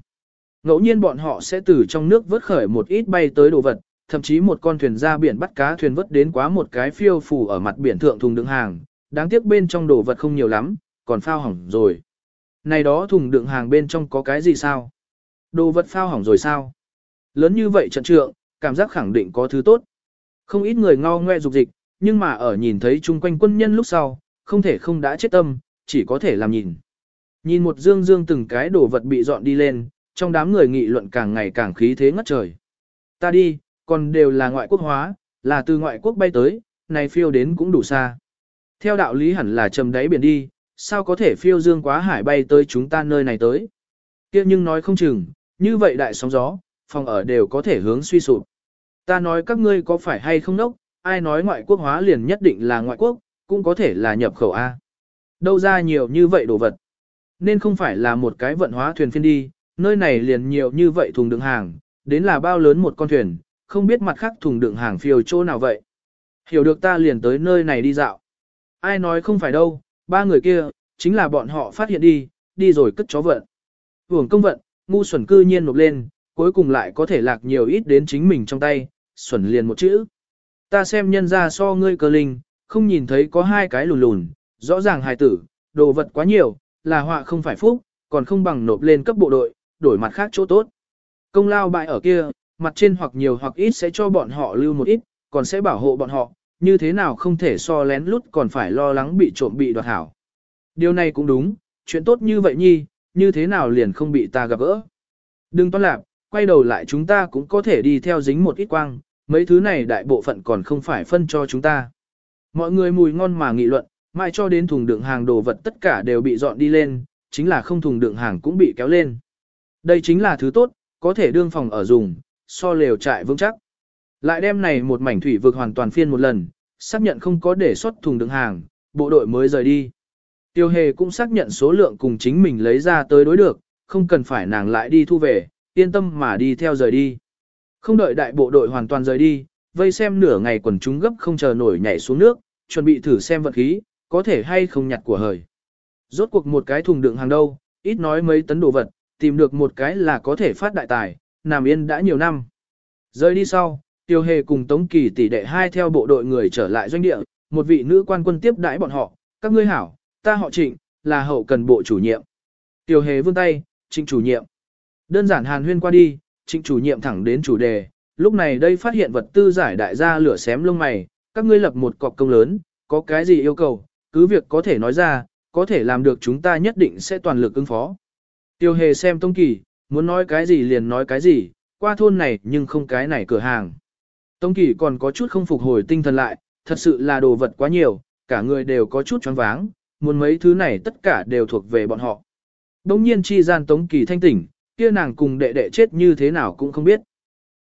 Ngẫu nhiên bọn họ sẽ từ trong nước vớt khởi một ít bay tới đồ vật, thậm chí một con thuyền ra biển bắt cá thuyền vớt đến quá một cái phiêu phù ở mặt biển thượng thùng đựng hàng, đáng tiếc bên trong đồ vật không nhiều lắm, còn phao hỏng rồi. Này đó thùng đựng hàng bên trong có cái gì sao? Đồ vật phao hỏng rồi sao? Lớn như vậy trận trượng, cảm giác khẳng định có thứ tốt. Không ít người ngao ngoe dục dịch, nhưng mà ở nhìn thấy chung quanh quân nhân lúc sau, không thể không đã chết tâm, chỉ có thể làm nhìn. Nhìn một dương dương từng cái đồ vật bị dọn đi lên, trong đám người nghị luận càng ngày càng khí thế ngất trời. Ta đi, còn đều là ngoại quốc hóa, là từ ngoại quốc bay tới, này phiêu đến cũng đủ xa. Theo đạo lý hẳn là trầm đáy biển đi, sao có thể phiêu dương quá hải bay tới chúng ta nơi này tới. kia nhưng nói không chừng, như vậy đại sóng gió, phòng ở đều có thể hướng suy sụp. Ta nói các ngươi có phải hay không đốc, ai nói ngoại quốc hóa liền nhất định là ngoại quốc, cũng có thể là nhập khẩu A. Đâu ra nhiều như vậy đồ vật. Nên không phải là một cái vận hóa thuyền phiên đi, nơi này liền nhiều như vậy thùng đựng hàng, đến là bao lớn một con thuyền, không biết mặt khác thùng đựng hàng phiêu chỗ nào vậy. Hiểu được ta liền tới nơi này đi dạo. Ai nói không phải đâu, ba người kia, chính là bọn họ phát hiện đi, đi rồi cất chó vận. Hưởng công vận, ngu xuẩn cư nhiên nộp lên, cuối cùng lại có thể lạc nhiều ít đến chính mình trong tay, xuẩn liền một chữ. Ta xem nhân ra so ngươi cơ linh, không nhìn thấy có hai cái lùn lùn, rõ ràng hài tử, đồ vật quá nhiều, là họa không phải phúc, còn không bằng nộp lên cấp bộ đội, đổi mặt khác chỗ tốt. Công lao bại ở kia, mặt trên hoặc nhiều hoặc ít sẽ cho bọn họ lưu một ít, còn sẽ bảo hộ bọn họ, như thế nào không thể so lén lút còn phải lo lắng bị trộm bị đoạt hảo. Điều này cũng đúng, chuyện tốt như vậy nhi, như thế nào liền không bị ta gặp gỡ. Đừng toan lạc, quay đầu lại chúng ta cũng có thể đi theo dính một ít quang, mấy thứ này đại bộ phận còn không phải phân cho chúng ta. Mọi người mùi ngon mà nghị luận, mai cho đến thùng đựng hàng đồ vật tất cả đều bị dọn đi lên, chính là không thùng đựng hàng cũng bị kéo lên. Đây chính là thứ tốt, có thể đương phòng ở dùng, so lều trại vững chắc. Lại đem này một mảnh thủy vực hoàn toàn phiên một lần, xác nhận không có để xuất thùng đựng hàng, bộ đội mới rời đi. Tiêu hề cũng xác nhận số lượng cùng chính mình lấy ra tới đối được, không cần phải nàng lại đi thu về, yên tâm mà đi theo rời đi. Không đợi đại bộ đội hoàn toàn rời đi, vây xem nửa ngày quần chúng gấp không chờ nổi nhảy xuống nước, chuẩn bị thử xem vận khí, có thể hay không nhặt của hời. Rốt cuộc một cái thùng đựng hàng đâu, ít nói mấy tấn đồ vật, tìm được một cái là có thể phát đại tài, nằm yên đã nhiều năm. Rời đi sau, Tiêu Hề cùng Tống Kỳ tỷ đệ hai theo bộ đội người trở lại doanh địa, một vị nữ quan quân tiếp đãi bọn họ, các ngươi hảo, ta họ trịnh, là hậu cần bộ chủ nhiệm. Tiêu Hề vươn tay, trịnh chủ nhiệm. Đơn giản hàn huyên qua đi, trịnh chủ nhiệm thẳng đến chủ đề, lúc này đây phát hiện vật tư giải đại gia lửa xém lông mày, các ngươi lập một cọc công lớn, có cái gì yêu cầu, cứ việc có thể nói ra, có thể làm được chúng ta nhất định sẽ toàn lực ứng phó. Tiêu hề xem Tông Kỳ, muốn nói cái gì liền nói cái gì, qua thôn này nhưng không cái này cửa hàng. Tông Kỳ còn có chút không phục hồi tinh thần lại, thật sự là đồ vật quá nhiều, cả người đều có chút choáng váng, muốn mấy thứ này tất cả đều thuộc về bọn họ. Đông nhiên chi gian Tống Kỳ thanh tỉnh, kia nàng cùng đệ đệ chết như thế nào cũng không biết.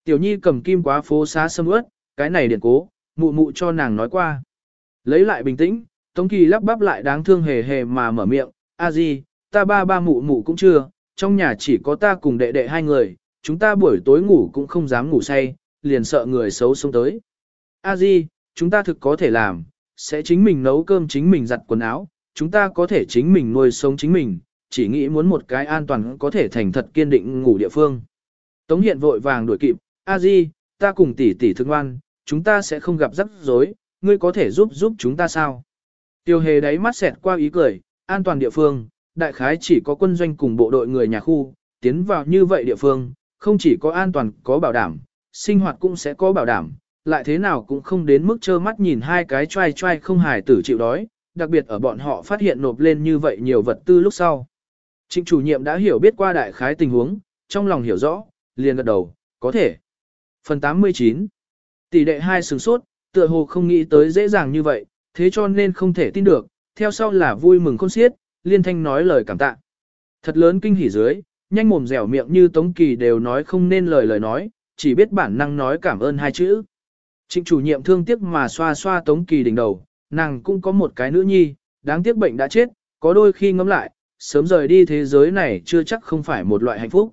Tiểu Nhi cầm kim quá phố xá sâm ướt, cái này điện cố, mụ mụ cho nàng nói qua. Lấy lại bình tĩnh, Tống Kỳ lắp bắp lại đáng thương hề hề mà mở miệng, a di, ta ba ba mụ mụ cũng chưa, trong nhà chỉ có ta cùng đệ đệ hai người, chúng ta buổi tối ngủ cũng không dám ngủ say, liền sợ người xấu xông tới. A di, chúng ta thực có thể làm, sẽ chính mình nấu cơm chính mình giặt quần áo, chúng ta có thể chính mình nuôi sống chính mình, chỉ nghĩ muốn một cái an toàn có thể thành thật kiên định ngủ địa phương. Tống hiện vội vàng đuổi kịp, A di, ta cùng tỷ tỷ thương ngoan, chúng ta sẽ không gặp rắc rối, ngươi có thể giúp giúp chúng ta sao? Tiêu hề đáy mắt xẹt qua ý cười, an toàn địa phương, đại khái chỉ có quân doanh cùng bộ đội người nhà khu, tiến vào như vậy địa phương, không chỉ có an toàn có bảo đảm, sinh hoạt cũng sẽ có bảo đảm, lại thế nào cũng không đến mức trơ mắt nhìn hai cái trai trai không hài tử chịu đói, đặc biệt ở bọn họ phát hiện nộp lên như vậy nhiều vật tư lúc sau. Trịnh chủ nhiệm đã hiểu biết qua đại khái tình huống, trong lòng hiểu rõ, liền gật đầu, có thể. Phần 89 Tỷ đệ hai sừng sốt, tựa hồ không nghĩ tới dễ dàng như vậy, thế cho nên không thể tin được, theo sau là vui mừng khôn xiết, liên thanh nói lời cảm tạ. Thật lớn kinh hỉ dưới, nhanh mồm dẻo miệng như Tống Kỳ đều nói không nên lời lời nói, chỉ biết bản năng nói cảm ơn hai chữ. Trịnh chủ nhiệm thương tiếc mà xoa xoa Tống Kỳ đỉnh đầu, nàng cũng có một cái nữ nhi, đáng tiếc bệnh đã chết, có đôi khi ngẫm lại, sớm rời đi thế giới này chưa chắc không phải một loại hạnh phúc.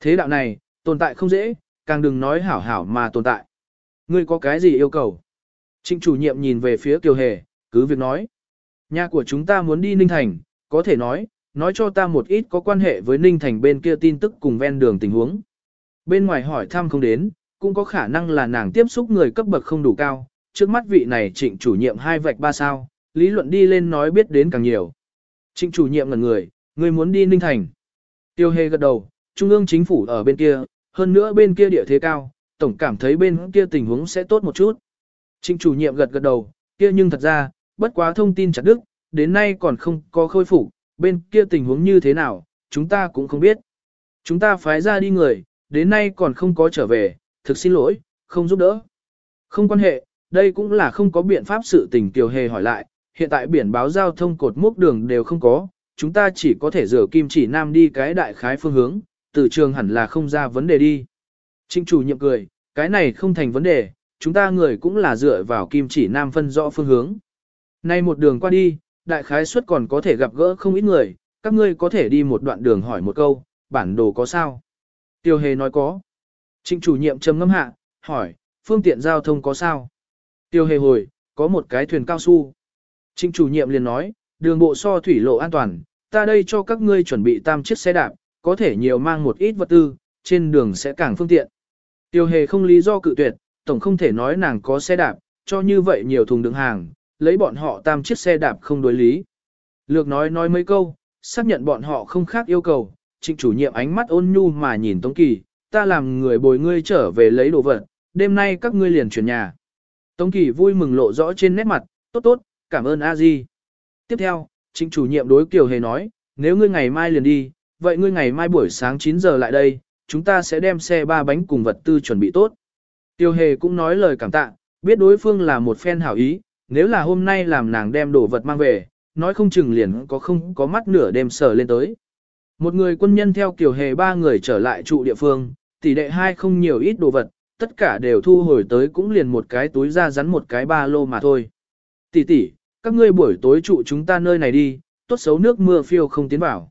Thế đạo này, tồn tại không dễ, càng đừng nói hảo hảo mà tồn tại. Ngươi có cái gì yêu cầu? Trịnh chủ nhiệm nhìn về phía Kiều Hề, cứ việc nói. Nhà của chúng ta muốn đi Ninh Thành, có thể nói, nói cho ta một ít có quan hệ với Ninh Thành bên kia tin tức cùng ven đường tình huống. Bên ngoài hỏi thăm không đến, cũng có khả năng là nàng tiếp xúc người cấp bậc không đủ cao, trước mắt vị này trịnh chủ nhiệm hai vạch ba sao, lý luận đi lên nói biết đến càng nhiều. Trịnh chủ nhiệm ngẩn người, người muốn đi Ninh Thành. Tiêu hề gật đầu, trung ương chính phủ ở bên kia, hơn nữa bên kia địa thế cao, tổng cảm thấy bên kia tình huống sẽ tốt một chút. Trịnh chủ nhiệm gật gật đầu, kia nhưng thật ra, bất quá thông tin chặt đức, đến nay còn không có khôi phục, bên kia tình huống như thế nào, chúng ta cũng không biết. Chúng ta phái ra đi người, đến nay còn không có trở về, thực xin lỗi, không giúp đỡ. Không quan hệ, đây cũng là không có biện pháp sự tình Kiều Hề hỏi lại, hiện tại biển báo giao thông cột mốc đường đều không có, chúng ta chỉ có thể rửa kim chỉ nam đi cái đại khái phương hướng, từ trường hẳn là không ra vấn đề đi. Trịnh chủ nhiệm cười, cái này không thành vấn đề, chúng ta người cũng là dựa vào kim chỉ nam phân rõ phương hướng. Nay một đường qua đi, đại khái suất còn có thể gặp gỡ không ít người, các ngươi có thể đi một đoạn đường hỏi một câu, bản đồ có sao? Tiêu hề nói có. Trịnh chủ nhiệm trầm ngâm hạ, hỏi, phương tiện giao thông có sao? Tiêu hề hồi, có một cái thuyền cao su. Trịnh chủ nhiệm liền nói, đường bộ so thủy lộ an toàn, ta đây cho các ngươi chuẩn bị tam chiếc xe đạp, có thể nhiều mang một ít vật tư, trên đường sẽ càng phương tiện. Tiêu hề không lý do cự tuyệt, tổng không thể nói nàng có xe đạp, cho như vậy nhiều thùng đựng hàng, lấy bọn họ tam chiếc xe đạp không đối lý. Lược nói nói mấy câu, xác nhận bọn họ không khác yêu cầu, trịnh chủ nhiệm ánh mắt ôn nhu mà nhìn Tống Kỳ, ta làm người bồi ngươi trở về lấy đồ vật, đêm nay các ngươi liền chuyển nhà. Tống Kỳ vui mừng lộ rõ trên nét mặt, tốt tốt, cảm ơn a di. Tiếp theo, chính chủ nhiệm đối Kiều Hề nói, nếu ngươi ngày mai liền đi, vậy ngươi ngày mai buổi sáng 9 giờ lại đây, chúng ta sẽ đem xe ba bánh cùng vật tư chuẩn bị tốt. Tiêu Hề cũng nói lời cảm tạ, biết đối phương là một phen hảo ý, nếu là hôm nay làm nàng đem đồ vật mang về, nói không chừng liền có không có mắt nửa đêm sờ lên tới. Một người quân nhân theo kiểu hề ba người trở lại trụ địa phương, tỷ đệ hai không nhiều ít đồ vật, tất cả đều thu hồi tới cũng liền một cái túi ra rắn một cái ba lô mà thôi. Tỷ tỷ, các ngươi buổi tối trụ chúng ta nơi này đi, tốt xấu nước mưa phiêu không tiến vào.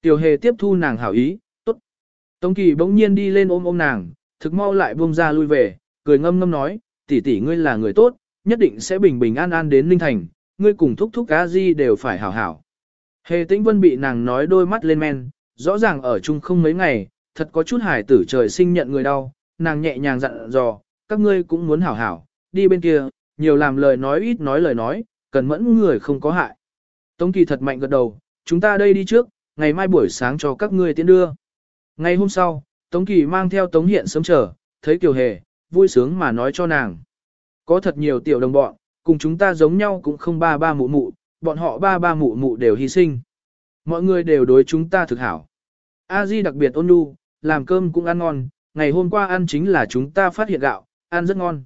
Tiểu hề tiếp thu nàng hảo ý, tốt. Tống kỳ bỗng nhiên đi lên ôm ôm nàng, thực mau lại buông ra lui về, cười ngâm ngâm nói, tỷ tỷ ngươi là người tốt, nhất định sẽ bình bình an an đến Linh Thành, ngươi cùng thúc thúc cá di đều phải hảo hảo. Hề tĩnh vân bị nàng nói đôi mắt lên men, rõ ràng ở chung không mấy ngày, thật có chút hải tử trời sinh nhận người đau, nàng nhẹ nhàng dặn dò, các ngươi cũng muốn hảo hảo, đi bên kia, nhiều làm lời nói ít nói lời nói, cần mẫn người không có hại. Tống kỳ thật mạnh gật đầu, chúng ta đây đi trước, ngày mai buổi sáng cho các ngươi tiến đưa. Ngày hôm sau, Tống kỳ mang theo Tống hiện sớm trở, thấy Kiều Hề, vui sướng mà nói cho nàng. Có thật nhiều tiểu đồng bọn, cùng chúng ta giống nhau cũng không ba ba mụ mụ, bọn họ ba ba mụ mụ đều hy sinh. Mọi người đều đối chúng ta thực hảo. A Di đặc biệt ôn nhu, làm cơm cũng ăn ngon, ngày hôm qua ăn chính là chúng ta phát hiện gạo, ăn rất ngon.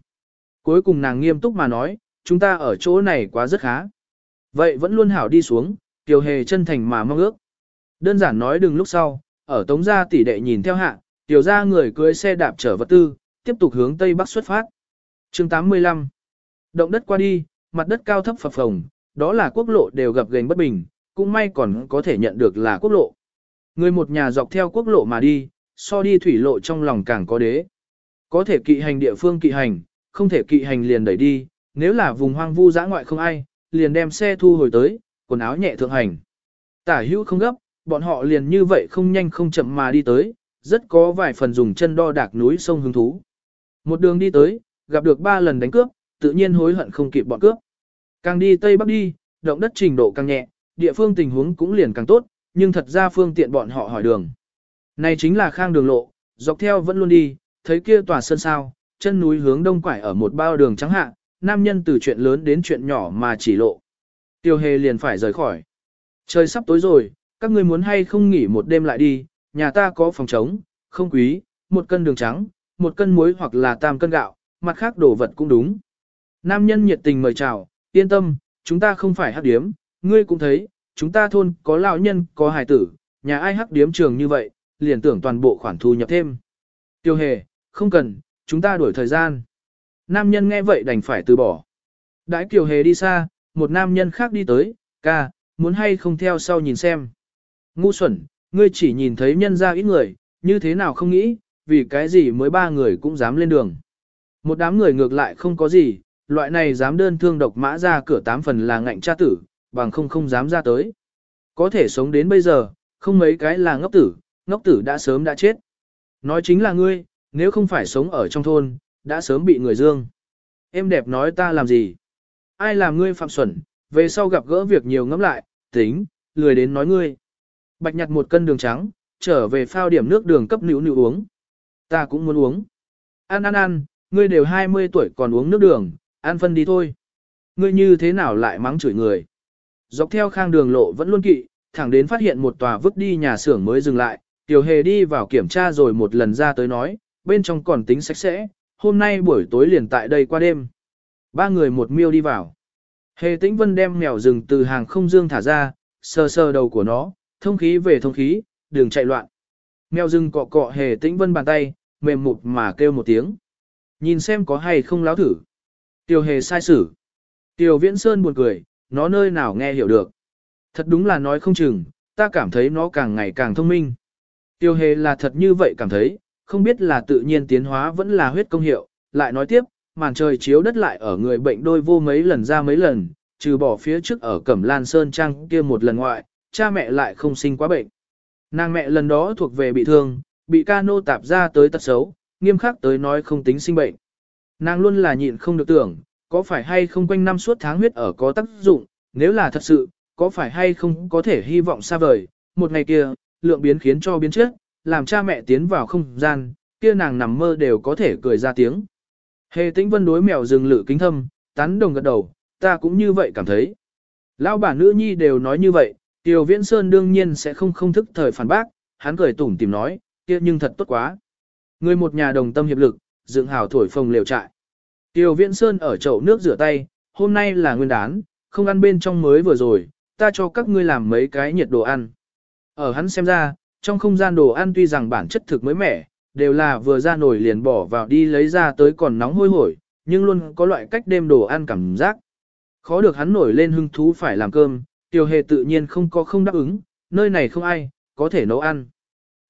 Cuối cùng nàng nghiêm túc mà nói, chúng ta ở chỗ này quá rất khá. Vậy vẫn luôn hảo đi xuống, kiều hề chân thành mà mong ước. Đơn giản nói đừng lúc sau, ở tống gia tỷ đệ nhìn theo hạ, tiểu gia người cưới xe đạp chở vật tư, tiếp tục hướng tây bắc xuất phát. Chương 85 Động đất qua đi, mặt đất cao thấp phập phồng, đó là quốc lộ đều gặp gành bất bình, cũng may còn có thể nhận được là quốc lộ. Người một nhà dọc theo quốc lộ mà đi, so đi thủy lộ trong lòng càng có đế. Có thể kỵ hành địa phương kỵ hành, không thể kỵ hành liền đẩy đi, nếu là vùng hoang vu dã ngoại không ai, liền đem xe thu hồi tới, quần áo nhẹ thượng hành. Tả hữu không gấp, bọn họ liền như vậy không nhanh không chậm mà đi tới, rất có vài phần dùng chân đo đạc núi sông hứng thú. Một đường đi tới, gặp được ba lần đánh cướp, tự nhiên hối hận không kịp bọn cướp. Càng đi tây bắc đi, động đất trình độ càng nhẹ, địa phương tình huống cũng liền càng tốt, nhưng thật ra phương tiện bọn họ hỏi đường. Này chính là khang đường lộ, dọc theo vẫn luôn đi, thấy kia tòa sơn sao, chân núi hướng đông quải ở một bao đường trắng hạ, nam nhân từ chuyện lớn đến chuyện nhỏ mà chỉ lộ. Tiêu hề liền phải rời khỏi. Trời sắp tối rồi, các ngươi muốn hay không nghỉ một đêm lại đi, nhà ta có phòng trống, không quý, một cân đường trắng, một cân muối hoặc là tam cân gạo, mặt khác đồ vật cũng đúng. Nam nhân nhiệt tình mời chào, yên tâm, chúng ta không phải hắc điếm, ngươi cũng thấy, chúng ta thôn có lão nhân, có hài tử, nhà ai hắc điếm trường như vậy, liền tưởng toàn bộ khoản thu nhập thêm. Tiêu hề, không cần, chúng ta đuổi thời gian. Nam nhân nghe vậy đành phải từ bỏ. Đãi Kiều Hề đi xa, một nam nhân khác đi tới, ca, muốn hay không theo sau nhìn xem. Ngu xuẩn, ngươi chỉ nhìn thấy nhân ra ít người, như thế nào không nghĩ, vì cái gì mới ba người cũng dám lên đường. Một đám người ngược lại không có gì, loại này dám đơn thương độc mã ra cửa tám phần là ngạnh cha tử, bằng không không dám ra tới. Có thể sống đến bây giờ, không mấy cái là ngốc tử, ngốc tử đã sớm đã chết. Nói chính là ngươi, nếu không phải sống ở trong thôn, đã sớm bị người dương. Em đẹp nói ta làm gì? Ai làm ngươi phạm xuẩn, về sau gặp gỡ việc nhiều ngẫm lại, tính, lười đến nói ngươi. Bạch nhặt một cân đường trắng, trở về phao điểm nước đường cấp nữ nữ uống. Ta cũng muốn uống. Ăn ăn ăn, ngươi đều 20 tuổi còn uống nước đường, ăn phân đi thôi. Ngươi như thế nào lại mắng chửi người? Dọc theo khang đường lộ vẫn luôn kỵ, thẳng đến phát hiện một tòa vứt đi nhà xưởng mới dừng lại, Tiểu Hề đi vào kiểm tra rồi một lần ra tới nói, bên trong còn tính sạch sẽ, hôm nay buổi tối liền tại đây qua đêm. Ba người một miêu đi vào. Hề tĩnh vân đem mèo rừng từ hàng không dương thả ra, sờ sờ đầu của nó, thông khí về thông khí, đường chạy loạn. Mèo rừng cọ cọ hề tĩnh vân bàn tay, mềm mụt mà kêu một tiếng. Nhìn xem có hay không láo thử. Tiểu hề sai xử. Tiểu viễn sơn buồn cười, nó nơi nào nghe hiểu được. Thật đúng là nói không chừng, ta cảm thấy nó càng ngày càng thông minh. Tiểu hề là thật như vậy cảm thấy, không biết là tự nhiên tiến hóa vẫn là huyết công hiệu, lại nói tiếp, màn trời chiếu đất lại ở người bệnh đôi vô mấy lần ra mấy lần, trừ bỏ phía trước ở Cẩm Lan Sơn Trang kia một lần ngoại, cha mẹ lại không sinh quá bệnh. Nàng mẹ lần đó thuộc về bị thương, bị cano tạp ra tới tật xấu, nghiêm khắc tới nói không tính sinh bệnh. Nàng luôn là nhịn không được tưởng, có phải hay không quanh năm suốt tháng huyết ở có tác dụng, nếu là thật sự, có phải hay không có thể hy vọng xa vời, một ngày kia, lượng biến khiến cho biến trước, làm cha mẹ tiến vào không gian, kia nàng nằm mơ đều có thể cười ra tiếng. Hề tĩnh vân đối mèo rừng lự kính thâm, tán đồng gật đầu, ta cũng như vậy cảm thấy. Lão bà nữ nhi đều nói như vậy, Tiêu Viễn Sơn đương nhiên sẽ không không thức thời phản bác, hắn cười tủm tìm nói, kia nhưng thật tốt quá. Người một nhà đồng tâm hiệp lực, dựng hào thổi phồng liều trại. Tiêu Viễn Sơn ở chậu nước rửa tay, hôm nay là nguyên đán, không ăn bên trong mới vừa rồi, ta cho các ngươi làm mấy cái nhiệt đồ ăn. Ở hắn xem ra, trong không gian đồ ăn tuy rằng bản chất thực mới mẻ, đều là vừa ra nồi liền bỏ vào đi lấy ra tới còn nóng hôi hổi, nhưng luôn có loại cách đêm đồ ăn cảm giác. Khó được hắn nổi lên hưng thú phải làm cơm, Tiêu Hề tự nhiên không có không đáp ứng, nơi này không ai, có thể nấu ăn.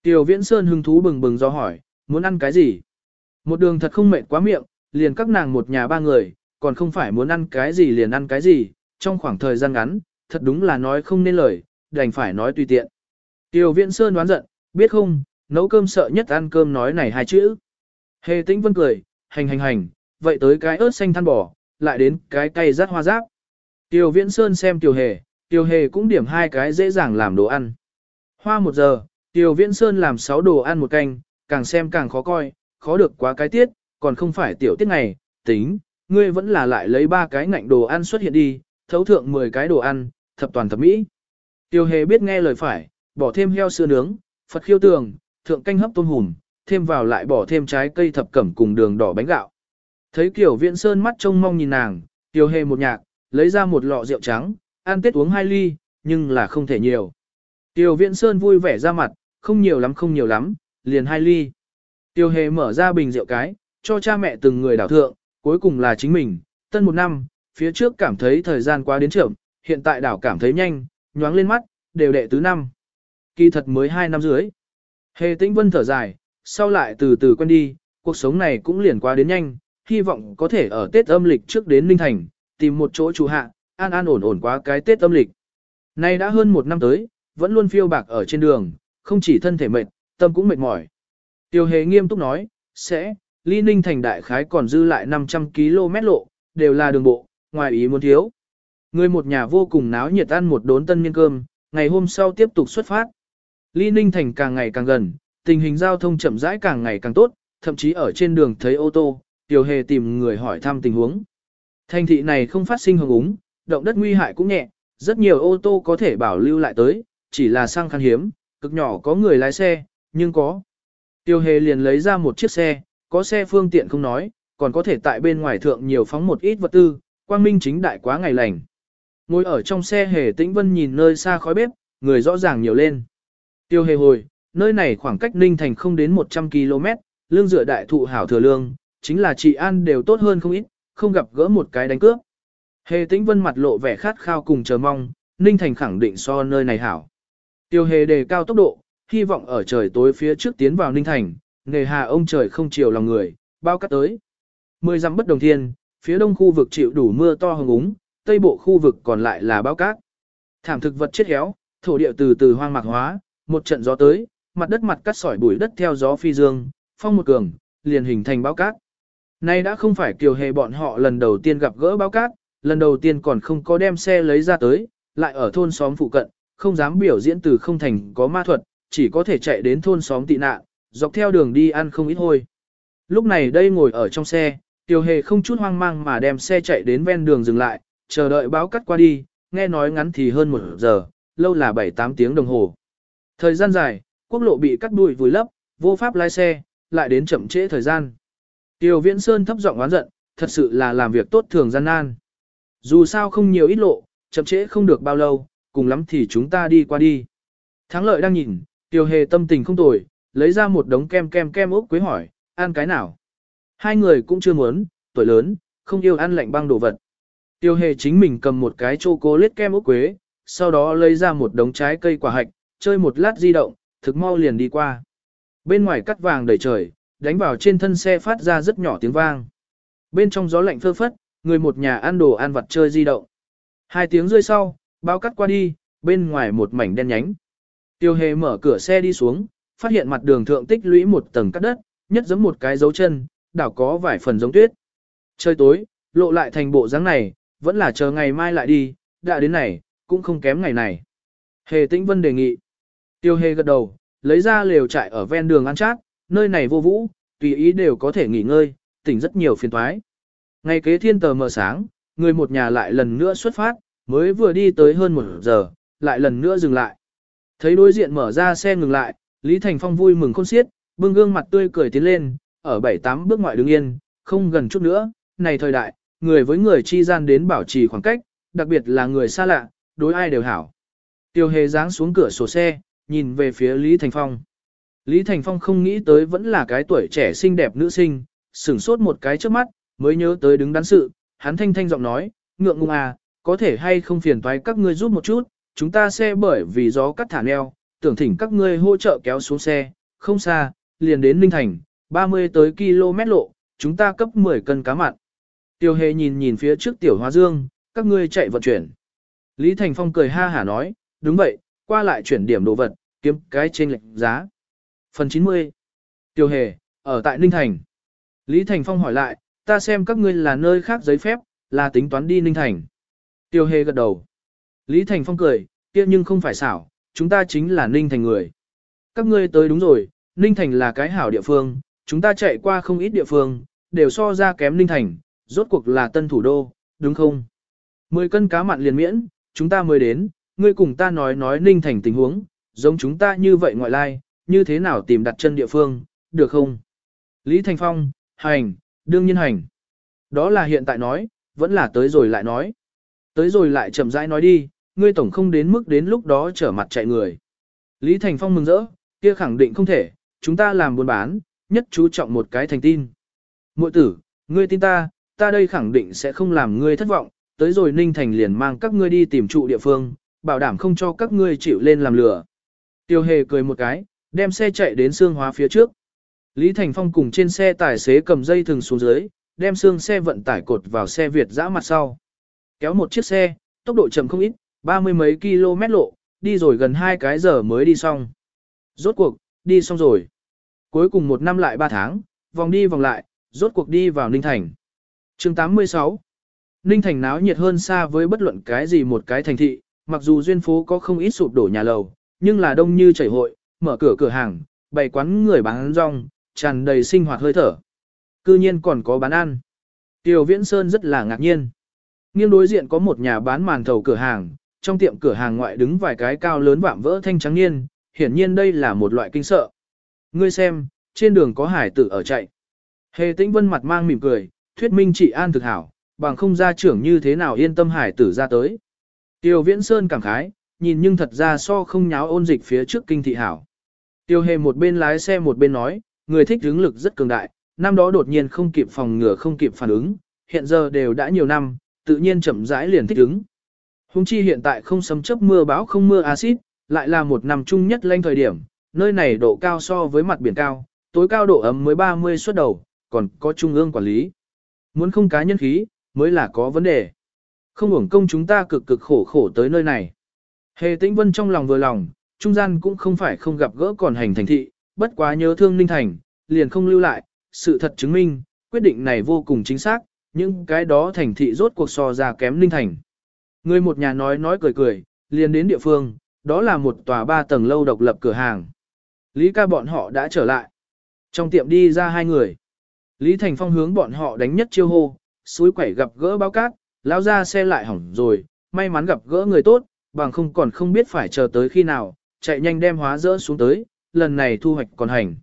Tiêu Viễn Sơn hưng thú bừng bừng do hỏi, muốn ăn cái gì? Một đường thật không mệt quá miệng, liền các nàng một nhà ba người, còn không phải muốn ăn cái gì liền ăn cái gì, trong khoảng thời gian ngắn, thật đúng là nói không nên lời, đành phải nói tùy tiện. Tiêu Viễn Sơn đoán giận, biết không, nấu cơm sợ nhất ăn cơm nói này hai chữ. Hề tĩnh vân cười, hành hành hành, vậy tới cái ớt xanh than bò, lại đến cái cây rát hoa giáp. Tiêu Viễn Sơn xem Tiêu Hề, Tiêu Hề cũng điểm hai cái dễ dàng làm đồ ăn. Hoa một giờ, Tiêu Viễn Sơn làm sáu đồ ăn một canh, càng xem càng khó coi, khó được quá cái tiết, còn không phải tiểu tiết này, tính, ngươi vẫn là lại lấy ba cái ngạnh đồ ăn xuất hiện đi, thấu thượng 10 cái đồ ăn, thập toàn thập mỹ. Tiêu hề biết nghe lời phải, bỏ thêm heo sữa nướng, Phật khiêu tường, thượng canh hấp tôm hùm, thêm vào lại bỏ thêm trái cây thập cẩm cùng đường đỏ bánh gạo. Thấy kiểu viện sơn mắt trông mong nhìn nàng, tiêu hề một nhạc, lấy ra một lọ rượu trắng, ăn tết uống hai ly, nhưng là không thể nhiều. Tiêu viện sơn vui vẻ ra mặt, không nhiều lắm không nhiều lắm, liền hai ly. Tiêu hề mở ra bình rượu cái, cho cha mẹ từng người đảo thượng, cuối cùng là chính mình, tân một năm, phía trước cảm thấy thời gian quá đến trưởng, hiện tại đảo cảm thấy nhanh, nhoáng lên mắt, đều đệ tứ năm. Kỳ thật mới hai năm dưới. Hề tĩnh vân thở dài, sau lại từ từ quen đi, cuộc sống này cũng liền qua đến nhanh, hy vọng có thể ở Tết âm lịch trước đến Ninh Thành, tìm một chỗ trụ hạ, an an ổn ổn qua cái Tết âm lịch. Nay đã hơn một năm tới, vẫn luôn phiêu bạc ở trên đường, không chỉ thân thể mệt, tâm cũng mệt mỏi. Tiêu hề nghiêm túc nói, sẽ, ly ninh thành đại khái còn dư lại 500 km lộ, đều là đường bộ, ngoài ý muốn thiếu. Người một nhà vô cùng náo nhiệt ăn một đốn tân niên cơm, ngày hôm sau tiếp tục xuất phát. Ly ninh thành càng ngày càng gần, tình hình giao thông chậm rãi càng ngày càng tốt, thậm chí ở trên đường thấy ô tô, tiêu hề tìm người hỏi thăm tình huống. Thành thị này không phát sinh hồng úng, động đất nguy hại cũng nhẹ, rất nhiều ô tô có thể bảo lưu lại tới, chỉ là sang khan hiếm, cực nhỏ có người lái xe, nhưng có. Tiêu hề liền lấy ra một chiếc xe, có xe phương tiện không nói, còn có thể tại bên ngoài thượng nhiều phóng một ít vật tư, quang minh chính đại quá ngày lành. Ngồi ở trong xe hề tĩnh vân nhìn nơi xa khói bếp, người rõ ràng nhiều lên. Tiêu hề hồi, nơi này khoảng cách Ninh Thành không đến 100 km, lương dựa đại thụ hảo thừa lương, chính là trị an đều tốt hơn không ít, không gặp gỡ một cái đánh cướp. Hề tĩnh vân mặt lộ vẻ khát khao cùng chờ mong, Ninh Thành khẳng định so nơi này hảo. Tiêu hề đề cao tốc độ, hy vọng ở trời tối phía trước tiến vào Ninh Thành, nghề hà ông trời không chiều lòng người, bao cắt tới. Mười dặm bất đồng thiên, phía đông khu vực chịu đủ mưa to hồng úng, tây bộ khu vực còn lại là bao cát. Thảm thực vật chết héo, thổ địa từ từ hoang mạc hóa, một trận gió tới, mặt đất mặt cắt sỏi bụi đất theo gió phi dương, phong một cường, liền hình thành báo cát. Nay đã không phải kiều hề bọn họ lần đầu tiên gặp gỡ báo cát, lần đầu tiên còn không có đem xe lấy ra tới, lại ở thôn xóm phụ cận, không dám biểu diễn từ không thành có ma thuật, chỉ có thể chạy đến thôn xóm tị nạn, dọc theo đường đi ăn không ít hôi. Lúc này đây ngồi ở trong xe, Tiêu Hề không chút hoang mang mà đem xe chạy đến ven đường dừng lại, chờ đợi báo cắt qua đi, nghe nói ngắn thì hơn một giờ, lâu là 7-8 tiếng đồng hồ. Thời gian dài, quốc lộ bị cắt đuôi vùi lấp, vô pháp lái xe, lại đến chậm trễ thời gian. Tiêu Viễn Sơn thấp giọng oán giận, thật sự là làm việc tốt thường gian nan. Dù sao không nhiều ít lộ, chậm trễ không được bao lâu, cùng lắm thì chúng ta đi qua đi. Thắng lợi đang nhìn, Tiêu Hề tâm tình không tồi, lấy ra một đống kem kem kem ốc quế hỏi, ăn cái nào? Hai người cũng chưa muốn, tuổi lớn, không yêu ăn lạnh băng đồ vật. Tiêu hề chính mình cầm một cái chocolate kem ốc quế, sau đó lấy ra một đống trái cây quả hạch, chơi một lát di động, thực mau liền đi qua. Bên ngoài cắt vàng đầy trời, đánh vào trên thân xe phát ra rất nhỏ tiếng vang. Bên trong gió lạnh phơ phất, người một nhà ăn đồ ăn vặt chơi di động. Hai tiếng rơi sau, bao cắt qua đi, bên ngoài một mảnh đen nhánh. Tiêu hề mở cửa xe đi xuống, phát hiện mặt đường thượng tích lũy một tầng cắt đất, nhất giống một cái dấu chân, đảo có vài phần giống tuyết. Trời tối, lộ lại thành bộ dáng này, vẫn là chờ ngày mai lại đi, đã đến này, cũng không kém ngày này. Hề Tĩnh Vân đề nghị. Tiêu Hề gật đầu, lấy ra lều trại ở ven đường ăn chát, nơi này vô vũ, tùy ý đều có thể nghỉ ngơi, tỉnh rất nhiều phiền toái. Ngày kế thiên tờ mờ sáng, người một nhà lại lần nữa xuất phát, mới vừa đi tới hơn một giờ, lại lần nữa dừng lại. Thấy đối diện mở ra xe ngừng lại, Lý Thành Phong vui mừng khôn xiết, bưng gương mặt tươi cười tiến lên, ở bảy tám bước ngoại đứng yên, không gần chút nữa, này thời đại, người với người chi gian đến bảo trì khoảng cách, đặc biệt là người xa lạ, đối ai đều hảo. Tiêu hề dáng xuống cửa sổ xe, nhìn về phía Lý Thành Phong. Lý Thành Phong không nghĩ tới vẫn là cái tuổi trẻ xinh đẹp nữ sinh, sửng sốt một cái trước mắt, mới nhớ tới đứng đắn sự, hắn thanh thanh giọng nói, ngượng ngùng à, có thể hay không phiền toái các ngươi giúp một chút, chúng ta xe bởi vì gió cắt thả neo, tưởng thỉnh các ngươi hỗ trợ kéo xuống xe, không xa, liền đến Ninh Thành, 30 tới km lộ, chúng ta cấp 10 cân cá mặn. Tiêu hề nhìn nhìn phía trước tiểu hóa dương, các ngươi chạy vận chuyển. Lý Thành Phong cười ha hả nói, đúng vậy, qua lại chuyển điểm đồ vật, kiếm cái trên lệnh giá. Phần 90. Tiêu hề, ở tại Ninh Thành. Lý Thành Phong hỏi lại, ta xem các ngươi là nơi khác giấy phép, là tính toán đi Ninh Thành. Tiêu hề gật đầu. Lý Thành Phong cười, kia nhưng không phải xảo, chúng ta chính là Ninh Thành người. Các ngươi tới đúng rồi, Ninh Thành là cái hảo địa phương, chúng ta chạy qua không ít địa phương, đều so ra kém Ninh Thành, rốt cuộc là tân thủ đô, đúng không? Mười cân cá mặn liền miễn, chúng ta mới đến, ngươi cùng ta nói nói Ninh Thành tình huống, giống chúng ta như vậy ngoại lai, như thế nào tìm đặt chân địa phương, được không? Lý Thành Phong, hành, đương nhiên hành. Đó là hiện tại nói, vẫn là tới rồi lại nói. Tới rồi lại chậm rãi nói đi, ngươi tổng không đến mức đến lúc đó trở mặt chạy người. Lý Thành Phong mừng rỡ, kia khẳng định không thể, chúng ta làm buôn bán, nhất chú trọng một cái thành tin. Mội tử, ngươi tin ta, ta đây khẳng định sẽ không làm ngươi thất vọng, tới rồi Ninh Thành liền mang các ngươi đi tìm trụ địa phương, bảo đảm không cho các ngươi chịu lên làm lửa. Tiêu hề cười một cái, đem xe chạy đến xương hóa phía trước. Lý Thành Phong cùng trên xe tài xế cầm dây thừng xuống dưới, đem xương xe vận tải cột vào xe Việt dã mặt sau. Kéo một chiếc xe, tốc độ chậm không ít, ba mươi mấy km lộ, đi rồi gần hai cái giờ mới đi xong. Rốt cuộc, đi xong rồi. Cuối cùng một năm lại ba tháng, vòng đi vòng lại, rốt cuộc đi vào Ninh Thành. chương 86 Ninh Thành náo nhiệt hơn xa với bất luận cái gì một cái thành thị, mặc dù duyên phố có không ít sụp đổ nhà lầu, nhưng là đông như chảy hội, mở cửa cửa hàng, bày quán người bán rong, tràn đầy sinh hoạt hơi thở. Cư nhiên còn có bán ăn. Tiểu Viễn Sơn rất là ngạc nhiên. Nghiêng đối diện có một nhà bán màn thầu cửa hàng, trong tiệm cửa hàng ngoại đứng vài cái cao lớn vạm vỡ thanh trắng niên, hiển nhiên đây là một loại kinh sợ. Ngươi xem, trên đường có hải tử ở chạy. Hề tĩnh vân mặt mang mỉm cười, thuyết minh chị an thực hảo, bằng không gia trưởng như thế nào yên tâm hải tử ra tới. Tiêu viễn sơn cảm khái, nhìn nhưng thật ra so không nháo ôn dịch phía trước kinh thị hảo. Tiêu hề một bên lái xe một bên nói, người thích hướng lực rất cường đại, năm đó đột nhiên không kịp phòng ngừa không kịp phản ứng, hiện giờ đều đã nhiều năm, tự nhiên chậm rãi liền thích ứng. Hùng chi hiện tại không sấm chấp mưa bão không mưa axit, lại là một năm chung nhất lên thời điểm, nơi này độ cao so với mặt biển cao, tối cao độ ấm mới 30 suất đầu, còn có trung ương quản lý. Muốn không cá nhân khí, mới là có vấn đề. Không hưởng công chúng ta cực cực khổ khổ tới nơi này. Hề tĩnh vân trong lòng vừa lòng, trung gian cũng không phải không gặp gỡ còn hành thành thị, bất quá nhớ thương Ninh Thành, liền không lưu lại, sự thật chứng minh, quyết định này vô cùng chính xác, những cái đó thành thị rốt cuộc so ra kém Ninh Thành. Người một nhà nói nói cười cười, liền đến địa phương, đó là một tòa ba tầng lâu độc lập cửa hàng. Lý ca bọn họ đã trở lại. Trong tiệm đi ra hai người. Lý Thành Phong hướng bọn họ đánh nhất chiêu hô, suối quẩy gặp gỡ báo cát, lão ra xe lại hỏng rồi, may mắn gặp gỡ người tốt, bằng không còn không biết phải chờ tới khi nào, chạy nhanh đem hóa rỡ xuống tới, lần này thu hoạch còn hành.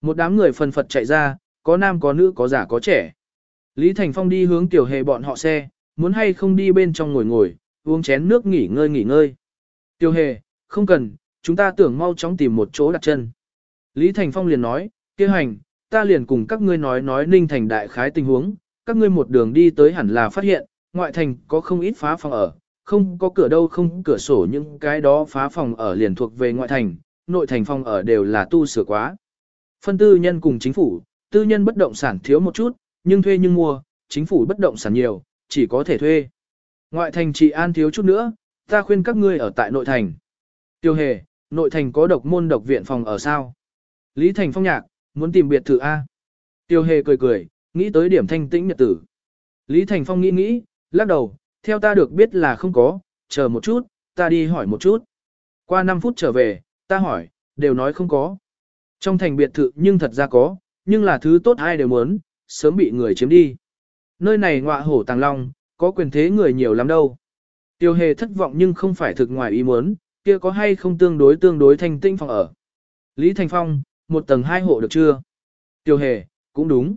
Một đám người phần phật chạy ra, có nam có nữ có già có trẻ. Lý Thành Phong đi hướng tiểu hề bọn họ xe, muốn hay không đi bên trong ngồi ngồi, uống chén nước nghỉ ngơi nghỉ ngơi. Tiểu hề, không cần, chúng ta tưởng mau chóng tìm một chỗ đặt chân. Lý Thành Phong liền nói, kêu hành, ta liền cùng các ngươi nói nói ninh thành đại khái tình huống, các ngươi một đường đi tới hẳn là phát hiện, ngoại thành có không ít phá phòng ở, không có cửa đâu không cửa sổ những cái đó phá phòng ở liền thuộc về ngoại thành, nội thành phòng ở đều là tu sửa quá. Phân tư nhân cùng chính phủ, tư nhân bất động sản thiếu một chút, nhưng thuê nhưng mua, chính phủ bất động sản nhiều, chỉ có thể thuê. Ngoại thành trị an thiếu chút nữa, ta khuyên các ngươi ở tại nội thành. Tiêu hề, nội thành có độc môn độc viện phòng ở sao? Lý Thành Phong nhạc, muốn tìm biệt thự A. Tiêu hề cười cười, nghĩ tới điểm thanh tĩnh nhật tử. Lý Thành Phong nghĩ nghĩ, lắc đầu, theo ta được biết là không có, chờ một chút, ta đi hỏi một chút. Qua 5 phút trở về, ta hỏi, đều nói không có. Trong thành biệt thự nhưng thật ra có, nhưng là thứ tốt ai đều muốn, sớm bị người chiếm đi. Nơi này ngọa hổ tàng long, có quyền thế người nhiều lắm đâu. Tiêu hề thất vọng nhưng không phải thực ngoài ý muốn, kia có hay không tương đối tương đối thanh tinh phòng ở. Lý Thành Phong, một tầng hai hộ được chưa? Tiêu hề, cũng đúng.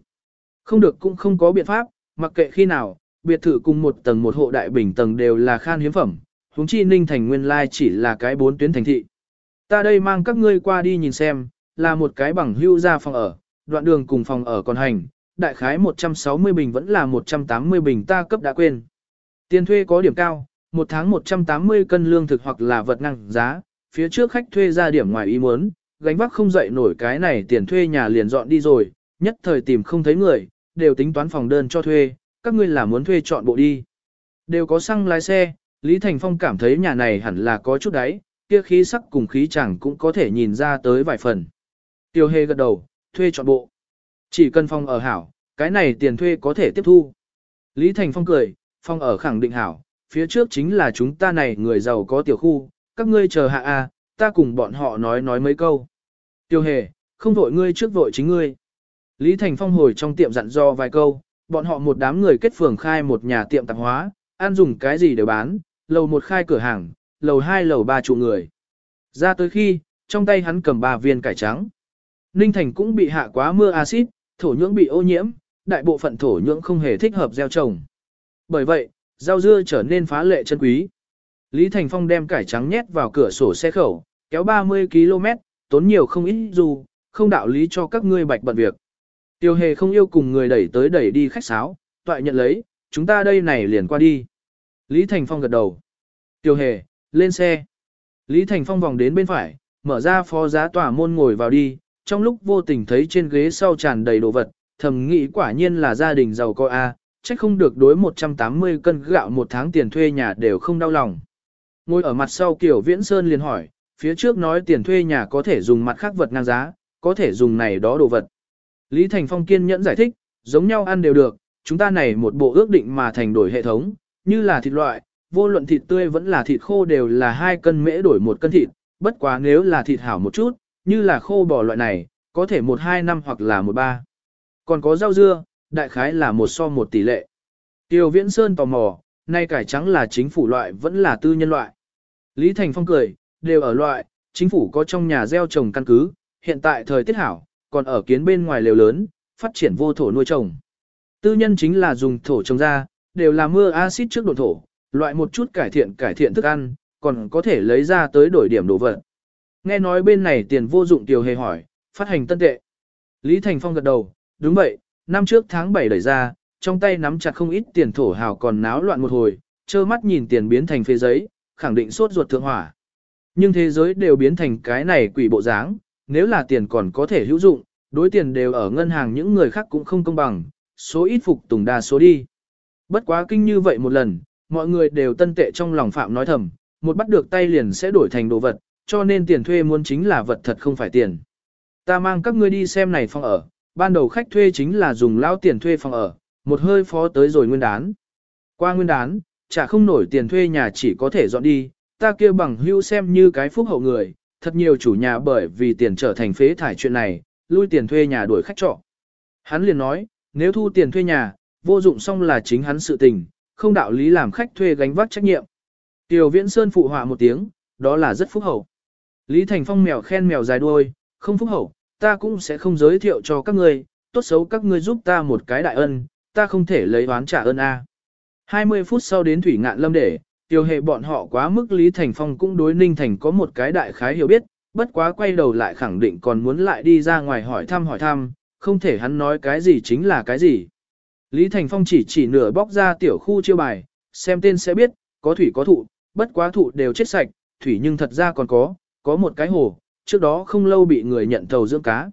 Không được cũng không có biện pháp, mặc kệ khi nào, biệt thự cùng một tầng một hộ đại bình tầng đều là khan hiếm phẩm, huống chi Ninh Thành nguyên lai chỉ là cái bốn tuyến thành thị. Ta đây mang các ngươi qua đi nhìn xem, là một cái bằng hưu ra phòng ở, đoạn đường cùng phòng ở còn hành, đại khái 160 bình vẫn là 180 bình ta cấp đã quên. Tiền thuê có điểm cao, một tháng 180 cân lương thực hoặc là vật năng giá, phía trước khách thuê ra điểm ngoài ý muốn, gánh vác không dậy nổi cái này tiền thuê nhà liền dọn đi rồi, nhất thời tìm không thấy người, đều tính toán phòng đơn cho thuê, các ngươi là muốn thuê chọn bộ đi. Đều có xăng lái xe, Lý Thành Phong cảm thấy nhà này hẳn là có chút đấy, kia khí sắc cùng khí chẳng cũng có thể nhìn ra tới vài phần. Tiêu hề gật đầu, thuê chọn bộ. Chỉ cần phòng ở hảo, cái này tiền thuê có thể tiếp thu. Lý Thành Phong cười, phòng ở khẳng định hảo, phía trước chính là chúng ta này người giàu có tiểu khu, các ngươi chờ hạ a, ta cùng bọn họ nói nói mấy câu. Tiêu hề, không vội ngươi trước vội chính ngươi. Lý Thành Phong hồi trong tiệm dặn do vài câu, bọn họ một đám người kết phường khai một nhà tiệm tạp hóa, ăn dùng cái gì đều bán, lầu một khai cửa hàng, lầu hai lầu ba trụ người. Ra tới khi, trong tay hắn cầm ba viên cải trắng. Ninh Thành cũng bị hạ quá mưa axit, thổ nhưỡng bị ô nhiễm, đại bộ phận thổ nhưỡng không hề thích hợp gieo trồng. Bởi vậy, rau dưa trở nên phá lệ chân quý. Lý Thành Phong đem cải trắng nhét vào cửa sổ xe khẩu, kéo 30 km, tốn nhiều không ít dù, không đạo lý cho các ngươi bạch bận việc. Tiêu hề không yêu cùng người đẩy tới đẩy đi khách sáo, toại nhận lấy, chúng ta đây này liền qua đi. Lý Thành Phong gật đầu. Tiêu hề, lên xe. Lý Thành Phong vòng đến bên phải, mở ra phó giá tòa môn ngồi vào đi, trong lúc vô tình thấy trên ghế sau tràn đầy đồ vật, thầm nghĩ quả nhiên là gia đình giàu có A, chắc không được đối 180 cân gạo một tháng tiền thuê nhà đều không đau lòng. Ngồi ở mặt sau kiểu Viễn Sơn liền hỏi, phía trước nói tiền thuê nhà có thể dùng mặt khác vật ngang giá, có thể dùng này đó đồ vật. Lý Thành Phong kiên nhẫn giải thích, giống nhau ăn đều được, chúng ta này một bộ ước định mà thành đổi hệ thống, như là thịt loại, vô luận thịt tươi vẫn là thịt khô đều là hai cân mễ đổi một cân thịt, bất quá nếu là thịt hảo một chút, như là khô bò loại này, có thể một hai năm hoặc là một ba. Còn có rau dưa, đại khái là một so một tỷ lệ. Tiêu Viễn Sơn tò mò, nay cải trắng là chính phủ loại vẫn là tư nhân loại. Lý Thành Phong cười, đều ở loại, chính phủ có trong nhà gieo trồng căn cứ, hiện tại thời tiết hảo, còn ở kiến bên ngoài lều lớn, phát triển vô thổ nuôi trồng. Tư nhân chính là dùng thổ trồng ra, đều là mưa axit trước độ thổ, loại một chút cải thiện cải thiện thức ăn, còn có thể lấy ra tới đổi điểm đồ vật. Nghe nói bên này tiền vô dụng tiểu hề hỏi, phát hành tân tệ. Lý Thành Phong gật đầu, đúng vậy, năm trước tháng 7 đẩy ra, trong tay nắm chặt không ít tiền thổ hào còn náo loạn một hồi, trơ mắt nhìn tiền biến thành phê giấy, khẳng định sốt ruột thượng hỏa. Nhưng thế giới đều biến thành cái này quỷ bộ dáng, nếu là tiền còn có thể hữu dụng, đối tiền đều ở ngân hàng những người khác cũng không công bằng, số ít phục tùng đa số đi. Bất quá kinh như vậy một lần, mọi người đều tân tệ trong lòng phạm nói thầm, một bắt được tay liền sẽ đổi thành đồ vật, cho nên tiền thuê muốn chính là vật thật không phải tiền. Ta mang các ngươi đi xem này phòng ở, ban đầu khách thuê chính là dùng lao tiền thuê phòng ở, một hơi phó tới rồi nguyên đán. Qua nguyên đán, trả không nổi tiền thuê nhà chỉ có thể dọn đi, ta kia bằng hưu xem như cái phúc hậu người, thật nhiều chủ nhà bởi vì tiền trở thành phế thải chuyện này, lui tiền thuê nhà đuổi khách trọ. Hắn liền nói, nếu thu tiền thuê nhà, vô dụng xong là chính hắn sự tình, không đạo lý làm khách thuê gánh vác trách nhiệm. Tiểu Viễn Sơn phụ họa một tiếng, đó là rất phúc hậu. Lý Thành Phong mèo khen mèo dài đuôi, không phúc hậu, ta cũng sẽ không giới thiệu cho các ngươi, tốt xấu các ngươi giúp ta một cái đại ân, ta không thể lấy oán trả ơn a. 20 phút sau đến Thủy Ngạn Lâm để, tiêu hệ bọn họ quá mức Lý Thành Phong cũng đối Ninh Thành có một cái đại khái hiểu biết, bất quá quay đầu lại khẳng định còn muốn lại đi ra ngoài hỏi thăm hỏi thăm, không thể hắn nói cái gì chính là cái gì. Lý Thành Phong chỉ chỉ nửa bóc ra tiểu khu chiêu bài, xem tên sẽ biết, có thủy có thụ, bất quá thụ đều chết sạch, thủy nhưng thật ra còn có, có một cái hồ, trước đó không lâu bị người nhận thầu dưỡng cá.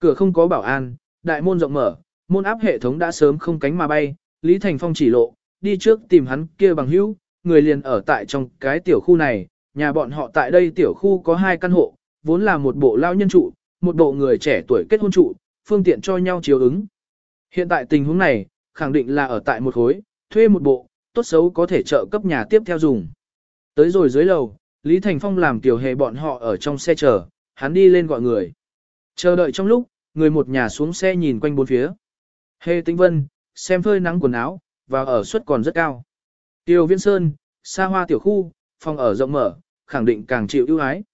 Cửa không có bảo an, đại môn rộng mở, môn áp hệ thống đã sớm không cánh mà bay, Lý Thành Phong chỉ lộ, đi trước tìm hắn kia bằng hữu, người liền ở tại trong cái tiểu khu này, nhà bọn họ tại đây tiểu khu có hai căn hộ, vốn là một bộ lao nhân trụ, một bộ người trẻ tuổi kết hôn trụ, phương tiện cho nhau chiếu ứng. Hiện tại tình huống này, khẳng định là ở tại một khối, thuê một bộ, tốt xấu có thể trợ cấp nhà tiếp theo dùng. Tới rồi dưới lầu, Lý Thành Phong làm tiểu hề bọn họ ở trong xe chờ, hắn đi lên gọi người. Chờ đợi trong lúc, người một nhà xuống xe nhìn quanh bốn phía. Hề Tĩnh Vân, xem phơi nắng quần áo, và ở suất còn rất cao. Tiêu Viễn Sơn, xa hoa tiểu khu, phòng ở rộng mở, khẳng định càng chịu ưu ái.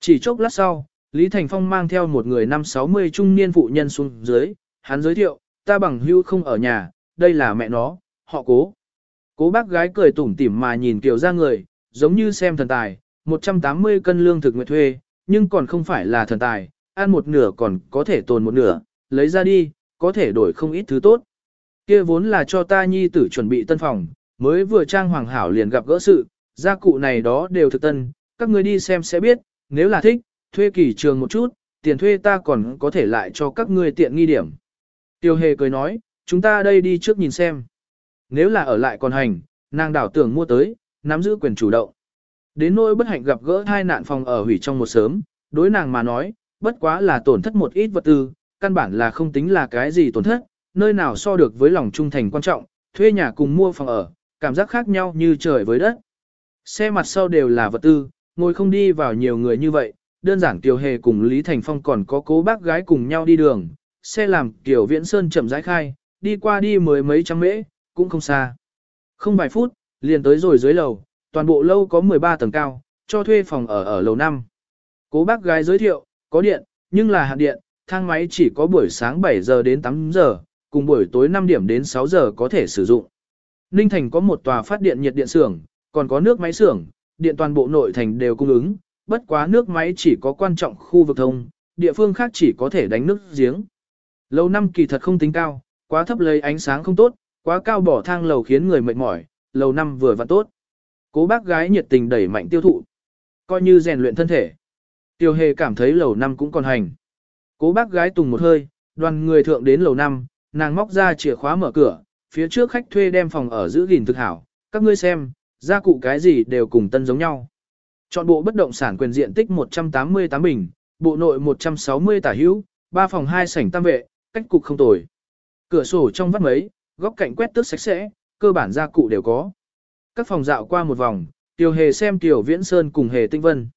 Chỉ chốc lát sau, Lý Thành Phong mang theo một người năm 60 trung niên phụ nhân xuống dưới, hắn giới thiệu, ta bằng hưu không ở nhà, đây là mẹ nó, họ cố. Cố bác gái cười tủm tỉm mà nhìn Kiều ra người, giống như xem thần tài, 180 cân lương thực nguyệt thuê, nhưng còn không phải là thần tài, ăn một nửa còn có thể tồn một nửa, lấy ra đi, có thể đổi không ít thứ tốt. Kia vốn là cho ta nhi tử chuẩn bị tân phòng, mới vừa trang hoàng hảo liền gặp gỡ sự, gia cụ này đó đều thực tân, các người đi xem sẽ biết, nếu là thích, thuê kỳ trường một chút, tiền thuê ta còn có thể lại cho các ngươi tiện nghi điểm. Tiêu hề cười nói, chúng ta đây đi trước nhìn xem. Nếu là ở lại còn hành, nàng đảo tưởng mua tới, nắm giữ quyền chủ động. Đến nỗi bất hạnh gặp gỡ hai nạn phòng ở hủy trong một sớm, đối nàng mà nói, bất quá là tổn thất một ít vật tư, căn bản là không tính là cái gì tổn thất, nơi nào so được với lòng trung thành quan trọng, thuê nhà cùng mua phòng ở, cảm giác khác nhau như trời với đất. Xe mặt sau đều là vật tư, ngồi không đi vào nhiều người như vậy, đơn giản Tiểu Hề cùng Lý Thành Phong còn có cố bác gái cùng nhau đi đường, xe làm Kiều Viễn Sơn chậm rãi khai, đi qua đi mười mấy trăm mễ, cũng không xa. Không vài phút, liền tới rồi dưới lầu, toàn bộ lâu có 13 tầng cao, cho thuê phòng ở ở lầu 5. Cố bác gái giới thiệu, có điện, nhưng là hạn điện, thang máy chỉ có buổi sáng 7 giờ đến 8 giờ, cùng buổi tối 5 điểm đến 6 giờ có thể sử dụng. Ninh Thành có một tòa phát điện nhiệt điện xưởng, còn có nước máy xưởng, điện toàn bộ nội thành đều cung ứng, bất quá nước máy chỉ có quan trọng khu vực thông, địa phương khác chỉ có thể đánh nước giếng. Lầu năm kỳ thật không tính cao, quá thấp lấy ánh sáng không tốt, quá cao bỏ thang lầu khiến người mệt mỏi, lầu năm vừa và tốt. Cố bác gái nhiệt tình đẩy mạnh tiêu thụ, coi như rèn luyện thân thể. Tiêu hề cảm thấy lầu năm cũng còn hành. Cố bác gái tùng một hơi, đoàn người thượng đến lầu năm, nàng móc ra chìa khóa mở cửa, phía trước khách thuê đem phòng ở giữ gìn thực hảo, các ngươi xem, gia cụ cái gì đều cùng tân giống nhau. Chọn bộ bất động sản quyền diện tích 188 bình, bộ nội 160 tả hữu, 3 phòng 2 sảnh tam vệ, cách cục không tồi. Cửa sổ trong vắt mấy, góc cạnh quét tước sạch sẽ, cơ bản gia cụ đều có. Các phòng dạo qua một vòng, Tiểu Hề xem Tiểu Viễn Sơn cùng Hề Tinh Vân.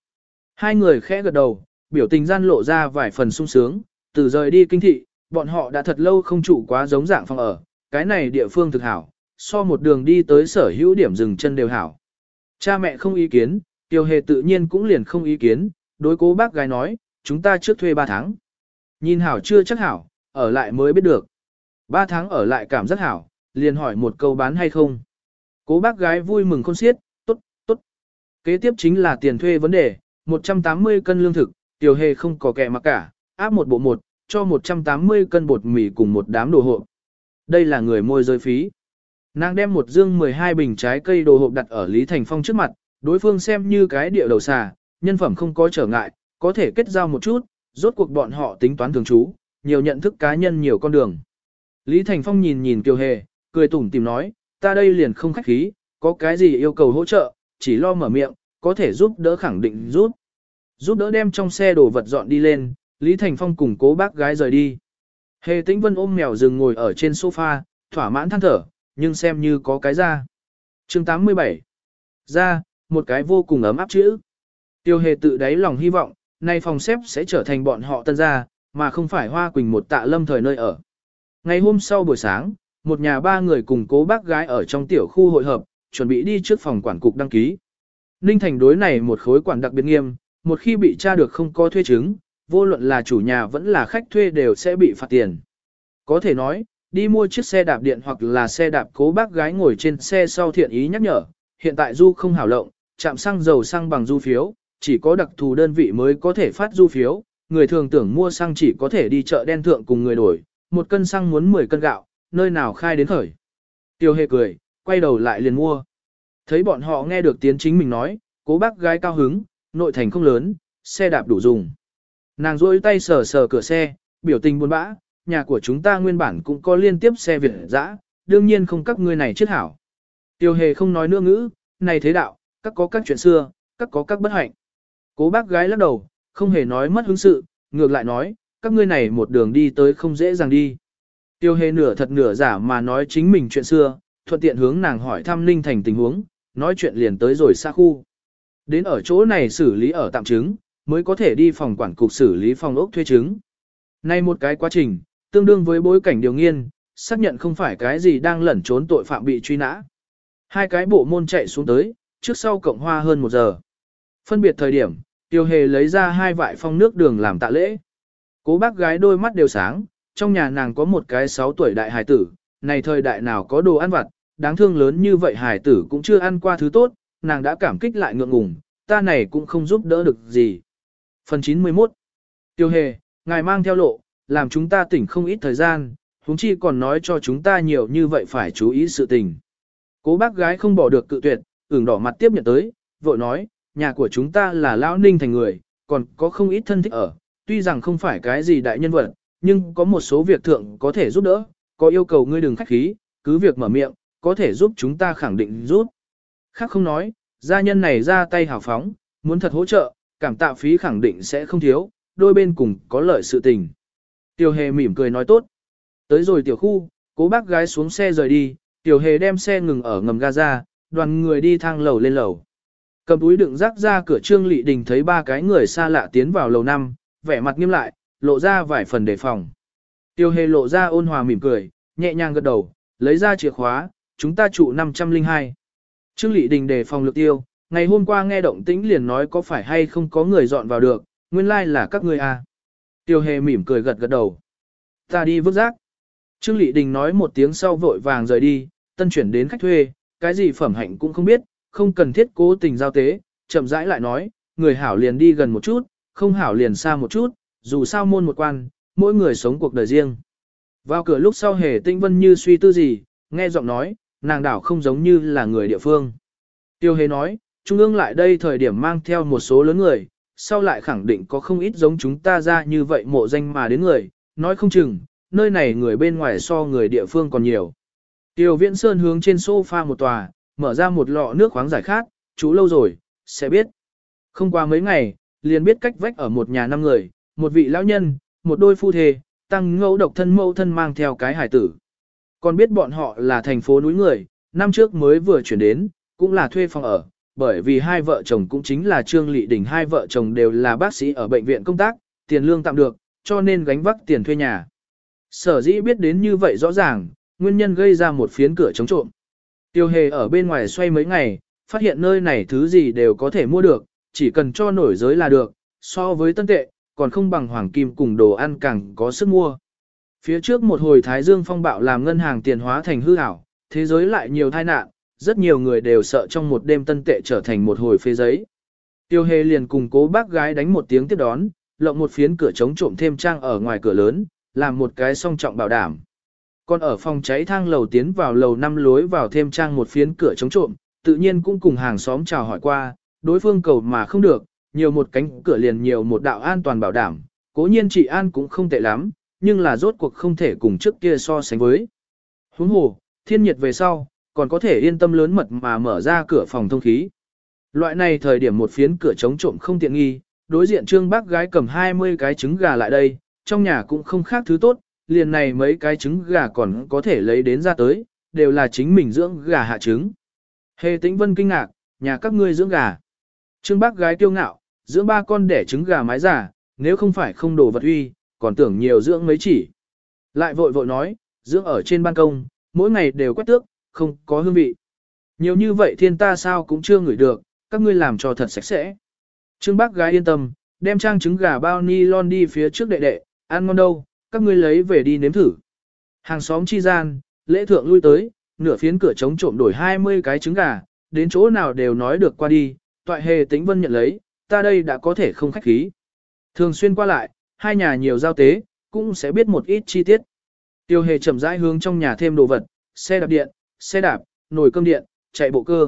Hai người khẽ gật đầu, biểu tình gian lộ ra vài phần sung sướng, từ rời đi kinh thị, bọn họ đã thật lâu không trụ quá giống dạng phòng ở, cái này địa phương thực hảo, so một đường đi tới sở hữu điểm dừng chân đều hảo. Cha mẹ không ý kiến, Tiêu hề tự nhiên cũng liền không ý kiến, đối cố bác gái nói, chúng ta trước thuê 3 tháng. Nhìn hảo chưa chắc hảo, ở lại mới biết được. 3 tháng ở lại cảm giác hảo, liền hỏi một câu bán hay không. Cố bác gái vui mừng khôn xiết, tốt, tốt. Kế tiếp chính là tiền thuê vấn đề, 180 cân lương thực, Tiêu hề không có kẻ mặc cả, áp một bộ một, cho 180 cân bột mì cùng một đám đồ hộp. Đây là người môi giới phí. Nàng đem một dương 12 bình trái cây đồ hộp đặt ở Lý Thành Phong trước mặt, đối phương xem như cái địa đầu xà, nhân phẩm không có trở ngại, có thể kết giao một chút, rốt cuộc bọn họ tính toán thường trú, nhiều nhận thức cá nhân nhiều con đường. Lý Thành Phong nhìn nhìn Kiều Hề, cười tủm tìm nói, ta đây liền không khách khí, có cái gì yêu cầu hỗ trợ, chỉ lo mở miệng, có thể giúp đỡ khẳng định giúp. Giúp đỡ đem trong xe đồ vật dọn đi lên, Lý Thành Phong cùng cố bác gái rời đi. Hề Tĩnh Vân ôm mèo rừng ngồi ở trên sofa, thỏa mãn than thở, nhưng xem như có cái ra. chương 87 Ra, một cái vô cùng ấm áp chữ. Tiêu hề tự đáy lòng hy vọng, nay phòng xếp sẽ trở thành bọn họ tân gia, mà không phải hoa quỳnh một tạ lâm thời nơi ở. Ngày hôm sau buổi sáng, một nhà ba người cùng cố bác gái ở trong tiểu khu hội hợp, chuẩn bị đi trước phòng quản cục đăng ký. Ninh Thành đối này một khối quản đặc biệt nghiêm, một khi bị tra được không có thuê chứng, vô luận là chủ nhà vẫn là khách thuê đều sẽ bị phạt tiền. Có thể nói, đi mua chiếc xe đạp điện hoặc là xe đạp cố bác gái ngồi trên xe sau thiện ý nhắc nhở, hiện tại du không hảo lộng, chạm xăng dầu xăng bằng du phiếu, chỉ có đặc thù đơn vị mới có thể phát du phiếu, người thường tưởng mua xăng chỉ có thể đi chợ đen thượng cùng người đổi, một cân xăng muốn 10 cân gạo, nơi nào khai đến khởi. Tiêu hề cười, quay đầu lại liền mua. Thấy bọn họ nghe được tiếng chính mình nói, cố bác gái cao hứng, nội thành không lớn, xe đạp đủ dùng. Nàng rôi tay sờ sờ cửa xe, biểu tình buồn bã, nhà của chúng ta nguyên bản cũng có liên tiếp xe Việt dã, đương nhiên không các ngươi này chết hảo. Tiêu hề không nói nữa ngữ, này thế đạo, các có các chuyện xưa, các có các bất hạnh. Cố bác gái lắc đầu, không hề nói mất hứng sự, ngược lại nói, các ngươi này một đường đi tới không dễ dàng đi. Tiêu hề nửa thật nửa giả mà nói chính mình chuyện xưa, thuận tiện hướng nàng hỏi thăm Ninh Thành tình huống, nói chuyện liền tới rồi xa khu. Đến ở chỗ này xử lý ở tạm chứng, mới có thể đi phòng quản cục xử lý phòng ốc thuê chứng. Nay một cái quá trình, tương đương với bối cảnh điều nghiên, xác nhận không phải cái gì đang lẩn trốn tội phạm bị truy nã. Hai cái bộ môn chạy xuống tới, trước sau cộng hoa hơn một giờ. Phân biệt thời điểm, Tiêu Hề lấy ra hai vại phong nước đường làm tạ lễ. Cố bác gái đôi mắt đều sáng, trong nhà nàng có một cái 6 tuổi đại hài tử, này thời đại nào có đồ ăn vặt, đáng thương lớn như vậy hài tử cũng chưa ăn qua thứ tốt, nàng đã cảm kích lại ngượng ngùng, ta này cũng không giúp đỡ được gì. Phần 91 Tiêu hề, ngài mang theo lộ, làm chúng ta tỉnh không ít thời gian, huống chi còn nói cho chúng ta nhiều như vậy phải chú ý sự tình. Cố bác gái không bỏ được cự tuyệt, ửng đỏ mặt tiếp nhận tới, vội nói, nhà của chúng ta là lão ninh thành người, còn có không ít thân thích ở, tuy rằng không phải cái gì đại nhân vật, nhưng có một số việc thượng có thể giúp đỡ, có yêu cầu ngươi đừng khách khí, cứ việc mở miệng, có thể giúp chúng ta khẳng định giúp. Khác không nói, gia nhân này ra tay hào phóng, muốn thật hỗ trợ, cảm tạ phí khẳng định sẽ không thiếu, đôi bên cùng có lợi sự tình. Tiểu hề mỉm cười nói tốt. Tới rồi tiểu khu, cố bác gái xuống xe rời đi, tiểu hề đem xe ngừng ở ngầm Gaza, đoàn người đi thang lầu lên lầu. Cầm túi đựng rác ra cửa trương lị đình thấy ba cái người xa lạ tiến vào lầu năm, vẻ mặt nghiêm lại, lộ ra vài phần đề phòng. Tiêu hề lộ ra ôn hòa mỉm cười, nhẹ nhàng gật đầu, lấy ra chìa khóa, chúng ta trụ 502. Trương lị đình đề phòng lực tiêu, ngày hôm qua nghe động tĩnh liền nói có phải hay không có người dọn vào được, nguyên lai like là các ngươi à. Tiêu hề mỉm cười gật gật đầu. Ta đi vứt rác. Trương Lị Đình nói một tiếng sau vội vàng rời đi, tân chuyển đến khách thuê, cái gì phẩm hạnh cũng không biết, không cần thiết cố tình giao tế, chậm rãi lại nói, người hảo liền đi gần một chút, không hảo liền xa một chút, dù sao môn một quan, mỗi người sống cuộc đời riêng. Vào cửa lúc sau hề tinh vân như suy tư gì, nghe giọng nói, nàng đảo không giống như là người địa phương. Tiêu hề nói, trung ương lại đây thời điểm mang theo một số lớn người, sau lại khẳng định có không ít giống chúng ta ra như vậy mộ danh mà đến người, nói không chừng, nơi này người bên ngoài so người địa phương còn nhiều. Tiêu Viễn Sơn hướng trên sofa một tòa, mở ra một lọ nước khoáng giải khát, chú lâu rồi, sẽ biết. Không qua mấy ngày, liền biết cách vách ở một nhà năm người, một vị lão nhân, một đôi phu thề, tăng ngẫu độc thân mẫu thân mang theo cái hải tử. Còn biết bọn họ là thành phố núi người, năm trước mới vừa chuyển đến, cũng là thuê phòng ở, bởi vì hai vợ chồng cũng chính là Trương Lị Đình hai vợ chồng đều là bác sĩ ở bệnh viện công tác, tiền lương tạm được, cho nên gánh vác tiền thuê nhà. Sở dĩ biết đến như vậy rõ ràng, nguyên nhân gây ra một phiến cửa chống trộm. Tiêu hề ở bên ngoài xoay mấy ngày, phát hiện nơi này thứ gì đều có thể mua được, chỉ cần cho nổi giới là được, so với tân tệ, còn không bằng hoàng kim cùng đồ ăn càng có sức mua. Phía trước một hồi Thái Dương phong bạo làm ngân hàng tiền hóa thành hư ảo, thế giới lại nhiều tai nạn, rất nhiều người đều sợ trong một đêm tân tệ trở thành một hồi phê giấy. Tiêu hề liền cùng cố bác gái đánh một tiếng tiếp đón, lộng một phiến cửa chống trộm thêm trang ở ngoài cửa lớn, làm một cái song trọng bảo đảm. Còn ở phòng cháy thang lầu tiến vào lầu năm lối vào thêm trang một phiến cửa chống trộm, tự nhiên cũng cùng hàng xóm chào hỏi qua, đối phương cầu mà không được, nhiều một cánh cửa liền nhiều một đạo an toàn bảo đảm, cố nhiên trị an cũng không tệ lắm, nhưng là rốt cuộc không thể cùng trước kia so sánh với. Huống hồ, thiên nhiệt về sau, còn có thể yên tâm lớn mật mà mở ra cửa phòng thông khí. Loại này thời điểm một phiến cửa chống trộm không tiện nghi, đối diện trương bác gái cầm 20 cái trứng gà lại đây, trong nhà cũng không khác thứ tốt, liền này mấy cái trứng gà còn có thể lấy đến ra tới, đều là chính mình dưỡng gà hạ trứng. Hề tĩnh vân kinh ngạc, nhà các ngươi dưỡng gà. Trương bác gái tiêu ngạo, dưỡng ba con đẻ trứng gà mái giả, nếu không phải không đồ vật uy, còn tưởng nhiều dưỡng mấy chỉ. Lại vội vội nói, dưỡng ở trên ban công, mỗi ngày đều quét tước, không có hương vị. Nhiều như vậy thiên ta sao cũng chưa ngửi được, các ngươi làm cho thật sạch sẽ. Trương bác gái yên tâm, đem trang trứng gà bao ni lon đi phía trước đệ đệ, ăn ngon đâu, các ngươi lấy về đi nếm thử. Hàng xóm chi gian, lễ thượng lui tới, nửa phiến cửa chống trộm đổi 20 cái trứng gà, đến chỗ nào đều nói được qua đi, toại hề tính vân nhận lấy, ta đây đã có thể không khách khí. Thường xuyên qua lại, hai nhà nhiều giao tế, cũng sẽ biết một ít chi tiết. Tiêu hề chậm rãi hướng trong nhà thêm đồ vật, xe đạp điện, xe đạp, nồi cơm điện, chạy bộ cơ.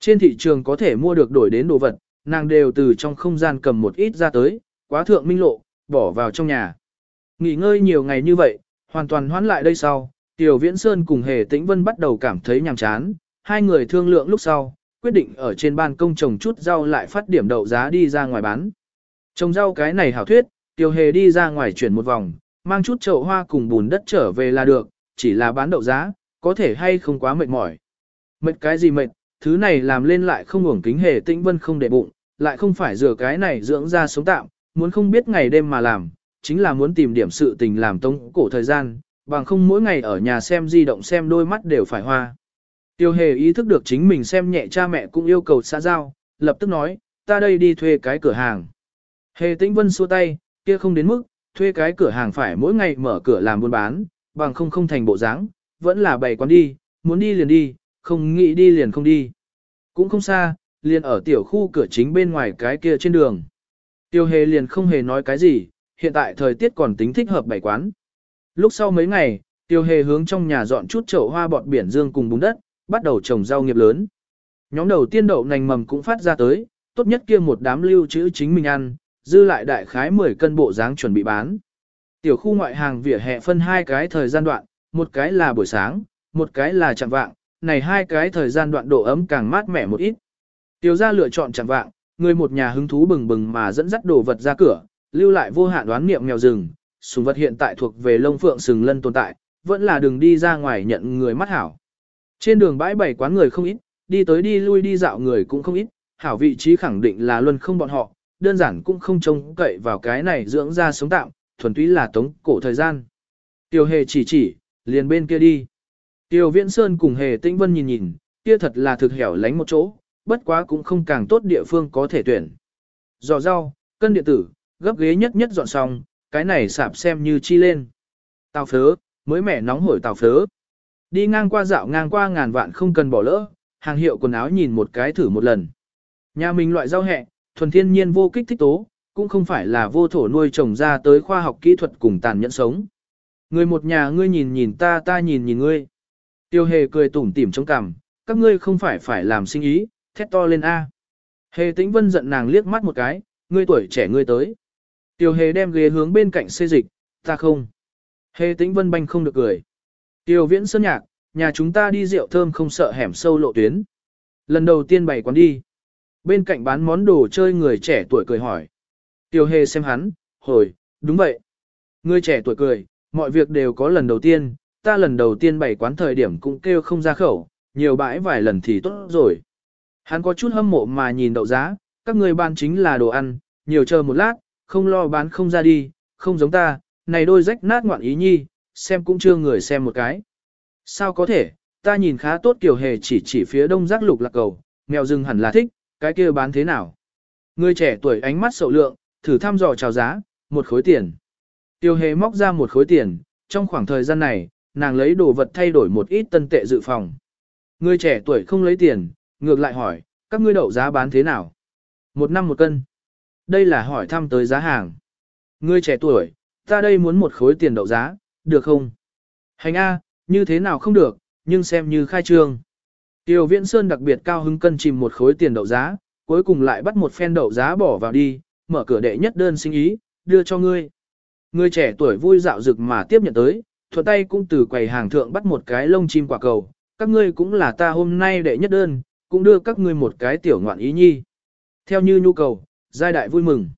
Trên thị trường có thể mua được đổi đến đồ vật, nàng đều từ trong không gian cầm một ít ra tới, quá thượng minh lộ, bỏ vào trong nhà. Nghỉ ngơi nhiều ngày như vậy, hoàn toàn hoán lại đây sau, Tiểu Viễn Sơn cùng Hề Tĩnh Vân bắt đầu cảm thấy nhàm chán, hai người thương lượng lúc sau, quyết định ở trên ban công trồng chút rau lại phát điểm đậu giá đi ra ngoài bán. Trồng rau cái này hảo thuyết, Tiểu Hề đi ra ngoài chuyển một vòng, mang chút chậu hoa cùng bùn đất trở về là được, chỉ là bán đậu giá, có thể hay không quá mệt mỏi. Mệt cái gì mệt, thứ này làm lên lại không uổng kính Hề Tĩnh Vân không để bụng, lại không phải rửa cái này dưỡng ra sống tạm, muốn không biết ngày đêm mà làm, chính là muốn tìm điểm sự tình làm tông cổ thời gian, bằng không mỗi ngày ở nhà xem di động xem đôi mắt đều phải hoa. Tiêu hề ý thức được chính mình xem nhẹ cha mẹ cũng yêu cầu xã giao, lập tức nói, ta đây đi thuê cái cửa hàng. Hề tĩnh vân xua tay, kia không đến mức, thuê cái cửa hàng phải mỗi ngày mở cửa làm buôn bán, bằng không không thành bộ dáng, vẫn là bày quán đi, muốn đi liền đi, không nghĩ đi liền không đi. Cũng không xa, liền ở tiểu khu cửa chính bên ngoài cái kia trên đường. Tiêu hề liền không hề nói cái gì, hiện tại thời tiết còn tính thích hợp bảy quán. Lúc sau mấy ngày, tiêu hề hướng trong nhà dọn chút chậu hoa bọt biển dương cùng bùn đất, bắt đầu trồng rau nghiệp lớn. Nhóm đầu tiên đậu nành mầm cũng phát ra tới, tốt nhất kia một đám lưu trữ chính mình ăn, dư lại đại khái 10 cân bộ dáng chuẩn bị bán. Tiểu khu ngoại hàng vỉa hè phân hai cái thời gian đoạn, một cái là buổi sáng, một cái là chạm vạng, này hai cái thời gian đoạn độ ấm càng mát mẻ một ít. Tiêu gia lựa chọn chạm vạng, người một nhà hứng thú bừng bừng mà dẫn dắt đồ vật ra cửa, lưu lại vô hạn đoán niệm mèo rừng, sùng vật hiện tại thuộc về lông phượng sừng lân tồn tại, vẫn là đường đi ra ngoài nhận người mắt hảo. Trên đường bãi bảy quán người không ít, đi tới đi lui đi dạo người cũng không ít, hảo vị trí khẳng định là luân không bọn họ, đơn giản cũng không trông cậy vào cái này dưỡng ra sống tạm, thuần túy là tống cổ thời gian. Tiêu hề chỉ chỉ, liền bên kia đi. Tiêu viễn sơn cùng hề tĩnh vân nhìn nhìn, kia thật là thực hẻo lánh một chỗ, bất quá cũng không càng tốt địa phương có thể tuyển. Giò rau, cân điện tử, gấp ghế nhất nhất dọn xong, cái này sạp xem như chi lên. Tào phớ, mới mẻ nóng hổi tào phớ. Đi ngang qua dạo ngang qua ngàn vạn không cần bỏ lỡ, hàng hiệu quần áo nhìn một cái thử một lần. Nhà mình loại rau hẹ, thuần thiên nhiên vô kích thích tố, cũng không phải là vô thổ nuôi trồng ra tới khoa học kỹ thuật cùng tàn nhẫn sống. Người một nhà ngươi nhìn nhìn ta ta nhìn nhìn ngươi. Tiêu hề cười tủm tỉm trong cằm, các ngươi không phải phải làm sinh ý, thét to lên A. Hề tĩnh vân giận nàng liếc mắt một cái, ngươi tuổi trẻ ngươi tới. Tiêu hề đem ghế hướng bên cạnh xê dịch, ta không. Hề tĩnh vân banh không được cười. Tiêu viễn sơn nhạc, nhà chúng ta đi rượu thơm không sợ hẻm sâu lộ tuyến. Lần đầu tiên bày quán đi. Bên cạnh bán món đồ chơi người trẻ tuổi cười hỏi. Tiêu hề xem hắn, hồi, đúng vậy. Người trẻ tuổi cười, mọi việc đều có lần đầu tiên, ta lần đầu tiên bày quán thời điểm cũng kêu không ra khẩu, nhiều bãi vài lần thì tốt rồi. Hắn có chút hâm mộ mà nhìn đậu giá, các người bán chính là đồ ăn, nhiều chờ một lát, không lo bán không ra đi, không giống ta, này đôi rách nát ngoạn ý nhi, xem cũng chưa người xem một cái. Sao có thể, ta nhìn khá tốt kiểu hề chỉ chỉ phía đông giác lục lạc cầu, mèo rừng hẳn là thích, cái kia bán thế nào. Người trẻ tuổi ánh mắt sầu lượng, thử thăm dò chào giá, một khối tiền. Tiêu hề móc ra một khối tiền, trong khoảng thời gian này, nàng lấy đồ vật thay đổi một ít tân tệ dự phòng. Người trẻ tuổi không lấy tiền, ngược lại hỏi, các ngươi đậu giá bán thế nào? Một năm một cân. Đây là hỏi thăm tới giá hàng. Người trẻ tuổi, ta đây muốn một khối tiền đậu giá, được không? Hành A, như thế nào không được, nhưng xem như khai trương. Tiêu Viễn Sơn đặc biệt cao hứng cân chìm một khối tiền đậu giá, cuối cùng lại bắt một phen đậu giá bỏ vào đi, mở cửa đệ nhất đơn sinh ý, đưa cho ngươi. Người trẻ tuổi vui dạo rực mà tiếp nhận tới, thuận tay cũng từ quầy hàng thượng bắt một cái lông chim quả cầu, các ngươi cũng là ta hôm nay đệ nhất đơn, cũng đưa các ngươi một cái tiểu ngoạn ý nhi. Theo như nhu cầu, giai đại vui mừng.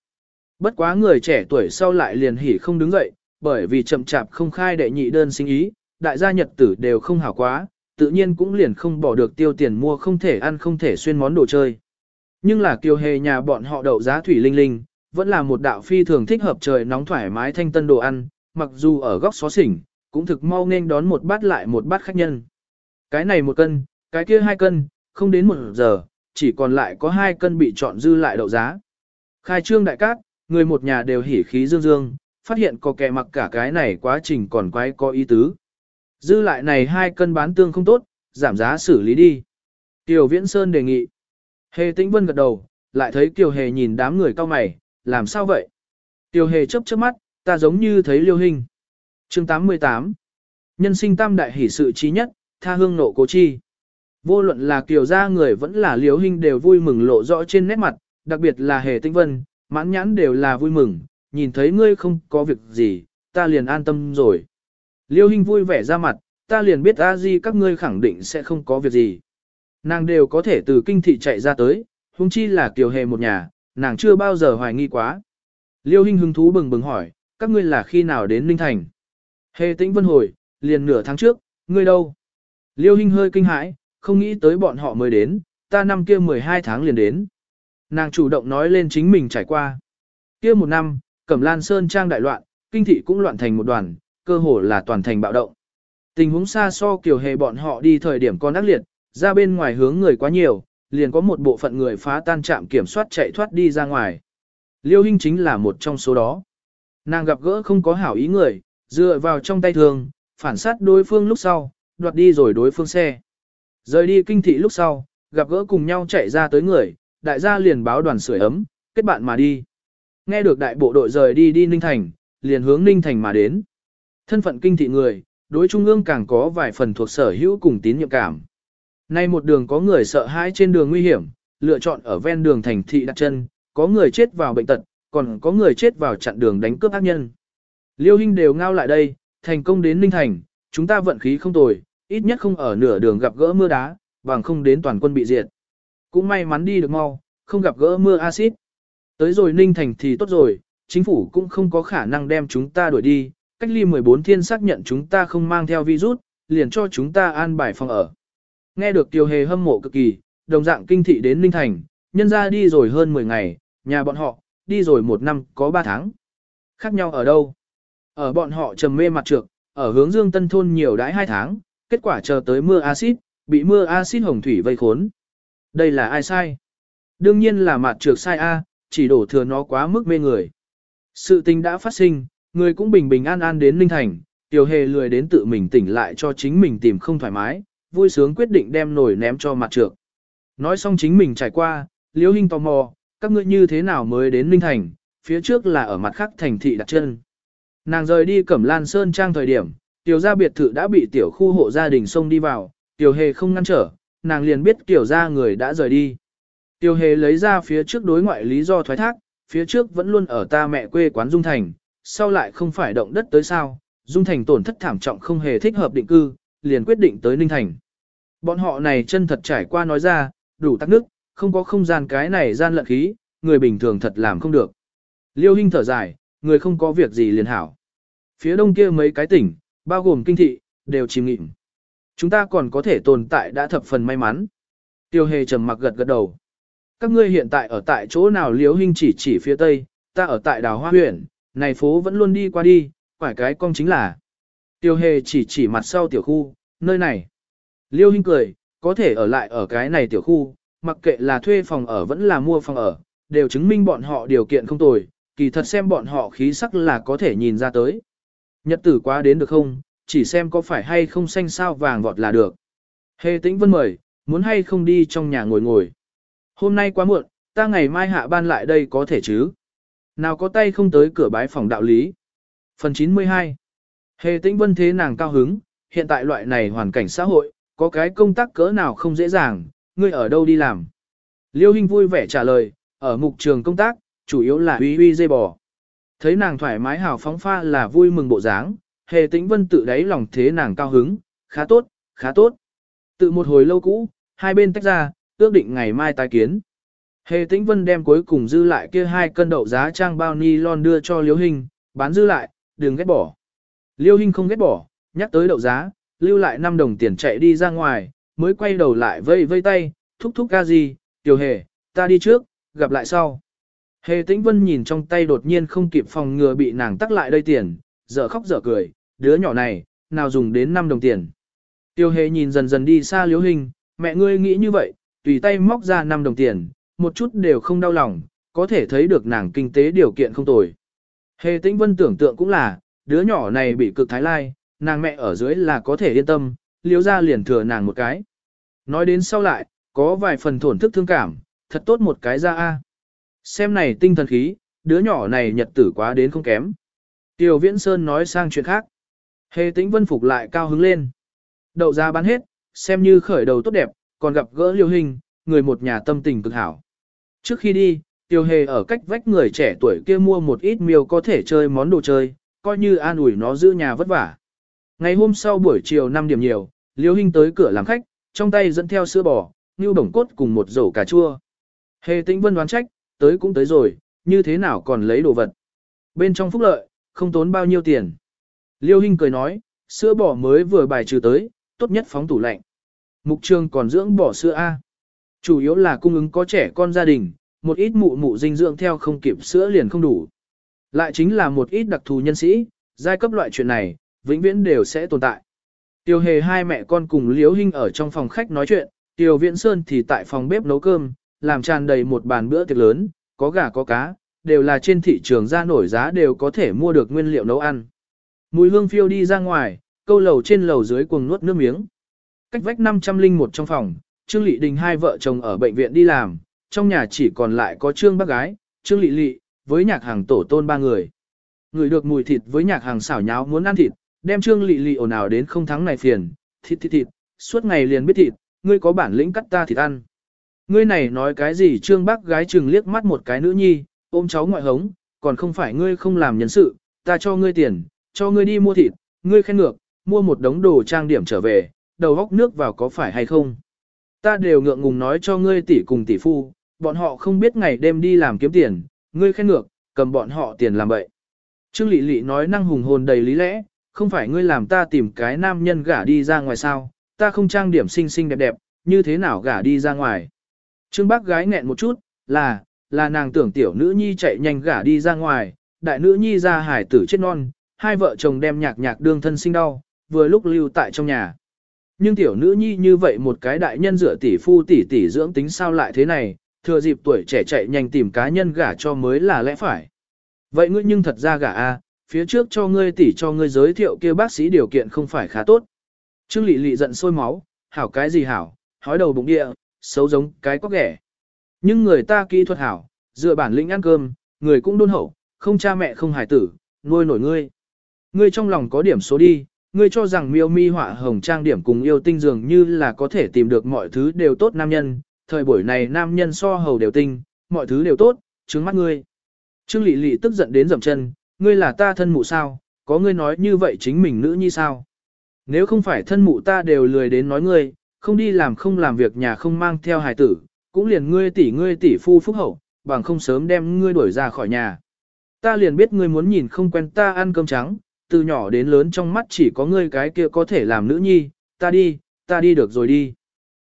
Bất quá người trẻ tuổi sau lại liền hỉ không đứng dậy, bởi vì chậm chạp không khai đệ nhị đơn sinh ý, đại gia nhật tử đều không hảo quá, tự nhiên cũng liền không bỏ được tiêu tiền mua không thể ăn không thể xuyên món đồ chơi. Nhưng là kiều hề nhà bọn họ đậu giá thủy linh linh, vẫn là một đạo phi thường thích hợp trời nóng thoải mái thanh tân đồ ăn, mặc dù ở góc xó xỉnh, cũng thực mau nên đón một bát lại một bát khách nhân. Cái này một cân, cái kia hai cân, không đến một giờ, chỉ còn lại có hai cân bị chọn dư lại đậu giá. Khai trương đại cát, người một nhà đều hỉ khí dương dương, phát hiện có kẻ mặc cả cái này quá trình còn quái có ý tứ. Dư lại này hai cân bán tương không tốt, giảm giá xử lý đi. Kiều Viễn Sơn đề nghị. Hề Tĩnh Vân gật đầu, lại thấy Kiều Hề nhìn đám người cao mày, làm sao vậy? Tiểu Hề chớp chớp mắt, ta giống như thấy liêu hình. Chương 88 Nhân sinh tam đại hỷ sự trí nhất, tha hương nộ cố chi. Vô luận là Kiều gia người vẫn là liêu hình đều vui mừng lộ rõ trên nét mặt, đặc biệt là Hề tinh Vân, mãn nhãn đều là vui mừng, nhìn thấy ngươi không có việc gì, ta liền an tâm rồi. Liêu hình vui vẻ ra mặt, ta liền biết a di các ngươi khẳng định sẽ không có việc gì. Nàng đều có thể từ kinh thị chạy ra tới, huống chi là kiều hề một nhà, nàng chưa bao giờ hoài nghi quá. Liêu Hinh hứng thú bừng bừng hỏi, các ngươi là khi nào đến Ninh Thành? Hề tĩnh vân hồi, liền nửa tháng trước, ngươi đâu? Liêu Hinh hơi kinh hãi, không nghĩ tới bọn họ mới đến, ta năm kia 12 tháng liền đến. Nàng chủ động nói lên chính mình trải qua. Kia một năm, Cẩm Lan Sơn trang đại loạn, kinh thị cũng loạn thành một đoàn, cơ hồ là toàn thành bạo động. Tình huống xa so kiểu hề bọn họ đi thời điểm còn ác liệt, ra bên ngoài hướng người quá nhiều, liền có một bộ phận người phá tan trạm kiểm soát chạy thoát đi ra ngoài. Liêu Hinh chính là một trong số đó. Nàng gặp gỡ không có hảo ý người, dựa vào trong tay thường, phản sát đối phương lúc sau, đoạt đi rồi đối phương xe. Rời đi kinh thị lúc sau, gặp gỡ cùng nhau chạy ra tới người, đại gia liền báo đoàn sưởi ấm, kết bạn mà đi. Nghe được đại bộ đội rời đi đi Ninh Thành, liền hướng Ninh Thành mà đến. Thân phận kinh thị người, đối trung ương càng có vài phần thuộc sở hữu cùng tín nhiệm cảm. Nay một đường có người sợ hãi trên đường nguy hiểm, lựa chọn ở ven đường thành thị đặt chân, có người chết vào bệnh tật, còn có người chết vào chặn đường đánh cướp ác nhân. Liêu Hinh đều ngao lại đây, thành công đến Ninh Thành, chúng ta vận khí không tồi, ít nhất không ở nửa đường gặp gỡ mưa đá, bằng không đến toàn quân bị diệt. Cũng may mắn đi được mau, không gặp gỡ mưa axit. Tới rồi Ninh Thành thì tốt rồi, chính phủ cũng không có khả năng đem chúng ta đuổi đi, cách ly 14 thiên xác nhận chúng ta không mang theo virus, liền cho chúng ta an bài phòng ở. Nghe được Tiêu Hề hâm mộ cực kỳ, đồng dạng kinh thị đến Ninh Thành, nhân ra đi rồi hơn 10 ngày, nhà bọn họ, đi rồi một năm có 3 tháng. Khác nhau ở đâu? Ở bọn họ trầm mê mặt trược, ở hướng dương tân thôn nhiều đãi 2 tháng, kết quả chờ tới mưa axit, bị mưa axit hồng thủy vây khốn. Đây là ai sai? Đương nhiên là mặt trược sai A, chỉ đổ thừa nó quá mức mê người. Sự tình đã phát sinh, người cũng bình bình an an đến Ninh Thành, tiểu hề lười đến tự mình tỉnh lại cho chính mình tìm không thoải mái, vui sướng quyết định đem nổi ném cho mặt trược. Nói xong chính mình trải qua, liễu hình tò mò, các ngươi như thế nào mới đến Ninh Thành, phía trước là ở mặt khác thành thị đặt chân. Nàng rời đi Cẩm Lan Sơn Trang thời điểm, tiểu gia biệt thự đã bị tiểu khu hộ gia đình xông đi vào, tiểu hề không ngăn trở, nàng liền biết tiểu gia người đã rời đi. Tiểu hề lấy ra phía trước đối ngoại lý do thoái thác, phía trước vẫn luôn ở ta mẹ quê quán Dung Thành, sau lại không phải động đất tới sao, Dung Thành tổn thất thảm trọng không hề thích hợp định cư, liền quyết định tới Ninh Thành. Bọn họ này chân thật trải qua nói ra, đủ tắc nước, không có không gian cái này gian lận khí, người bình thường thật làm không được. Liêu Hinh thở dài, người không có việc gì liền hảo. Phía đông kia mấy cái tỉnh, bao gồm kinh thị, đều chìm nghịm. Chúng ta còn có thể tồn tại đã thập phần may mắn. Tiêu hề trầm mặc gật gật đầu. Các ngươi hiện tại ở tại chỗ nào Liêu Hinh chỉ chỉ phía tây, ta ở tại đào hoa huyện, này phố vẫn luôn đi qua đi, phải cái cong chính là. Tiêu hề chỉ chỉ mặt sau tiểu khu, nơi này. Liêu Hinh cười, có thể ở lại ở cái này tiểu khu, mặc kệ là thuê phòng ở vẫn là mua phòng ở, đều chứng minh bọn họ điều kiện không tồi, kỳ thật xem bọn họ khí sắc là có thể nhìn ra tới. Nhật tử quá đến được không, chỉ xem có phải hay không xanh sao vàng vọt là được. Hề tĩnh vân mời, muốn hay không đi trong nhà ngồi ngồi. Hôm nay quá muộn, ta ngày mai hạ ban lại đây có thể chứ. Nào có tay không tới cửa bái phòng đạo lý. Phần 92 Hề tĩnh vân thế nàng cao hứng, hiện tại loại này hoàn cảnh xã hội, có cái công tác cỡ nào không dễ dàng, ngươi ở đâu đi làm. Liêu Hinh vui vẻ trả lời, ở mục trường công tác, chủ yếu là uy uy dây bò. Thấy nàng thoải mái hào phóng pha là vui mừng bộ dáng, hề tĩnh vân tự đáy lòng thế nàng cao hứng, khá tốt, khá tốt. Tự một hồi lâu cũ, hai bên tách ra, ước định ngày mai tái kiến. Hề tĩnh vân đem cuối cùng dư lại kia hai cân đậu giá trang bao ni lon đưa cho liêu hình, bán dư lại, đừng ghét bỏ. Liêu Hinh không ghét bỏ, nhắc tới đậu giá, lưu lại 5 đồng tiền chạy đi ra ngoài, mới quay đầu lại vây vây tay, thúc thúc ca gì, tiểu hề, ta đi trước, gặp lại sau. Hề tĩnh vân nhìn trong tay đột nhiên không kịp phòng ngừa bị nàng tắc lại đây tiền, dở khóc dở cười, đứa nhỏ này, nào dùng đến 5 đồng tiền. Tiêu hề nhìn dần dần đi xa liếu hình, mẹ ngươi nghĩ như vậy, tùy tay móc ra 5 đồng tiền, một chút đều không đau lòng, có thể thấy được nàng kinh tế điều kiện không tồi. Hề tĩnh vân tưởng tượng cũng là, đứa nhỏ này bị cực thái lai, nàng mẹ ở dưới là có thể yên tâm, liếu ra liền thừa nàng một cái. Nói đến sau lại, có vài phần thổn thức thương cảm, thật tốt một cái ra a. Xem này tinh thần khí, đứa nhỏ này nhật tử quá đến không kém. Tiêu Viễn Sơn nói sang chuyện khác. Hề tĩnh vân phục lại cao hứng lên. Đậu ra bán hết, xem như khởi đầu tốt đẹp, còn gặp gỡ liêu hình, người một nhà tâm tình cực hảo. Trước khi đi, Tiêu Hề ở cách vách người trẻ tuổi kia mua một ít miêu có thể chơi món đồ chơi, coi như an ủi nó giữ nhà vất vả. Ngày hôm sau buổi chiều 5 điểm nhiều, Liêu Hinh tới cửa làm khách, trong tay dẫn theo sữa bò, như đồng cốt cùng một rổ cà chua. Hề tĩnh vân đoán trách, tới cũng tới rồi, như thế nào còn lấy đồ vật. Bên trong phúc lợi, không tốn bao nhiêu tiền. Liêu Hinh cười nói, sữa bò mới vừa bài trừ tới, tốt nhất phóng tủ lạnh. Mục trường còn dưỡng bò sữa A. Chủ yếu là cung ứng có trẻ con gia đình, một ít mụ mụ dinh dưỡng theo không kịp sữa liền không đủ. Lại chính là một ít đặc thù nhân sĩ, giai cấp loại chuyện này, vĩnh viễn đều sẽ tồn tại. Tiêu hề hai mẹ con cùng Liễu Hinh ở trong phòng khách nói chuyện, Tiêu Viễn Sơn thì tại phòng bếp nấu cơm, làm tràn đầy một bàn bữa tiệc lớn, có gà có cá, đều là trên thị trường ra nổi giá đều có thể mua được nguyên liệu nấu ăn. Mùi hương phiêu đi ra ngoài, câu lầu trên lầu dưới cuồng nuốt nước miếng. Cách vách 501 trong phòng, Trương Lệ Đình hai vợ chồng ở bệnh viện đi làm, trong nhà chỉ còn lại có Trương bác gái, Trương Lệ Lệ, với nhạc hàng tổ tôn ba người. Người được mùi thịt với nhạc hàng xảo nháo muốn ăn thịt, đem Trương lị lị ồn ào đến không thắng này phiền, thịt thịt thịt, suốt ngày liền biết thịt, ngươi có bản lĩnh cắt ta thịt ăn. Ngươi này nói cái gì Trương bác gái chừng liếc mắt một cái nữ nhi, ôm cháu ngoại hống, còn không phải ngươi không làm nhân sự, ta cho ngươi tiền, cho ngươi đi mua thịt, ngươi khen ngược, mua một đống đồ trang điểm trở về, đầu góc nước vào có phải hay không. Ta đều ngượng ngùng nói cho ngươi tỷ cùng tỷ phu, bọn họ không biết ngày đêm đi làm kiếm tiền, ngươi khen ngược, cầm bọn họ tiền làm bậy. Trương Lệ Lệ nói năng hùng hồn đầy lý lẽ, không phải ngươi làm ta tìm cái nam nhân gả đi ra ngoài sao, ta không trang điểm xinh xinh đẹp đẹp, như thế nào gả đi ra ngoài. Trương bác gái nghẹn một chút, là, là nàng tưởng tiểu nữ nhi chạy nhanh gả đi ra ngoài, đại nữ nhi ra hải tử chết non, hai vợ chồng đem nhạc nhạc đương thân sinh đau, vừa lúc lưu tại trong nhà. Nhưng tiểu nữ nhi như vậy một cái đại nhân dựa tỷ phu tỷ tỷ dưỡng tính sao lại thế này, thừa dịp tuổi trẻ chạy nhanh tìm cá nhân gả cho mới là lẽ phải. Vậy ngươi nhưng thật ra gả a, phía trước cho ngươi tỷ cho ngươi giới thiệu kia bác sĩ điều kiện không phải khá tốt. Trương Lệ Lệ giận sôi máu, hảo cái gì hảo, hói đầu bụng địa, xấu giống cái có ghẻ. Nhưng người ta kỹ thuật hảo, dựa bản lĩnh ăn cơm, người cũng đôn hậu, không cha mẹ không hài tử, nuôi nổi ngươi. Ngươi trong lòng có điểm số đi, ngươi cho rằng miêu mi họa hồng trang điểm cùng yêu tinh dường như là có thể tìm được mọi thứ đều tốt nam nhân, thời buổi này nam nhân so hầu đều tinh, mọi thứ đều tốt, trứng mắt ngươi. Trương Lệ Lệ tức giận đến dậm chân, ngươi là ta thân mụ sao, có ngươi nói như vậy chính mình nữ nhi sao. Nếu không phải thân mụ ta đều lười đến nói ngươi, không đi làm không làm việc nhà không mang theo hài tử, cũng liền ngươi tỷ ngươi tỷ phu phúc hậu, bằng không sớm đem ngươi đuổi ra khỏi nhà. Ta liền biết ngươi muốn nhìn không quen ta ăn cơm trắng, từ nhỏ đến lớn trong mắt chỉ có ngươi cái kia có thể làm nữ nhi, ta đi, ta đi được rồi đi.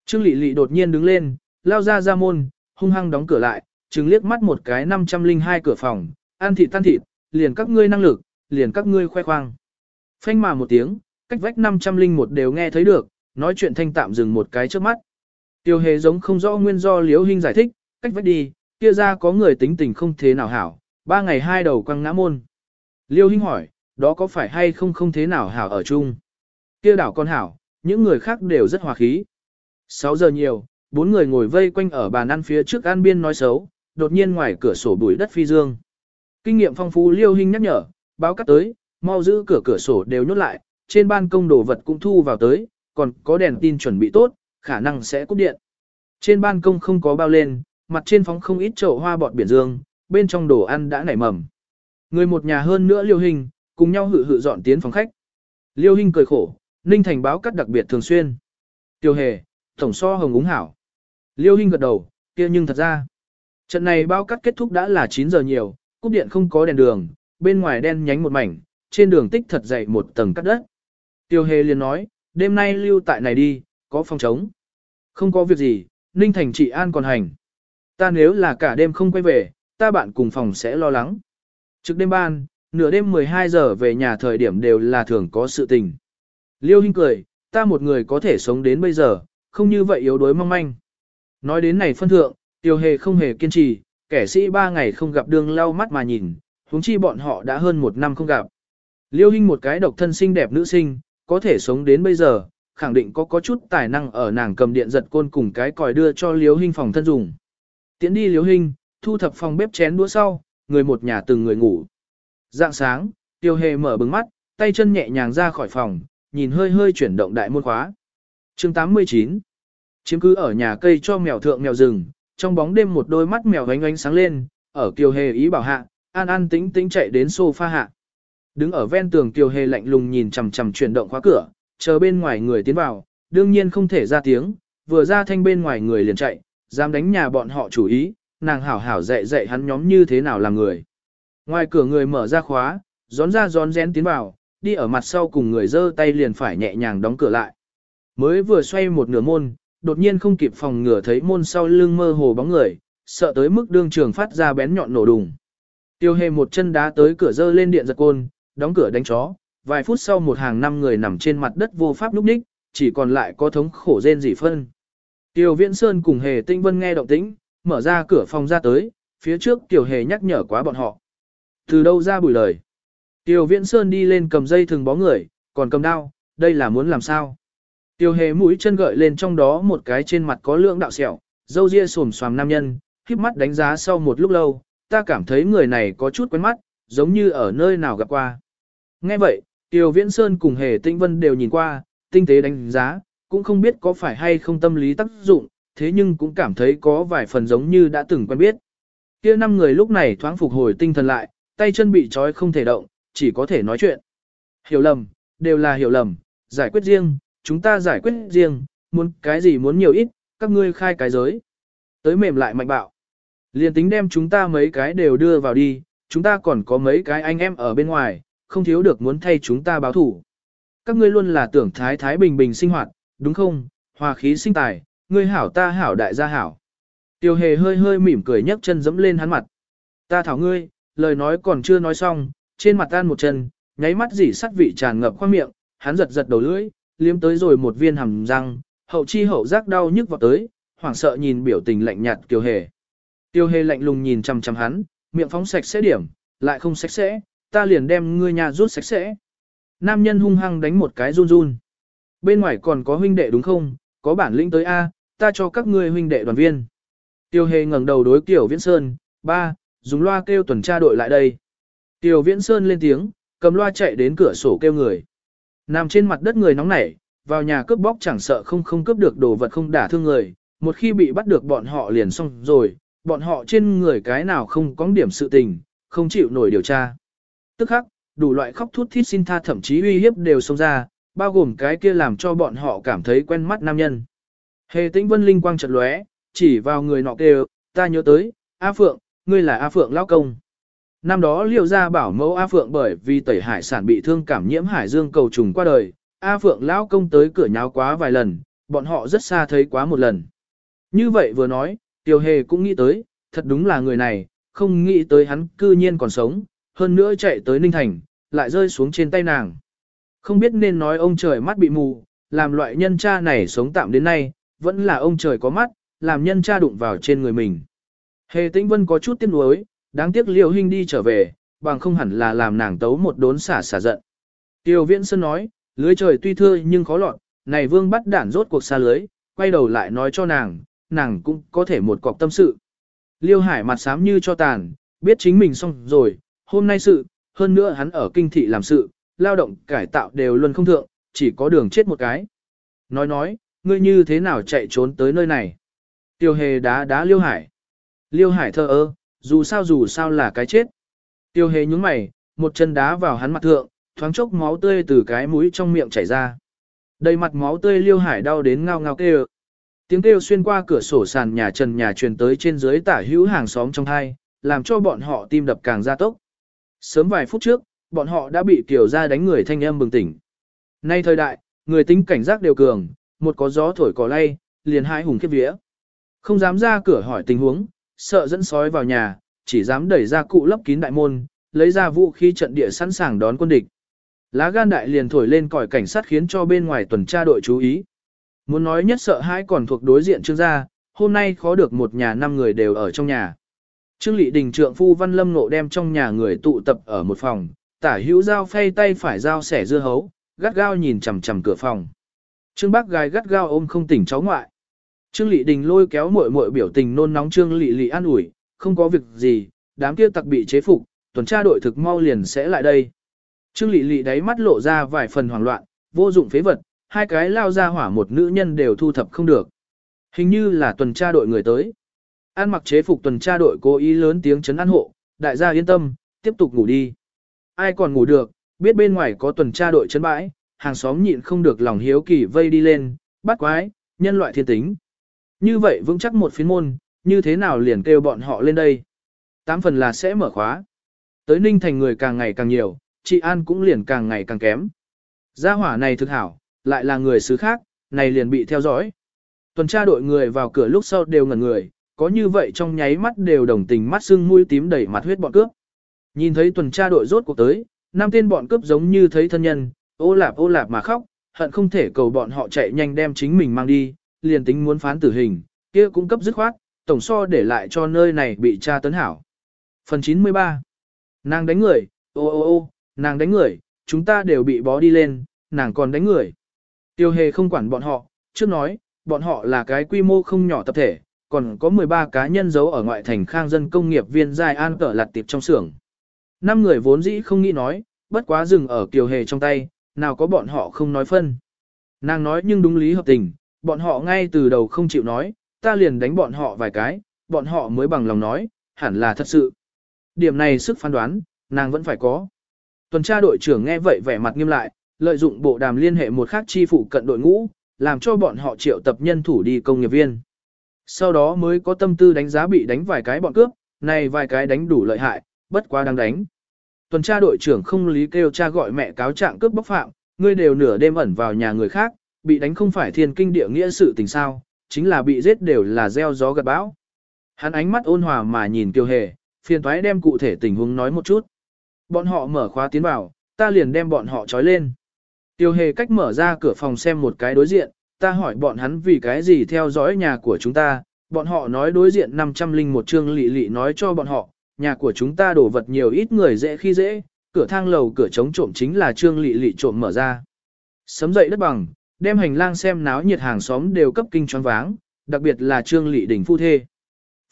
Trương Lệ Lệ đột nhiên đứng lên, lao ra ra môn, hung hăng đóng cửa lại, chứng liếc mắt một cái 502 cửa phòng, ăn thịt tan thịt, liền các ngươi năng lực, liền các ngươi khoe khoang. Phanh mà một tiếng, cách vách 501 đều nghe thấy được, nói chuyện thanh tạm dừng một cái trước mắt. Tiêu hề giống không rõ nguyên do liếu hình giải thích, cách vách đi, kia ra có người tính tình không thế nào hảo, ba ngày hai đầu quăng ngã môn. Liêu Hinh hỏi, đó có phải hay không không thế nào hảo ở chung? Kia đảo con hảo, những người khác đều rất hòa khí. 6 giờ nhiều, bốn người ngồi vây quanh ở bàn ăn phía trước ăn biên nói xấu, đột nhiên ngoài cửa sổ bụi đất phi dương. Kinh nghiệm phong phú Liêu Hinh nhắc nhở, báo cắt tới, mau giữ cửa cửa sổ đều nhốt lại, trên ban công đồ vật cũng thu vào tới, còn có đèn tin chuẩn bị tốt, khả năng sẽ cúp điện. Trên ban công không có bao lên, mặt trên phóng không ít chậu hoa bọt biển dương, bên trong đồ ăn đã nảy mầm. Người một nhà hơn nữa Liêu Hinh cùng nhau hự hự dọn tiến phòng khách. Liêu Hinh cười khổ, Ninh Thành báo cắt đặc biệt thường xuyên. Tiêu hề, tổng so hồng úng hảo. Liêu Hình gật đầu, kia nhưng thật ra. Trận này bao cắt kết thúc đã là 9 giờ nhiều, cúp điện không có đèn đường, bên ngoài đen nhánh một mảnh, trên đường tích thật dày một tầng cắt đất. Tiêu hề liền nói, đêm nay lưu tại này đi, có phòng trống. Không có việc gì, Ninh Thành trị an còn hành. Ta nếu là cả đêm không quay về, ta bạn cùng phòng sẽ lo lắng. trước đêm ban, nửa đêm 12 giờ về nhà thời điểm đều là thường có sự tình. Liêu Hinh cười, ta một người có thể sống đến bây giờ, không như vậy yếu đuối mong manh. Nói đến này phân thượng, tiêu hề không hề kiên trì, kẻ sĩ ba ngày không gặp đường lau mắt mà nhìn, huống chi bọn họ đã hơn một năm không gặp. Liêu Hinh một cái độc thân xinh đẹp nữ sinh, có thể sống đến bây giờ, khẳng định có có chút tài năng ở nàng cầm điện giật côn cùng cái còi đưa cho Liêu Hinh phòng thân dùng. Tiến đi Liêu Hinh, thu thập phòng bếp chén đũa sau, người một nhà từng người ngủ. Dạng sáng, Tiêu Hề mở bừng mắt, tay chân nhẹ nhàng ra khỏi phòng, nhìn hơi hơi chuyển động đại môn khóa. Chương 89 Chiếm cứ ở nhà cây cho mèo thượng mèo rừng, trong bóng đêm một đôi mắt mèo ánh ánh sáng lên, ở Kiều Hề ý bảo hạ, an an tĩnh tĩnh chạy đến sofa hạ. Đứng ở ven tường Kiều Hề lạnh lùng nhìn chằm chằm chuyển động khóa cửa, chờ bên ngoài người tiến vào, đương nhiên không thể ra tiếng, vừa ra thanh bên ngoài người liền chạy, dám đánh nhà bọn họ chủ ý, nàng hảo hảo dạy dạy hắn nhóm như thế nào làm người. Ngoài cửa người mở ra khóa, gión ra gión rén tiến vào, đi ở mặt sau cùng người dơ tay liền phải nhẹ nhàng đóng cửa lại. Mới vừa xoay một nửa môn, đột nhiên không kịp phòng ngừa thấy môn sau lưng mơ hồ bóng người, sợ tới mức đương trường phát ra bén nhọn nổ đùng. Tiêu hề một chân đá tới cửa dơ lên điện giật côn, đóng cửa đánh chó, vài phút sau một hàng năm người nằm trên mặt đất vô pháp lúc ních, chỉ còn lại có thống khổ rên dị phân. Tiêu Viễn Sơn cùng Hề Tinh Vân nghe động tĩnh, mở ra cửa phòng ra tới, phía trước Tiểu Hề nhắc nhở quá bọn họ. Từ đâu ra bùi lời? Tiêu Viễn Sơn đi lên cầm dây thừng bó người, còn cầm đao, đây là muốn làm sao? Tiêu hề mũi chân gợi lên trong đó một cái trên mặt có lượng đạo sẹo, dâu ria xồm xoàm nam nhân, khiếp mắt đánh giá sau một lúc lâu, ta cảm thấy người này có chút quen mắt, giống như ở nơi nào gặp qua. Nghe vậy, Tiêu Viễn Sơn cùng Hề Tĩnh Vân đều nhìn qua, tinh tế đánh giá, cũng không biết có phải hay không tâm lý tác dụng, thế nhưng cũng cảm thấy có vài phần giống như đã từng quen biết. Kia năm người lúc này thoáng phục hồi tinh thần lại, tay chân bị trói không thể động, chỉ có thể nói chuyện. Hiểu lầm, đều là hiểu lầm, giải quyết riêng, chúng ta giải quyết riêng, muốn cái gì muốn nhiều ít, các ngươi khai cái giới. Tới mềm lại mạnh bạo. Liên tính đem chúng ta mấy cái đều đưa vào đi, chúng ta còn có mấy cái anh em ở bên ngoài, không thiếu được muốn thay chúng ta báo thủ. Các ngươi luôn là tưởng thái thái bình bình sinh hoạt, đúng không? Hòa khí sinh tài, ngươi hảo ta hảo đại gia hảo. Tiêu hề hơi hơi mỉm cười nhấc chân dẫm lên hắn mặt. Ta thảo ngươi, lời nói còn chưa nói xong, trên mặt tan một chân, nháy mắt dỉ sắt vị tràn ngập khoang miệng, hắn giật giật đầu lưỡi, liếm tới rồi một viên hàm răng, hậu chi hậu giác đau nhức vào tới, hoảng sợ nhìn biểu tình lạnh nhạt Tiêu hề. Tiêu hề lạnh lùng nhìn chằm chằm hắn, miệng phóng sạch sẽ điểm, lại không sạch sẽ, ta liền đem ngươi nhà rút sạch sẽ. Nam nhân hung hăng đánh một cái run run. Bên ngoài còn có huynh đệ đúng không, có bản lĩnh tới A, ta cho các ngươi huynh đệ đoàn viên. Tiêu hề ngẩng đầu đối Kiều Viễn Sơn, ba, dùng loa kêu tuần tra đội lại đây. Tiêu Viễn Sơn lên tiếng, cầm loa chạy đến cửa sổ kêu người. Nằm trên mặt đất người nóng nảy, vào nhà cướp bóc chẳng sợ không không cướp được đồ vật không đả thương người, một khi bị bắt được bọn họ liền xong rồi, bọn họ trên người cái nào không có điểm sự tình, không chịu nổi điều tra. Tức khắc, đủ loại khóc thút thít xin tha thậm chí uy hiếp đều xông ra, bao gồm cái kia làm cho bọn họ cảm thấy quen mắt nam nhân. Hề tĩnh vân linh quang chợt lóe, chỉ vào người nọ kêu, ta nhớ tới, A Phượng, ngươi là A Phượng lão công. Năm đó liều ra bảo mẫu A Phượng bởi vì tẩy hải sản bị thương cảm nhiễm hải dương cầu trùng qua đời, A Phượng lão công tới cửa nháo quá vài lần, bọn họ rất xa thấy quá một lần. Như vậy vừa nói, Tiêu Hề cũng nghĩ tới, thật đúng là người này, không nghĩ tới hắn cư nhiên còn sống, hơn nữa chạy tới Ninh Thành, lại rơi xuống trên tay nàng. Không biết nên nói ông trời mắt bị mù, làm loại nhân cha này sống tạm đến nay, vẫn là ông trời có mắt, làm nhân cha đụng vào trên người mình. Hề tĩnh vân có chút tiếc nuối, đáng tiếc liều hình đi trở về, bằng không hẳn là làm nàng tấu một đốn xả xả giận. Tiêu viễn sơn nói, lưới trời tuy thưa nhưng khó lọt, này vương bắt đản rốt cuộc xa lưới, quay đầu lại nói cho nàng, nàng cũng có thể một cọc tâm sự. Liêu hải mặt xám như cho tàn, biết chính mình xong rồi, hôm nay sự, hơn nữa hắn ở kinh thị làm sự, lao động cải tạo đều luôn không thượng, chỉ có đường chết một cái. Nói nói, ngươi như thế nào chạy trốn tới nơi này? Tiêu hề đá đá liêu hải. Liêu hải thơ ơ, dù sao dù sao là cái chết. Tiêu hề nhúng mày, một chân đá vào hắn mặt thượng, thoáng chốc máu tươi từ cái mũi trong miệng chảy ra. Đầy mặt máu tươi liêu hải đau đến ngao ngao kêu. Tiếng kêu xuyên qua cửa sổ sàn nhà trần nhà truyền tới trên dưới tả hữu hàng xóm trong hai, làm cho bọn họ tim đập càng gia tốc. Sớm vài phút trước, bọn họ đã bị tiểu ra đánh người thanh âm bừng tỉnh. Nay thời đại, người tính cảnh giác đều cường, một có gió thổi cỏ lay, liền hai hùng khiếp vía. Không dám ra cửa hỏi tình huống, sợ dẫn sói vào nhà, chỉ dám đẩy ra cụ lấp kín đại môn, lấy ra vũ khí trận địa sẵn sàng đón quân địch. Lá gan đại liền thổi lên còi cảnh sát khiến cho bên ngoài tuần tra đội chú ý. Muốn nói nhất sợ hãi còn thuộc đối diện trương gia, hôm nay khó được một nhà năm người đều ở trong nhà. Trương Lị Đình trượng phu Văn Lâm Nộ đem trong nhà người tụ tập ở một phòng, tả hữu dao phay tay phải dao sẻ dưa hấu, gắt gao nhìn chằm chằm cửa phòng. Trương Bác gái gắt gao ôm không tỉnh cháu ngoại. Trương Lệ Đình lôi kéo muội muội biểu tình nôn nóng Trương Lệ Lệ an ủi, không có việc gì, đám kia tặc bị chế phục, tuần tra đội thực mau liền sẽ lại đây. Trương Lệ Lệ đáy mắt lộ ra vài phần hoảng loạn, vô dụng phế vật, hai cái lao ra hỏa một nữ nhân đều thu thập không được. Hình như là tuần tra đội người tới. An mặc chế phục tuần tra đội cố ý lớn tiếng chấn an hộ, đại gia yên tâm, tiếp tục ngủ đi. Ai còn ngủ được, biết bên ngoài có tuần tra đội chấn bãi, hàng xóm nhịn không được lòng hiếu kỳ vây đi lên, bắt quái, nhân loại thiên tính. Như vậy vững chắc một phiến môn, như thế nào liền kêu bọn họ lên đây. Tám phần là sẽ mở khóa. Tới ninh thành người càng ngày càng nhiều, chị An cũng liền càng ngày càng kém. Gia hỏa này thực hảo, lại là người xứ khác, này liền bị theo dõi. Tuần tra đội người vào cửa lúc sau đều ngẩn người, có như vậy trong nháy mắt đều đồng tình mắt sưng mũi tím đầy mặt huyết bọn cướp. Nhìn thấy tuần tra đội rốt cuộc tới, năm tên bọn cướp giống như thấy thân nhân, ô lạp ô lạp mà khóc, hận không thể cầu bọn họ chạy nhanh đem chính mình mang đi, liền tính muốn phán tử hình, kia cũng cấp dứt khoát, tổng so để lại cho nơi này bị tra tấn hảo. Phần 93 Nàng đánh người, ô ô ô, nàng đánh người, chúng ta đều bị bó đi lên, nàng còn đánh người. Tiêu hề không quản bọn họ, trước nói, bọn họ là cái quy mô không nhỏ tập thể, còn có 13 cá nhân giấu ở ngoại thành khang dân công nghiệp viên dài an cỡ lặt tiệp trong xưởng. Năm người vốn dĩ không nghĩ nói, bất quá dừng ở kiều hề trong tay, nào có bọn họ không nói phân. Nàng nói nhưng đúng lý hợp tình, bọn họ ngay từ đầu không chịu nói, ta liền đánh bọn họ vài cái, bọn họ mới bằng lòng nói, hẳn là thật sự. Điểm này sức phán đoán, nàng vẫn phải có. Tuần tra đội trưởng nghe vậy vẻ mặt nghiêm lại, lợi dụng bộ đàm liên hệ một khác chi phụ cận đội ngũ, làm cho bọn họ triệu tập nhân thủ đi công nghiệp viên. Sau đó mới có tâm tư đánh giá bị đánh vài cái bọn cướp, này vài cái đánh đủ lợi hại, bất quá đang đánh. Tuần tra đội trưởng không lý kêu cha gọi mẹ cáo trạng cướp bóc phạm, ngươi đều nửa đêm ẩn vào nhà người khác, bị đánh không phải thiên kinh địa nghĩa sự tình sao, chính là bị giết đều là gieo gió gặt bão. Hắn ánh mắt ôn hòa mà nhìn Tiêu Hề, phiền toái đem cụ thể tình huống nói một chút. Bọn họ mở khóa tiến vào, ta liền đem bọn họ trói lên. Tiêu Hề cách mở ra cửa phòng xem một cái đối diện, ta hỏi bọn hắn vì cái gì theo dõi nhà của chúng ta, bọn họ nói đối diện 500 linh một chương lị lị nói cho bọn họ, nhà của chúng ta đổ vật nhiều ít người dễ khi dễ, cửa thang lầu cửa chống trộm chính là trương lị lị trộm mở ra. Sấm dậy đất bằng, đem hành lang xem náo nhiệt hàng xóm đều cấp kinh choáng váng, đặc biệt là trương Lệ đình phu thê.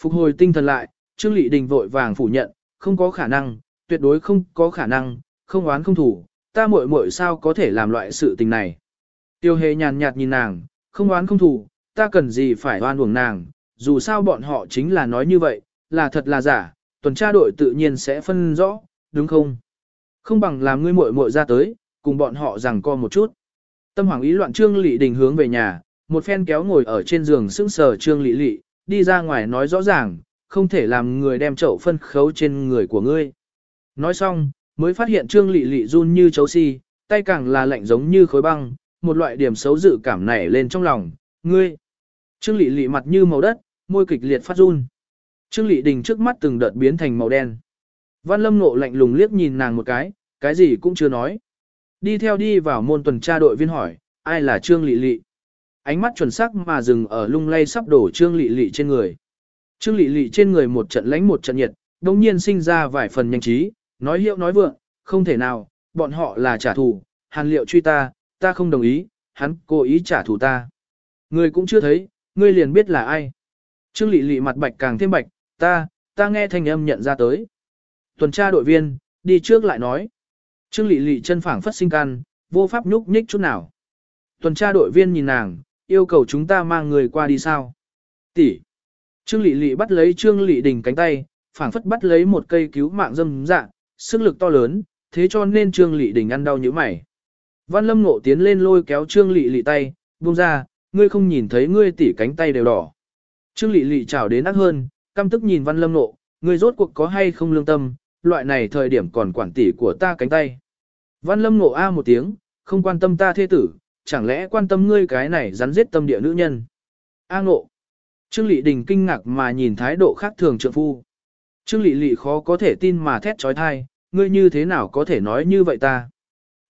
Phục hồi tinh thần lại, trương Lệ đình vội vàng phủ nhận, không có khả năng, tuyệt đối không có khả năng, không oán không thủ, ta muội muội sao có thể làm loại sự tình này. Tiêu hề nhàn nhạt nhìn nàng, không oán không thủ, ta cần gì phải oan uổng nàng, dù sao bọn họ chính là nói như vậy, là thật là giả, tuần tra đội tự nhiên sẽ phân rõ, đúng không? Không bằng làm ngươi muội muội ra tới, cùng bọn họ rằng co một chút. Tâm hoàng ý loạn Trương Lị Đình hướng về nhà, một phen kéo ngồi ở trên giường sững sờ Trương Lị Lị, đi ra ngoài nói rõ ràng, không thể làm người đem chậu phân khấu trên người của ngươi. Nói xong, mới phát hiện Trương Lị Lị run như chấu si, tay càng là lạnh giống như khối băng, một loại điểm xấu dự cảm nảy lên trong lòng, ngươi. Trương Lị Lị mặt như màu đất, môi kịch liệt phát run. Trương Lị Đình trước mắt từng đợt biến thành màu đen. Văn Lâm Ngộ lạnh lùng liếc nhìn nàng một cái, cái gì cũng chưa nói. Đi theo đi vào môn tuần tra đội viên hỏi, ai là Trương Lị Lị? Ánh mắt chuẩn xác mà dừng ở lung lay sắp đổ Trương Lị Lị trên người. Trương Lị Lị trên người một trận lánh một trận nhiệt, đồng nhiên sinh ra vài phần nhanh trí, nói hiệu nói vượng, không thể nào, bọn họ là trả thù, hàn liệu truy ta, ta không đồng ý, hắn cố ý trả thù ta. Người cũng chưa thấy, ngươi liền biết là ai. Trương Lị Lị mặt bạch càng thêm bạch, ta, ta nghe thanh âm nhận ra tới. Tuần tra đội viên, đi trước lại nói. Trương Lệ Lệ chân phảng phất sinh can, vô pháp nhúc nhích chút nào. Tuần tra đội viên nhìn nàng, yêu cầu chúng ta mang người qua đi sao? Tỷ. Trương Lệ Lệ bắt lấy Trương Lệ Đình cánh tay, phảng phất bắt lấy một cây cứu mạng dâm dạ, sức lực to lớn, thế cho nên Trương Lệ Đình ăn đau như mày. Văn Lâm Ngộ tiến lên lôi kéo Trương Lệ Lệ tay, buông ra, ngươi không nhìn thấy ngươi tỷ cánh tay đều đỏ. Trương Lệ Lệ chảo đến nát hơn, căm tức nhìn Văn Lâm Ngộ, ngươi rốt cuộc có hay không lương tâm, loại này thời điểm còn quản tỷ của ta cánh tay. Văn Lâm Ngộ a một tiếng, không quan tâm ta thế tử, chẳng lẽ quan tâm ngươi cái này rắn giết tâm địa nữ nhân. A ngộ. Trương Lị Đình kinh ngạc mà nhìn thái độ khác thường trượng phu. Trương Lị Lị khó có thể tin mà thét trói thai, ngươi như thế nào có thể nói như vậy ta.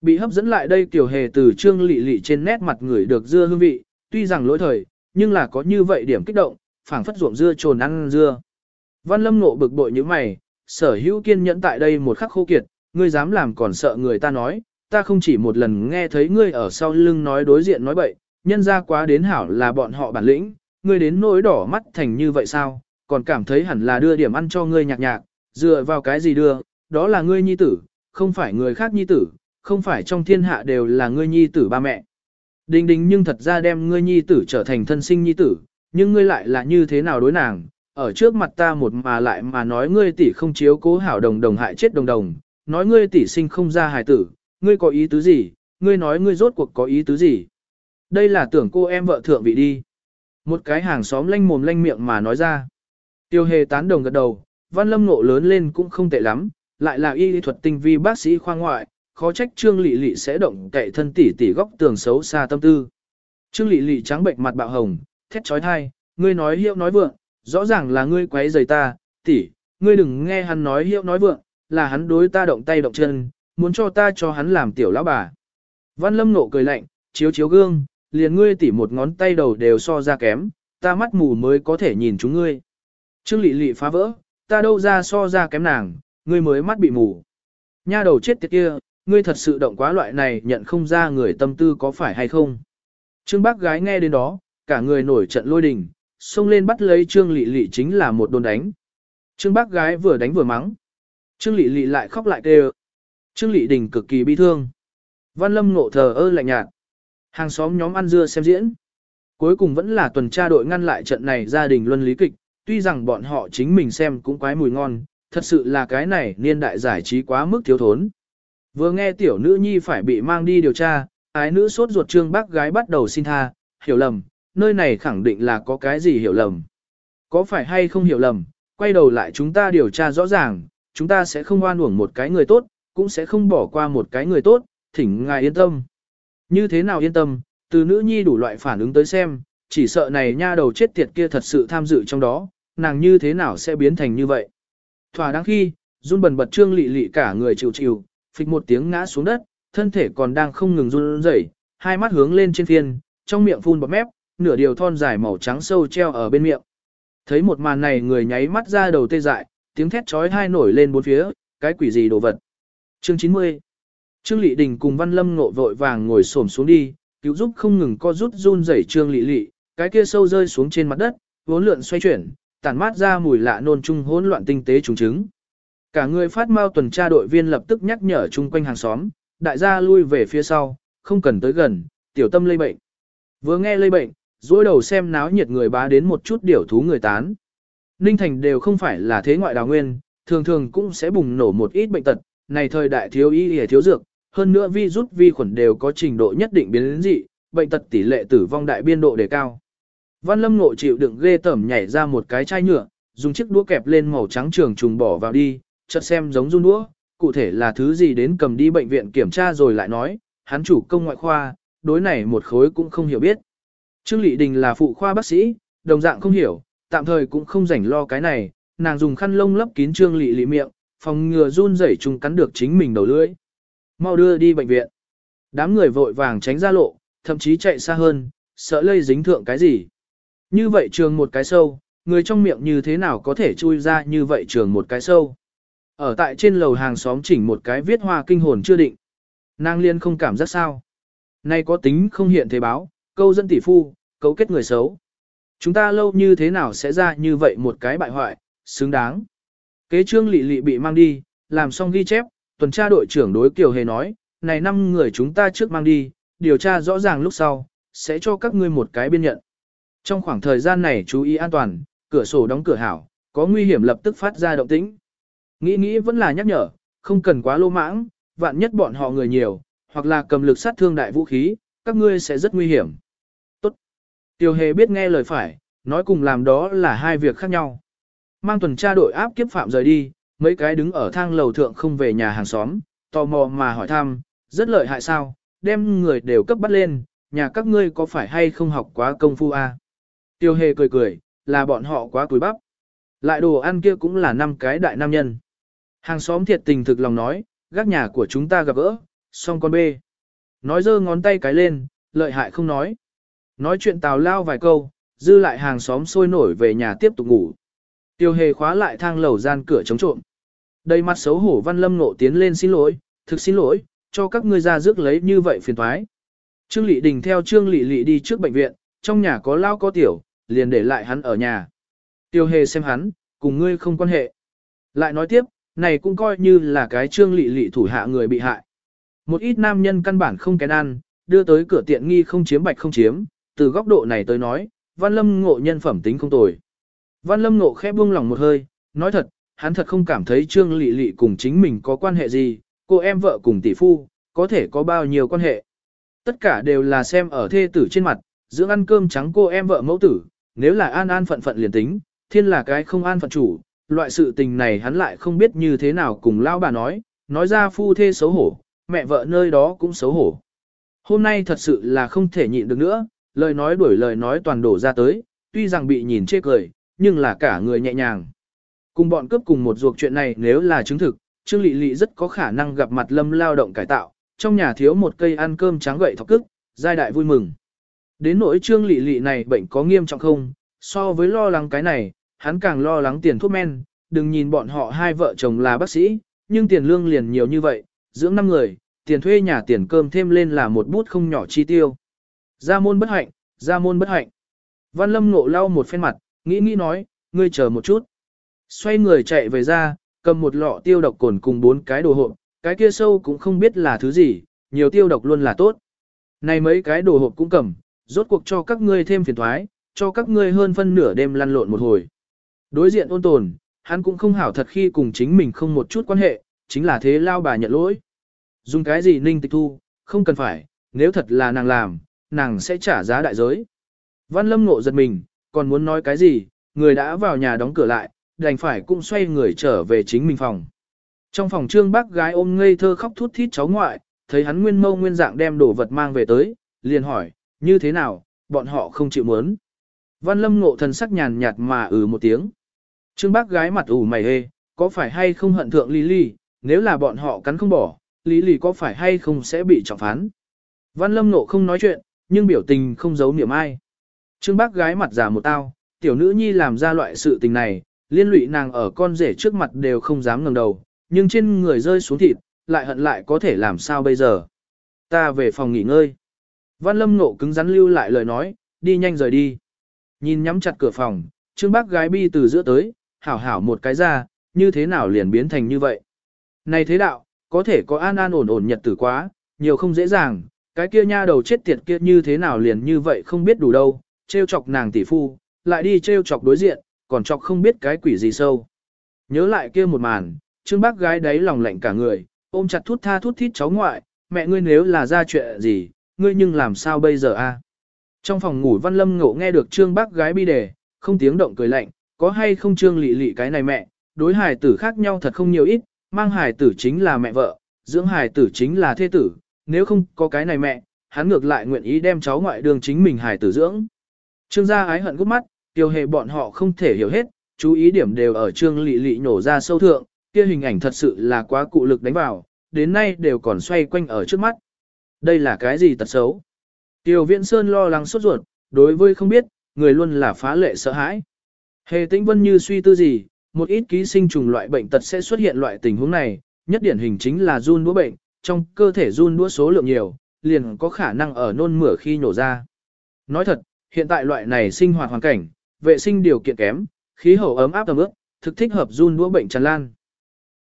Bị hấp dẫn lại đây tiểu hề từ Trương Lị Lị trên nét mặt người được dưa hương vị, tuy rằng lỗi thời, nhưng là có như vậy điểm kích động, phảng phất ruộng dưa trồn ăn dưa. Văn Lâm nộ bực bội như mày, sở hữu kiên nhẫn tại đây một khắc khô kiệt, ngươi dám làm còn sợ người ta nói, ta không chỉ một lần nghe thấy ngươi ở sau lưng nói đối diện nói bậy, nhân ra quá đến hảo là bọn họ bản lĩnh, ngươi đến nỗi đỏ mắt thành như vậy sao, còn cảm thấy hẳn là đưa điểm ăn cho ngươi nhạc nhạc, dựa vào cái gì đưa, đó là ngươi nhi tử, không phải người khác nhi tử, không phải trong thiên hạ đều là ngươi nhi tử ba mẹ. Đình đình nhưng thật ra đem ngươi nhi tử trở thành thân sinh nhi tử, nhưng ngươi lại là như thế nào đối nàng, ở trước mặt ta một mà lại mà nói ngươi tỷ không chiếu cố hảo đồng đồng hại chết đồng đồng, nói ngươi tỷ sinh không ra hài tử, ngươi có ý tứ gì, ngươi nói ngươi rốt cuộc có ý tứ gì. Đây là tưởng cô em vợ thượng vị đi. Một cái hàng xóm lanh mồm lanh miệng mà nói ra. Tiêu hề tán đồng gật đầu, văn lâm nộ lớn lên cũng không tệ lắm, lại là y thuật tinh vi bác sĩ khoa ngoại, khó trách trương lị lị sẽ động cậy thân tỷ tỷ góc tường xấu xa tâm tư. Trương lị lị trắng bệnh mặt bạo hồng, thét trói thai, ngươi nói hiệu nói vượng, rõ ràng là ngươi quấy rầy ta, tỷ, ngươi đừng nghe hắn nói hiệu nói vượng, là hắn đối ta động tay động chân, muốn cho ta cho hắn làm tiểu lão bà. Văn Lâm nộ cười lạnh, chiếu chiếu gương, liền ngươi tỉ một ngón tay đầu đều so ra kém, ta mắt mù mới có thể nhìn chúng ngươi. Trương Lị Lị phá vỡ, ta đâu ra so ra kém nàng, ngươi mới mắt bị mù. Nha đầu chết tiệt kia, ngươi thật sự động quá loại này nhận không ra người tâm tư có phải hay không. Trương bác gái nghe đến đó, cả người nổi trận lôi đình, xông lên bắt lấy Trương Lị Lị chính là một đồn đánh. Trương bác gái vừa đánh vừa mắng. Trương Lệ Lệ lại khóc lại kêu. Trương Lệ Đình cực kỳ bi thương. Văn Lâm ngộ thờ ơ lạnh nhạt. Hàng xóm nhóm ăn dưa xem diễn. Cuối cùng vẫn là tuần tra đội ngăn lại trận này gia đình luân lý kịch, tuy rằng bọn họ chính mình xem cũng quái mùi ngon, thật sự là cái này niên đại giải trí quá mức thiếu thốn. Vừa nghe tiểu nữ nhi phải bị mang đi điều tra, ái nữ sốt ruột trương bác gái bắt đầu xin tha, hiểu lầm, nơi này khẳng định là có cái gì hiểu lầm. Có phải hay không hiểu lầm, quay đầu lại chúng ta điều tra rõ ràng, chúng ta sẽ không oan uổng một cái người tốt, cũng sẽ không bỏ qua một cái người tốt, thỉnh ngài yên tâm. Như thế nào yên tâm, từ nữ nhi đủ loại phản ứng tới xem, chỉ sợ này nha đầu chết tiệt kia thật sự tham dự trong đó, nàng như thế nào sẽ biến thành như vậy. Thỏa đáng khi, run bần bật trương lị lị cả người chịu chịu, phịch một tiếng ngã xuống đất, thân thể còn đang không ngừng run rẩy, hai mắt hướng lên trên phiên, trong miệng phun bọt mép, nửa điều thon dài màu trắng sâu treo ở bên miệng. Thấy một màn này người nháy mắt ra đầu tê dại, tiếng thét chói hai nổi lên bốn phía, cái quỷ gì đồ vật. Chương 90 Trương Lị Đình cùng Văn Lâm ngộ vội vàng ngồi xổm xuống đi, cứu giúp không ngừng co rút run rẩy Trương Lị Lị, cái kia sâu rơi xuống trên mặt đất, vốn lượn xoay chuyển, tản mát ra mùi lạ nôn trung hỗn loạn tinh tế trùng trứng. Cả người phát mau tuần tra đội viên lập tức nhắc nhở chung quanh hàng xóm, đại gia lui về phía sau, không cần tới gần, tiểu tâm lây bệnh. Vừa nghe lây bệnh, dối đầu xem náo nhiệt người bá đến một chút điểu thú người tán. Ninh Thành đều không phải là thế ngoại đào nguyên, thường thường cũng sẽ bùng nổ một ít bệnh tật, này thời đại thiếu y y thiếu dược, hơn nữa vi rút vi khuẩn đều có trình độ nhất định biến dị, bệnh tật tỷ lệ tử vong đại biên độ đề cao. Văn Lâm Ngộ chịu đựng ghê tởm nhảy ra một cái chai nhựa, dùng chiếc đũa kẹp lên màu trắng trường trùng bỏ vào đi, chợt xem giống run đũa, cụ thể là thứ gì đến cầm đi bệnh viện kiểm tra rồi lại nói, hắn chủ công ngoại khoa, đối này một khối cũng không hiểu biết. Trương Lệ Đình là phụ khoa bác sĩ, đồng dạng không hiểu, tạm thời cũng không rảnh lo cái này, nàng dùng khăn lông lấp kín Trương lị lị miệng, phòng ngừa run rẩy trùng cắn được chính mình đầu lưỡi. Mau đưa đi bệnh viện. Đám người vội vàng tránh ra lộ, thậm chí chạy xa hơn, sợ lây dính thượng cái gì. Như vậy trường một cái sâu, người trong miệng như thế nào có thể chui ra như vậy trường một cái sâu. Ở tại trên lầu hàng xóm chỉnh một cái viết hoa kinh hồn chưa định. Nàng liên không cảm giác sao. Nay có tính không hiện thế báo, câu dân tỷ phu, cấu kết người xấu. Chúng ta lâu như thế nào sẽ ra như vậy một cái bại hoại, xứng đáng. Kế trương lị lị bị mang đi, làm xong ghi chép, tuần tra đội trưởng đối Kiều Hề nói, này năm người chúng ta trước mang đi, điều tra rõ ràng lúc sau, sẽ cho các ngươi một cái biên nhận. Trong khoảng thời gian này chú ý an toàn, cửa sổ đóng cửa hảo, có nguy hiểm lập tức phát ra động tĩnh. Nghĩ nghĩ vẫn là nhắc nhở, không cần quá lô mãng, vạn nhất bọn họ người nhiều, hoặc là cầm lực sát thương đại vũ khí, các ngươi sẽ rất nguy hiểm. Tiêu hề biết nghe lời phải, nói cùng làm đó là hai việc khác nhau. Mang tuần tra đội áp kiếp phạm rời đi, mấy cái đứng ở thang lầu thượng không về nhà hàng xóm, tò mò mà hỏi thăm, rất lợi hại sao, đem người đều cấp bắt lên, nhà các ngươi có phải hay không học quá công phu a? À? Tiêu hề cười cười, là bọn họ quá cúi bắp. Lại đồ ăn kia cũng là năm cái đại nam nhân. Hàng xóm thiệt tình thực lòng nói, gác nhà của chúng ta gặp gỡ, xong con bê. Nói giơ ngón tay cái lên, lợi hại không nói. Nói chuyện tào lao vài câu, dư lại hàng xóm sôi nổi về nhà tiếp tục ngủ. Tiêu hề khóa lại thang lầu gian cửa chống trộm. Đầy mặt xấu hổ văn lâm nộ tiến lên xin lỗi, thực xin lỗi, cho các ngươi ra rước lấy như vậy phiền thoái. Trương Lị Đình theo Trương Lị Lị đi trước bệnh viện, trong nhà có lao có tiểu, liền để lại hắn ở nhà. Tiêu hề xem hắn, cùng ngươi không quan hệ. Lại nói tiếp, này cũng coi như là cái Trương Lị Lị thủ hạ người bị hại. Một ít nam nhân căn bản không kén ăn, đưa tới cửa tiện nghi không chiếm bạch không chiếm, từ góc độ này tới nói, Văn Lâm ngộ nhân phẩm tính không tồi. Văn Lâm ngộ khẽ buông lòng một hơi, nói thật, hắn thật không cảm thấy Trương Lị Lị cùng chính mình có quan hệ gì, cô em vợ cùng tỷ phu, có thể có bao nhiêu quan hệ. Tất cả đều là xem ở thê tử trên mặt, dưỡng ăn cơm trắng cô em vợ mẫu tử, nếu là an an phận phận liền tính, thiên là cái không an phận chủ, loại sự tình này hắn lại không biết như thế nào cùng lao bà nói, nói ra phu thê xấu hổ, mẹ vợ nơi đó cũng xấu hổ. Hôm nay thật sự là không thể nhịn được nữa, lời nói đuổi lời nói toàn đổ ra tới, tuy rằng bị nhìn chê cười, nhưng là cả người nhẹ nhàng. Cùng bọn cướp cùng một ruột chuyện này nếu là chứng thực, Trương Lị Lị rất có khả năng gặp mặt lâm lao động cải tạo, trong nhà thiếu một cây ăn cơm trắng gậy thọc cức, giai đại vui mừng. Đến nỗi Trương Lị Lị này bệnh có nghiêm trọng không, so với lo lắng cái này, hắn càng lo lắng tiền thuốc men, đừng nhìn bọn họ hai vợ chồng là bác sĩ, nhưng tiền lương liền nhiều như vậy, dưỡng năm người, tiền thuê nhà tiền cơm thêm lên là một bút không nhỏ chi tiêu. Gia môn bất hạnh, gia môn bất hạnh. Văn Lâm ngộ lau một phen mặt, nghĩ nghĩ nói, ngươi chờ một chút. Xoay người chạy về ra, cầm một lọ tiêu độc cồn cùng bốn cái đồ hộp, cái kia sâu cũng không biết là thứ gì, nhiều tiêu độc luôn là tốt. Này mấy cái đồ hộp cũng cầm, rốt cuộc cho các ngươi thêm phiền thoái, cho các ngươi hơn phân nửa đêm lăn lộn một hồi. Đối diện ôn tồn, hắn cũng không hảo thật khi cùng chính mình không một chút quan hệ, chính là thế lao bà nhận lỗi. Dùng cái gì ninh tịch thu, không cần phải, nếu thật là nàng làm, nàng sẽ trả giá đại giới. Văn lâm ngộ giật mình, còn muốn nói cái gì, người đã vào nhà đóng cửa lại, đành phải cũng xoay người trở về chính mình phòng. Trong phòng trương bác gái ôm ngây thơ khóc thút thít cháu ngoại, thấy hắn nguyên mâu nguyên dạng đem đồ vật mang về tới, liền hỏi, như thế nào, bọn họ không chịu muốn. Văn lâm ngộ thần sắc nhàn nhạt mà ừ một tiếng. Trương bác gái mặt ủ mày hê, có phải hay không hận thượng Lý nếu là bọn họ cắn không bỏ, Lý có phải hay không sẽ bị trọng phán. Văn lâm ngộ không nói chuyện, nhưng biểu tình không giấu niệm ai. Trương bác gái mặt giả một tao, tiểu nữ nhi làm ra loại sự tình này, liên lụy nàng ở con rể trước mặt đều không dám ngẩng đầu, nhưng trên người rơi xuống thịt, lại hận lại có thể làm sao bây giờ. Ta về phòng nghỉ ngơi. Văn lâm nộ cứng rắn lưu lại lời nói, đi nhanh rời đi. Nhìn nhắm chặt cửa phòng, trương bác gái bi từ giữa tới, hảo hảo một cái ra, như thế nào liền biến thành như vậy. Này thế đạo, có thể có an an ổn ổn nhật tử quá, nhiều không dễ dàng, cái kia nha đầu chết tiệt kia như thế nào liền như vậy không biết đủ đâu, trêu chọc nàng tỷ phu, lại đi trêu chọc đối diện, còn chọc không biết cái quỷ gì sâu. Nhớ lại kia một màn, trương bác gái đấy lòng lạnh cả người, ôm chặt thút tha thút thít cháu ngoại, mẹ ngươi nếu là ra chuyện gì, ngươi nhưng làm sao bây giờ a? Trong phòng ngủ Văn Lâm ngộ nghe được trương bác gái bi đề, không tiếng động cười lạnh, có hay không trương lị lị cái này mẹ, đối hài tử khác nhau thật không nhiều ít, mang hài tử chính là mẹ vợ, dưỡng hài tử chính là thê tử, nếu không có cái này mẹ, hắn ngược lại nguyện ý đem cháu ngoại đường chính mình hài tử dưỡng. Trương gia ái hận gút mắt, tiêu hệ bọn họ không thể hiểu hết, chú ý điểm đều ở trương lị lị nổ ra sâu thượng, kia hình ảnh thật sự là quá cụ lực đánh vào, đến nay đều còn xoay quanh ở trước mắt. Đây là cái gì tật xấu? Tiêu Viễn Sơn lo lắng sốt ruột, đối với không biết, người luôn là phá lệ sợ hãi. Hề tĩnh vân như suy tư gì, một ít ký sinh trùng loại bệnh tật sẽ xuất hiện loại tình huống này, nhất điển hình chính là run đũa bệnh, trong cơ thể run đũa số lượng nhiều, liền có khả năng ở nôn mửa khi nổ ra. Nói thật, hiện tại loại này sinh hoạt hoàn cảnh, vệ sinh điều kiện kém, khí hậu ấm áp tầm ướp, thực thích hợp run đũa bệnh tràn lan.